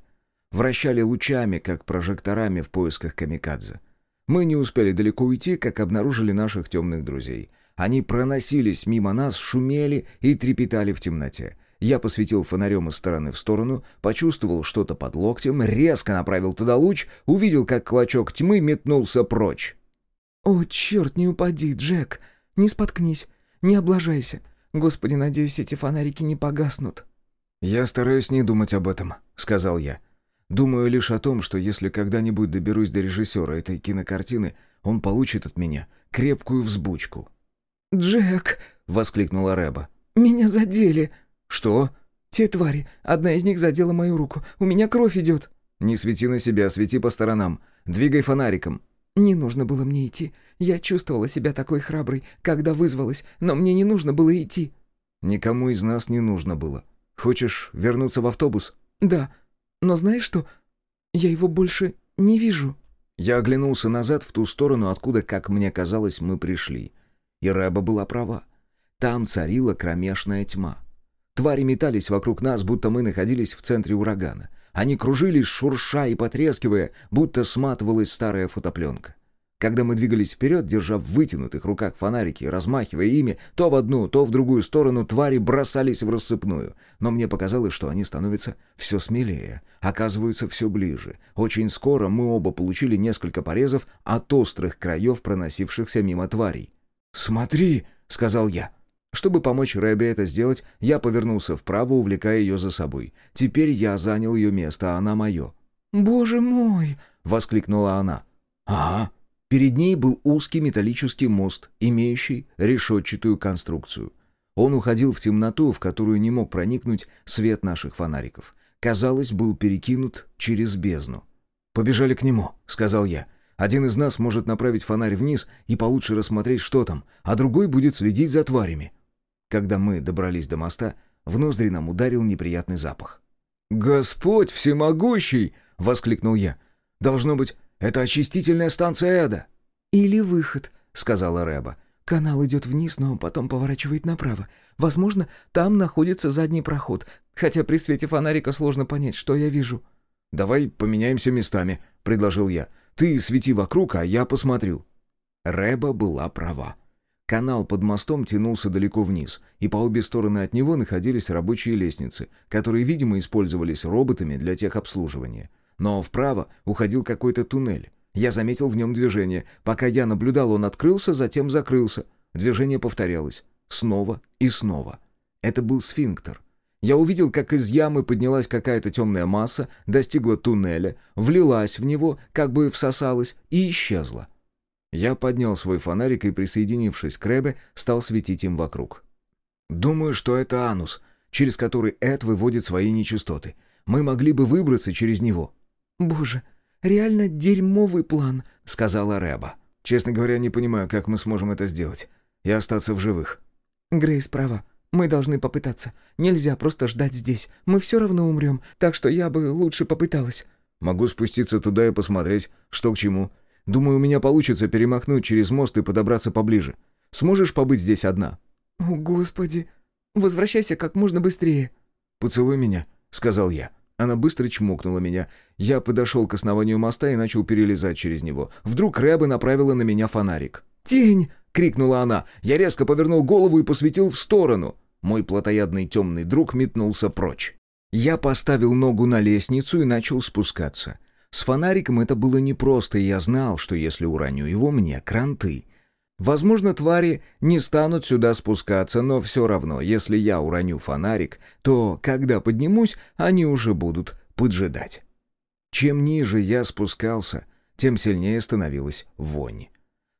Вращали лучами, как прожекторами в поисках камикадзе. Мы не успели далеко уйти, как обнаружили наших темных друзей. Они проносились мимо нас, шумели и трепетали в темноте. Я посветил фонарем из стороны в сторону, почувствовал что-то под локтем, резко направил туда луч, увидел, как клочок тьмы метнулся прочь. «О, черт, не упади, Джек! Не споткнись, не облажайся. Господи, надеюсь, эти фонарики не погаснут». «Я стараюсь не думать об этом», — сказал я. «Думаю лишь о том, что если когда-нибудь доберусь до режиссера этой кинокартины, он получит от меня крепкую взбучку». «Джек!» — воскликнула Рэба. «Меня задели!» «Что?» «Те твари. Одна из них задела мою руку. У меня кровь идет». «Не свети на себя, свети по сторонам. Двигай фонариком». «Не нужно было мне идти. Я чувствовала себя такой храброй, когда вызвалась, но мне не нужно было идти». «Никому из нас не нужно было. Хочешь вернуться в автобус?» «Да. Но знаешь что? Я его больше не вижу». Я оглянулся назад в ту сторону, откуда, как мне казалось, мы пришли. И Рэба была права. Там царила кромешная тьма. Твари метались вокруг нас, будто мы находились в центре урагана. Они кружились, шурша и потрескивая, будто сматывалась старая фотопленка. Когда мы двигались вперед, держа в вытянутых руках фонарики и размахивая ими, то в одну, то в другую сторону твари бросались в рассыпную. Но мне показалось, что они становятся все смелее, оказываются все ближе. Очень скоро мы оба получили несколько порезов от острых краев проносившихся мимо тварей. «Смотри!» — сказал я. Чтобы помочь Рэбби это сделать, я повернулся вправо, увлекая ее за собой. Теперь я занял ее место, а она мое. «Боже мой!» — воскликнула она. «Ага». Перед ней был узкий металлический мост, имеющий решетчатую конструкцию. Он уходил в темноту, в которую не мог проникнуть свет наших фонариков. Казалось, был перекинут через бездну. «Побежали к нему», — сказал я. «Один из нас может направить фонарь вниз и получше рассмотреть, что там, а другой будет следить за тварями». Когда мы добрались до моста, в ноздри нам ударил неприятный запах. «Господь всемогущий!» — воскликнул я. «Должно быть, это очистительная станция Эда». «Или выход», — сказала Рэба. «Канал идет вниз, но потом поворачивает направо. Возможно, там находится задний проход, хотя при свете фонарика сложно понять, что я вижу». «Давай поменяемся местами», — предложил я. «Ты свети вокруг, а я посмотрю». Рэба была права. Канал под мостом тянулся далеко вниз, и по обе стороны от него находились рабочие лестницы, которые, видимо, использовались роботами для техобслуживания. Но вправо уходил какой-то туннель. Я заметил в нем движение. Пока я наблюдал, он открылся, затем закрылся. Движение повторялось. Снова и снова. Это был сфинктер. Я увидел, как из ямы поднялась какая-то темная масса, достигла туннеля, влилась в него, как бы всосалась, и исчезла. Я поднял свой фонарик и, присоединившись к Рэбе, стал светить им вокруг. «Думаю, что это анус, через который Эд выводит свои нечистоты. Мы могли бы выбраться через него». «Боже, реально дерьмовый план», — сказала Рэба. «Честно говоря, не понимаю, как мы сможем это сделать. И остаться в живых». «Грейс права. Мы должны попытаться. Нельзя просто ждать здесь. Мы все равно умрем, так что я бы лучше попыталась». «Могу спуститься туда и посмотреть, что к чему. Думаю, у меня получится перемахнуть через мост и подобраться поближе. Сможешь побыть здесь одна?» «О, Господи! Возвращайся как можно быстрее!» «Поцелуй меня», — сказал я. Она быстро чмокнула меня. Я подошел к основанию моста и начал перелезать через него. Вдруг Рэба направила на меня фонарик. «Тень!» — крикнула она. Я резко повернул голову и посветил в сторону. Мой плотоядный темный друг метнулся прочь. Я поставил ногу на лестницу и начал спускаться. С фонариком это было непросто, и я знал, что если уроню его, мне кранты. Возможно, твари не станут сюда спускаться, но все равно, если я уроню фонарик, то, когда поднимусь, они уже будут поджидать. Чем ниже я спускался, тем сильнее становилась вонь.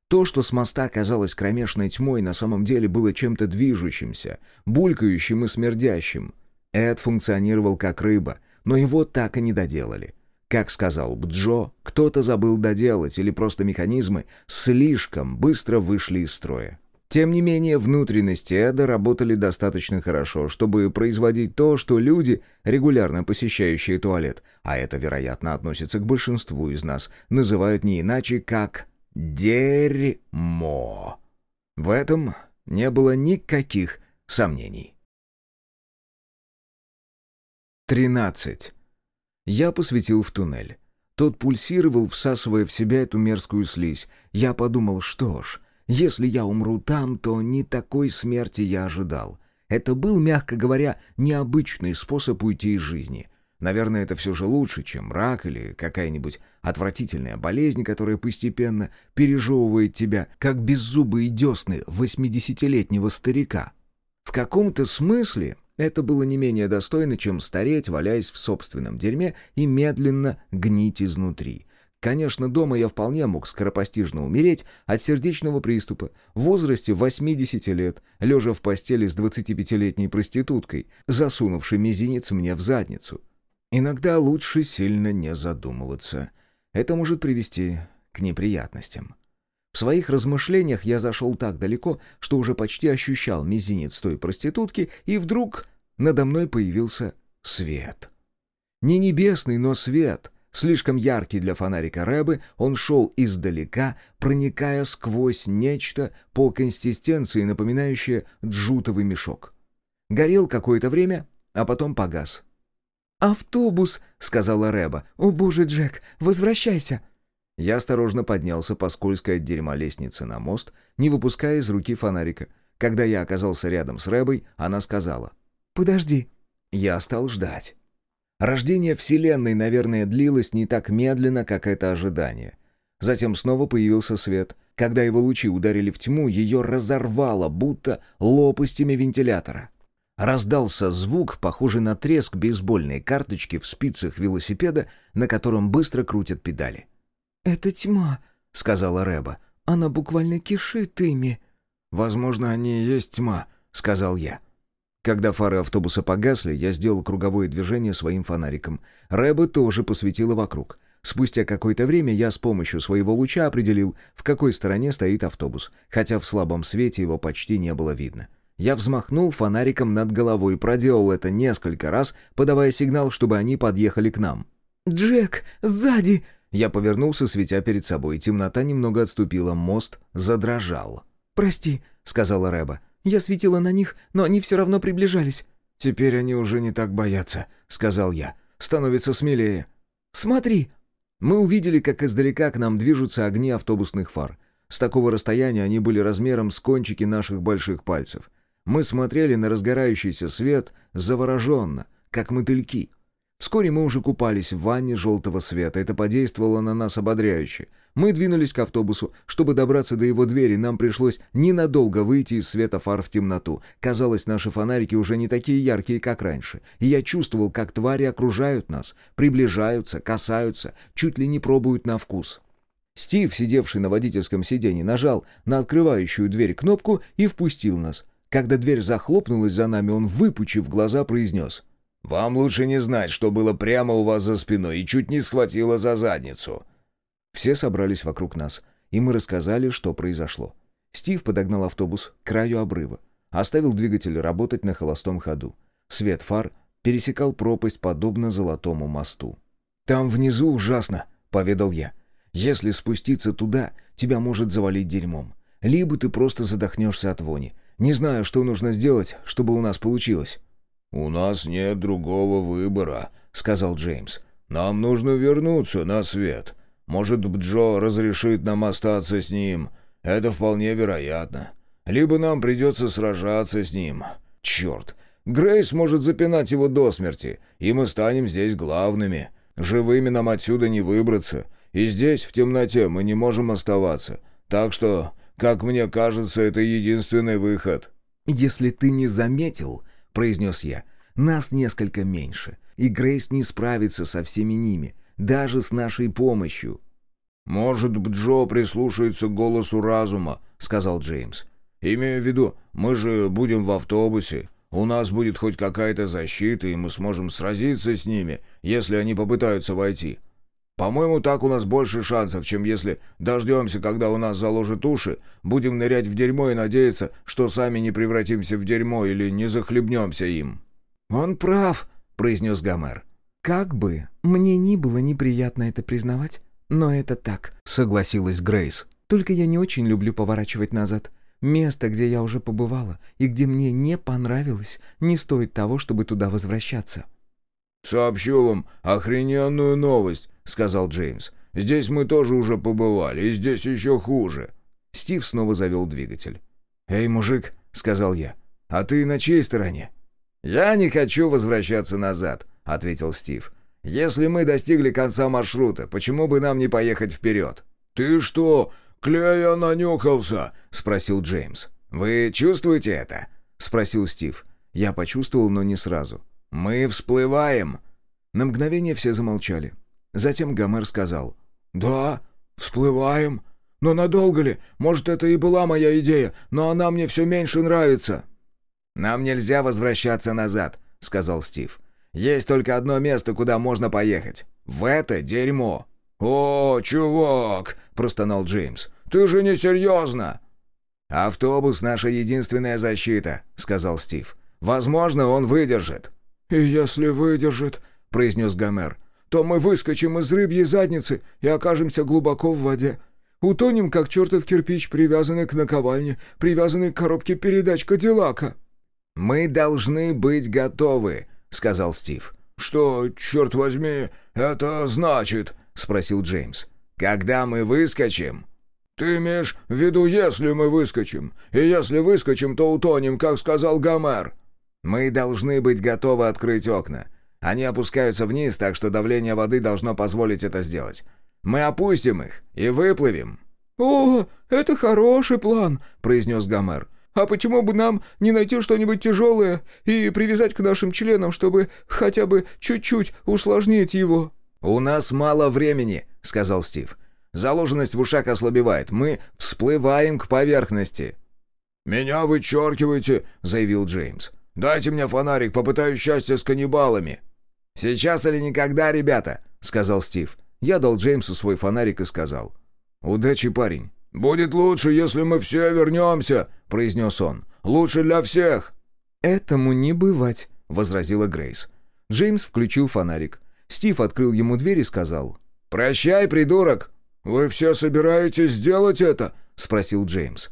То, что с моста казалось кромешной тьмой, на самом деле было чем-то движущимся, булькающим и смердящим. Эд функционировал как рыба, но его так и не доделали. Как сказал Бджо, кто-то забыл доделать, или просто механизмы слишком быстро вышли из строя. Тем не менее, внутренности Эда работали достаточно хорошо, чтобы производить то, что люди, регулярно посещающие туалет, а это, вероятно, относится к большинству из нас, называют не иначе, как дерьмо. В этом не было никаких сомнений. 13. Я посветил в туннель. Тот пульсировал, всасывая в себя эту мерзкую слизь. Я подумал, что ж, если я умру там, то не такой смерти я ожидал. Это был, мягко говоря, необычный способ уйти из жизни. Наверное, это все же лучше, чем рак или какая-нибудь отвратительная болезнь, которая постепенно пережевывает тебя, как беззубые десны восьмидесятилетнего старика. В каком-то смысле это было не менее достойно, чем стареть, валяясь в собственном дерьме и медленно гнить изнутри. Конечно, дома я вполне мог скоропостижно умереть от сердечного приступа в возрасте 80 лет, лежа в постели с 25-летней проституткой, засунувшей мизинец мне в задницу. Иногда лучше сильно не задумываться. Это может привести к неприятностям. В своих размышлениях я зашел так далеко, что уже почти ощущал мизинец той проститутки, и вдруг надо мной появился свет. Не небесный, но свет. Слишком яркий для фонарика Рэбы, он шел издалека, проникая сквозь нечто по консистенции, напоминающее джутовый мешок. Горел какое-то время, а потом погас. «Автобус!» — сказала Рэба. «О боже, Джек, возвращайся!» Я осторожно поднялся по скользкой от дерьма лестнице на мост, не выпуская из руки фонарика. Когда я оказался рядом с Рэбой, она сказала. «Подожди». Я стал ждать. Рождение Вселенной, наверное, длилось не так медленно, как это ожидание. Затем снова появился свет. Когда его лучи ударили в тьму, ее разорвало, будто лопастями вентилятора. Раздался звук, похожий на треск бейсбольной карточки в спицах велосипеда, на котором быстро крутят педали. «Это тьма», — сказала Рэба. «Она буквально кишит ими». «Возможно, они и есть тьма», — сказал я. Когда фары автобуса погасли, я сделал круговое движение своим фонариком. Рэба тоже посветила вокруг. Спустя какое-то время я с помощью своего луча определил, в какой стороне стоит автобус, хотя в слабом свете его почти не было видно. Я взмахнул фонариком над головой и проделал это несколько раз, подавая сигнал, чтобы они подъехали к нам. «Джек, сзади!» Я повернулся, светя перед собой, темнота немного отступила, мост задрожал. «Прости», — сказала Рэба. «Я светила на них, но они все равно приближались». «Теперь они уже не так боятся», — сказал я. «Становится смелее». «Смотри!» Мы увидели, как издалека к нам движутся огни автобусных фар. С такого расстояния они были размером с кончики наших больших пальцев. Мы смотрели на разгорающийся свет завороженно, как мотыльки — Вскоре мы уже купались в ванне желтого света. Это подействовало на нас ободряюще. Мы двинулись к автобусу. Чтобы добраться до его двери, нам пришлось ненадолго выйти из света фар в темноту. Казалось, наши фонарики уже не такие яркие, как раньше. И я чувствовал, как твари окружают нас, приближаются, касаются, чуть ли не пробуют на вкус. Стив, сидевший на водительском сиденье, нажал на открывающую дверь кнопку и впустил нас. Когда дверь захлопнулась за нами, он, выпучив глаза, произнес — «Вам лучше не знать, что было прямо у вас за спиной и чуть не схватило за задницу». Все собрались вокруг нас, и мы рассказали, что произошло. Стив подогнал автобус к краю обрыва, оставил двигатель работать на холостом ходу. Свет фар пересекал пропасть, подобно золотому мосту. «Там внизу ужасно», — поведал я. «Если спуститься туда, тебя может завалить дерьмом. Либо ты просто задохнешься от вони. Не знаю, что нужно сделать, чтобы у нас получилось». «У нас нет другого выбора», — сказал Джеймс. «Нам нужно вернуться на свет. Может, Джо разрешит нам остаться с ним. Это вполне вероятно. Либо нам придется сражаться с ним. Черт, Грейс может запинать его до смерти, и мы станем здесь главными. Живыми нам отсюда не выбраться, и здесь, в темноте, мы не можем оставаться. Так что, как мне кажется, это единственный выход». «Если ты не заметил», — произнес я. «Нас несколько меньше, и Грейс не справится со всеми ними, даже с нашей помощью». «Может, Джо прислушается к голосу разума», — сказал Джеймс. «Имею в виду, мы же будем в автобусе. У нас будет хоть какая-то защита, и мы сможем сразиться с ними, если они попытаются войти. По-моему, так у нас больше шансов, чем если дождемся, когда у нас заложат уши, будем нырять в дерьмо и надеяться, что сами не превратимся в дерьмо или не захлебнемся им». «Он прав», — произнес Гомер. «Как бы мне ни было неприятно это признавать, но это так», — согласилась Грейс. Только я не очень люблю поворачивать назад. Место, где я уже побывала и где мне не понравилось, не стоит того, чтобы туда возвращаться». «Сообщу вам охрененную новость», — сказал Джеймс. «Здесь мы тоже уже побывали, и здесь еще хуже». Стив снова завел двигатель. «Эй, мужик», — сказал я, — «а ты на чьей стороне?» «Я не хочу возвращаться назад», — ответил Стив. «Если мы достигли конца маршрута, почему бы нам не поехать вперед?» «Ты что, клея нанюхался?» — спросил Джеймс. «Вы чувствуете это?» — спросил Стив. Я почувствовал, но не сразу. «Мы всплываем!» На мгновение все замолчали. Затем Гомер сказал. «Да, всплываем. Но надолго ли? Может, это и была моя идея, но она мне все меньше нравится». «Нам нельзя возвращаться назад», — сказал Стив. «Есть только одно место, куда можно поехать. В это дерьмо». «О, чувак!» — простонал Джеймс. «Ты же не серьезно!» «Автобус — наша единственная защита», — сказал Стив. «Возможно, он выдержит». «И если выдержит», — произнес Гомер, «то мы выскочим из рыбьей задницы и окажемся глубоко в воде. Утонем, как чертов кирпич, привязанный к наковальне, привязанный к коробке передач Кадиллака». «Мы должны быть готовы», — сказал Стив. «Что, черт возьми, это значит?» — спросил Джеймс. «Когда мы выскочим?» «Ты имеешь в виду, если мы выскочим? И если выскочим, то утонем, как сказал Гомер». Мы должны быть готовы открыть окна. Они опускаются вниз, так что давление воды должно позволить это сделать. Мы опустим их и выплывем». «О, это хороший план», — произнес Гомер. «А почему бы нам не найти что-нибудь тяжелое и привязать к нашим членам, чтобы хотя бы чуть-чуть усложнить его?» «У нас мало времени», — сказал Стив. «Заложенность в ушах ослабевает. Мы всплываем к поверхности». «Меня вычеркиваете», — заявил Джеймс. «Дайте мне фонарик, попытаюсь счастье с каннибалами». «Сейчас или никогда, ребята», — сказал Стив. Я дал Джеймсу свой фонарик и сказал. «Удачи, парень». «Будет лучше, если мы все вернемся», — произнес он. «Лучше для всех». «Этому не бывать», — возразила Грейс. Джеймс включил фонарик. Стив открыл ему дверь и сказал. «Прощай, придурок!» «Вы все собираетесь сделать это?» — спросил Джеймс.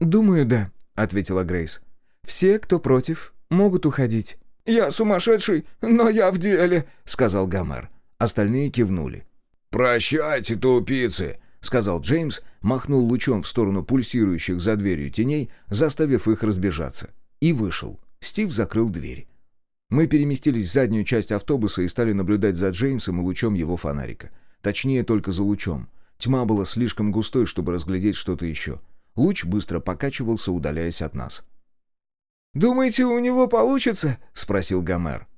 «Думаю, да», — ответила Грейс. Все, кто против, могут уходить». «Я сумасшедший, но я в деле», — сказал Гомер. Остальные кивнули. «Прощайте, тупицы», — сказал Джеймс, махнул лучом в сторону пульсирующих за дверью теней, заставив их разбежаться. И вышел. Стив закрыл дверь. Мы переместились в заднюю часть автобуса и стали наблюдать за Джеймсом и лучом его фонарика. Точнее, только за лучом. Тьма была слишком густой, чтобы разглядеть что-то еще. Луч быстро покачивался, удаляясь от нас. «Думаете, у него получится?» — спросил Гомер.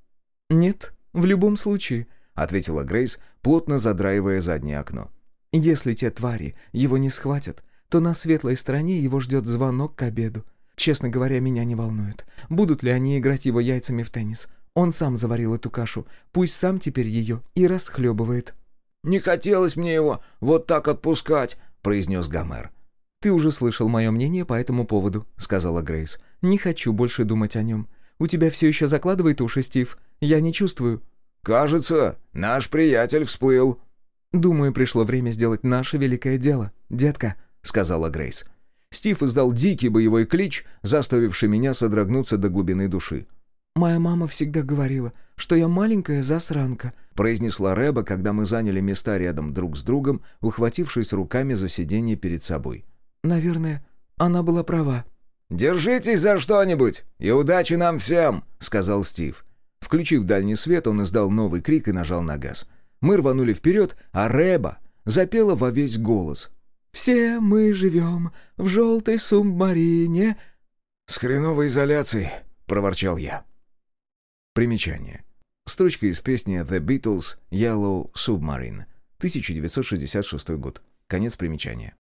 «Нет, в любом случае», — ответила Грейс, плотно задраивая заднее окно. «Если те твари его не схватят, то на светлой стороне его ждет звонок к обеду. Честно говоря, меня не волнует. Будут ли они играть его яйцами в теннис? Он сам заварил эту кашу. Пусть сам теперь ее и расхлебывает». «Не хотелось мне его вот так отпускать», — произнес Гомер. «Ты уже слышал мое мнение по этому поводу», — сказала Грейс. «Не хочу больше думать о нем. У тебя все еще закладывает уши, Стив? Я не чувствую». «Кажется, наш приятель всплыл». «Думаю, пришло время сделать наше великое дело, детка», — сказала Грейс. Стив издал дикий боевой клич, заставивший меня содрогнуться до глубины души. «Моя мама всегда говорила, что я маленькая засранка», произнесла Рэба, когда мы заняли места рядом друг с другом, ухватившись руками за сиденье перед собой. Наверное, она была права. «Держитесь за что-нибудь, и удачи нам всем!» — сказал Стив. Включив дальний свет, он издал новый крик и нажал на газ. Мы рванули вперед, а Рэба запела во весь голос. «Все мы живем в желтой субмарине». «С хреновой изоляцией», — проворчал я. Примечание. Строчка из песни «The Beatles Yellow Submarine», 1966 год. Конец примечания.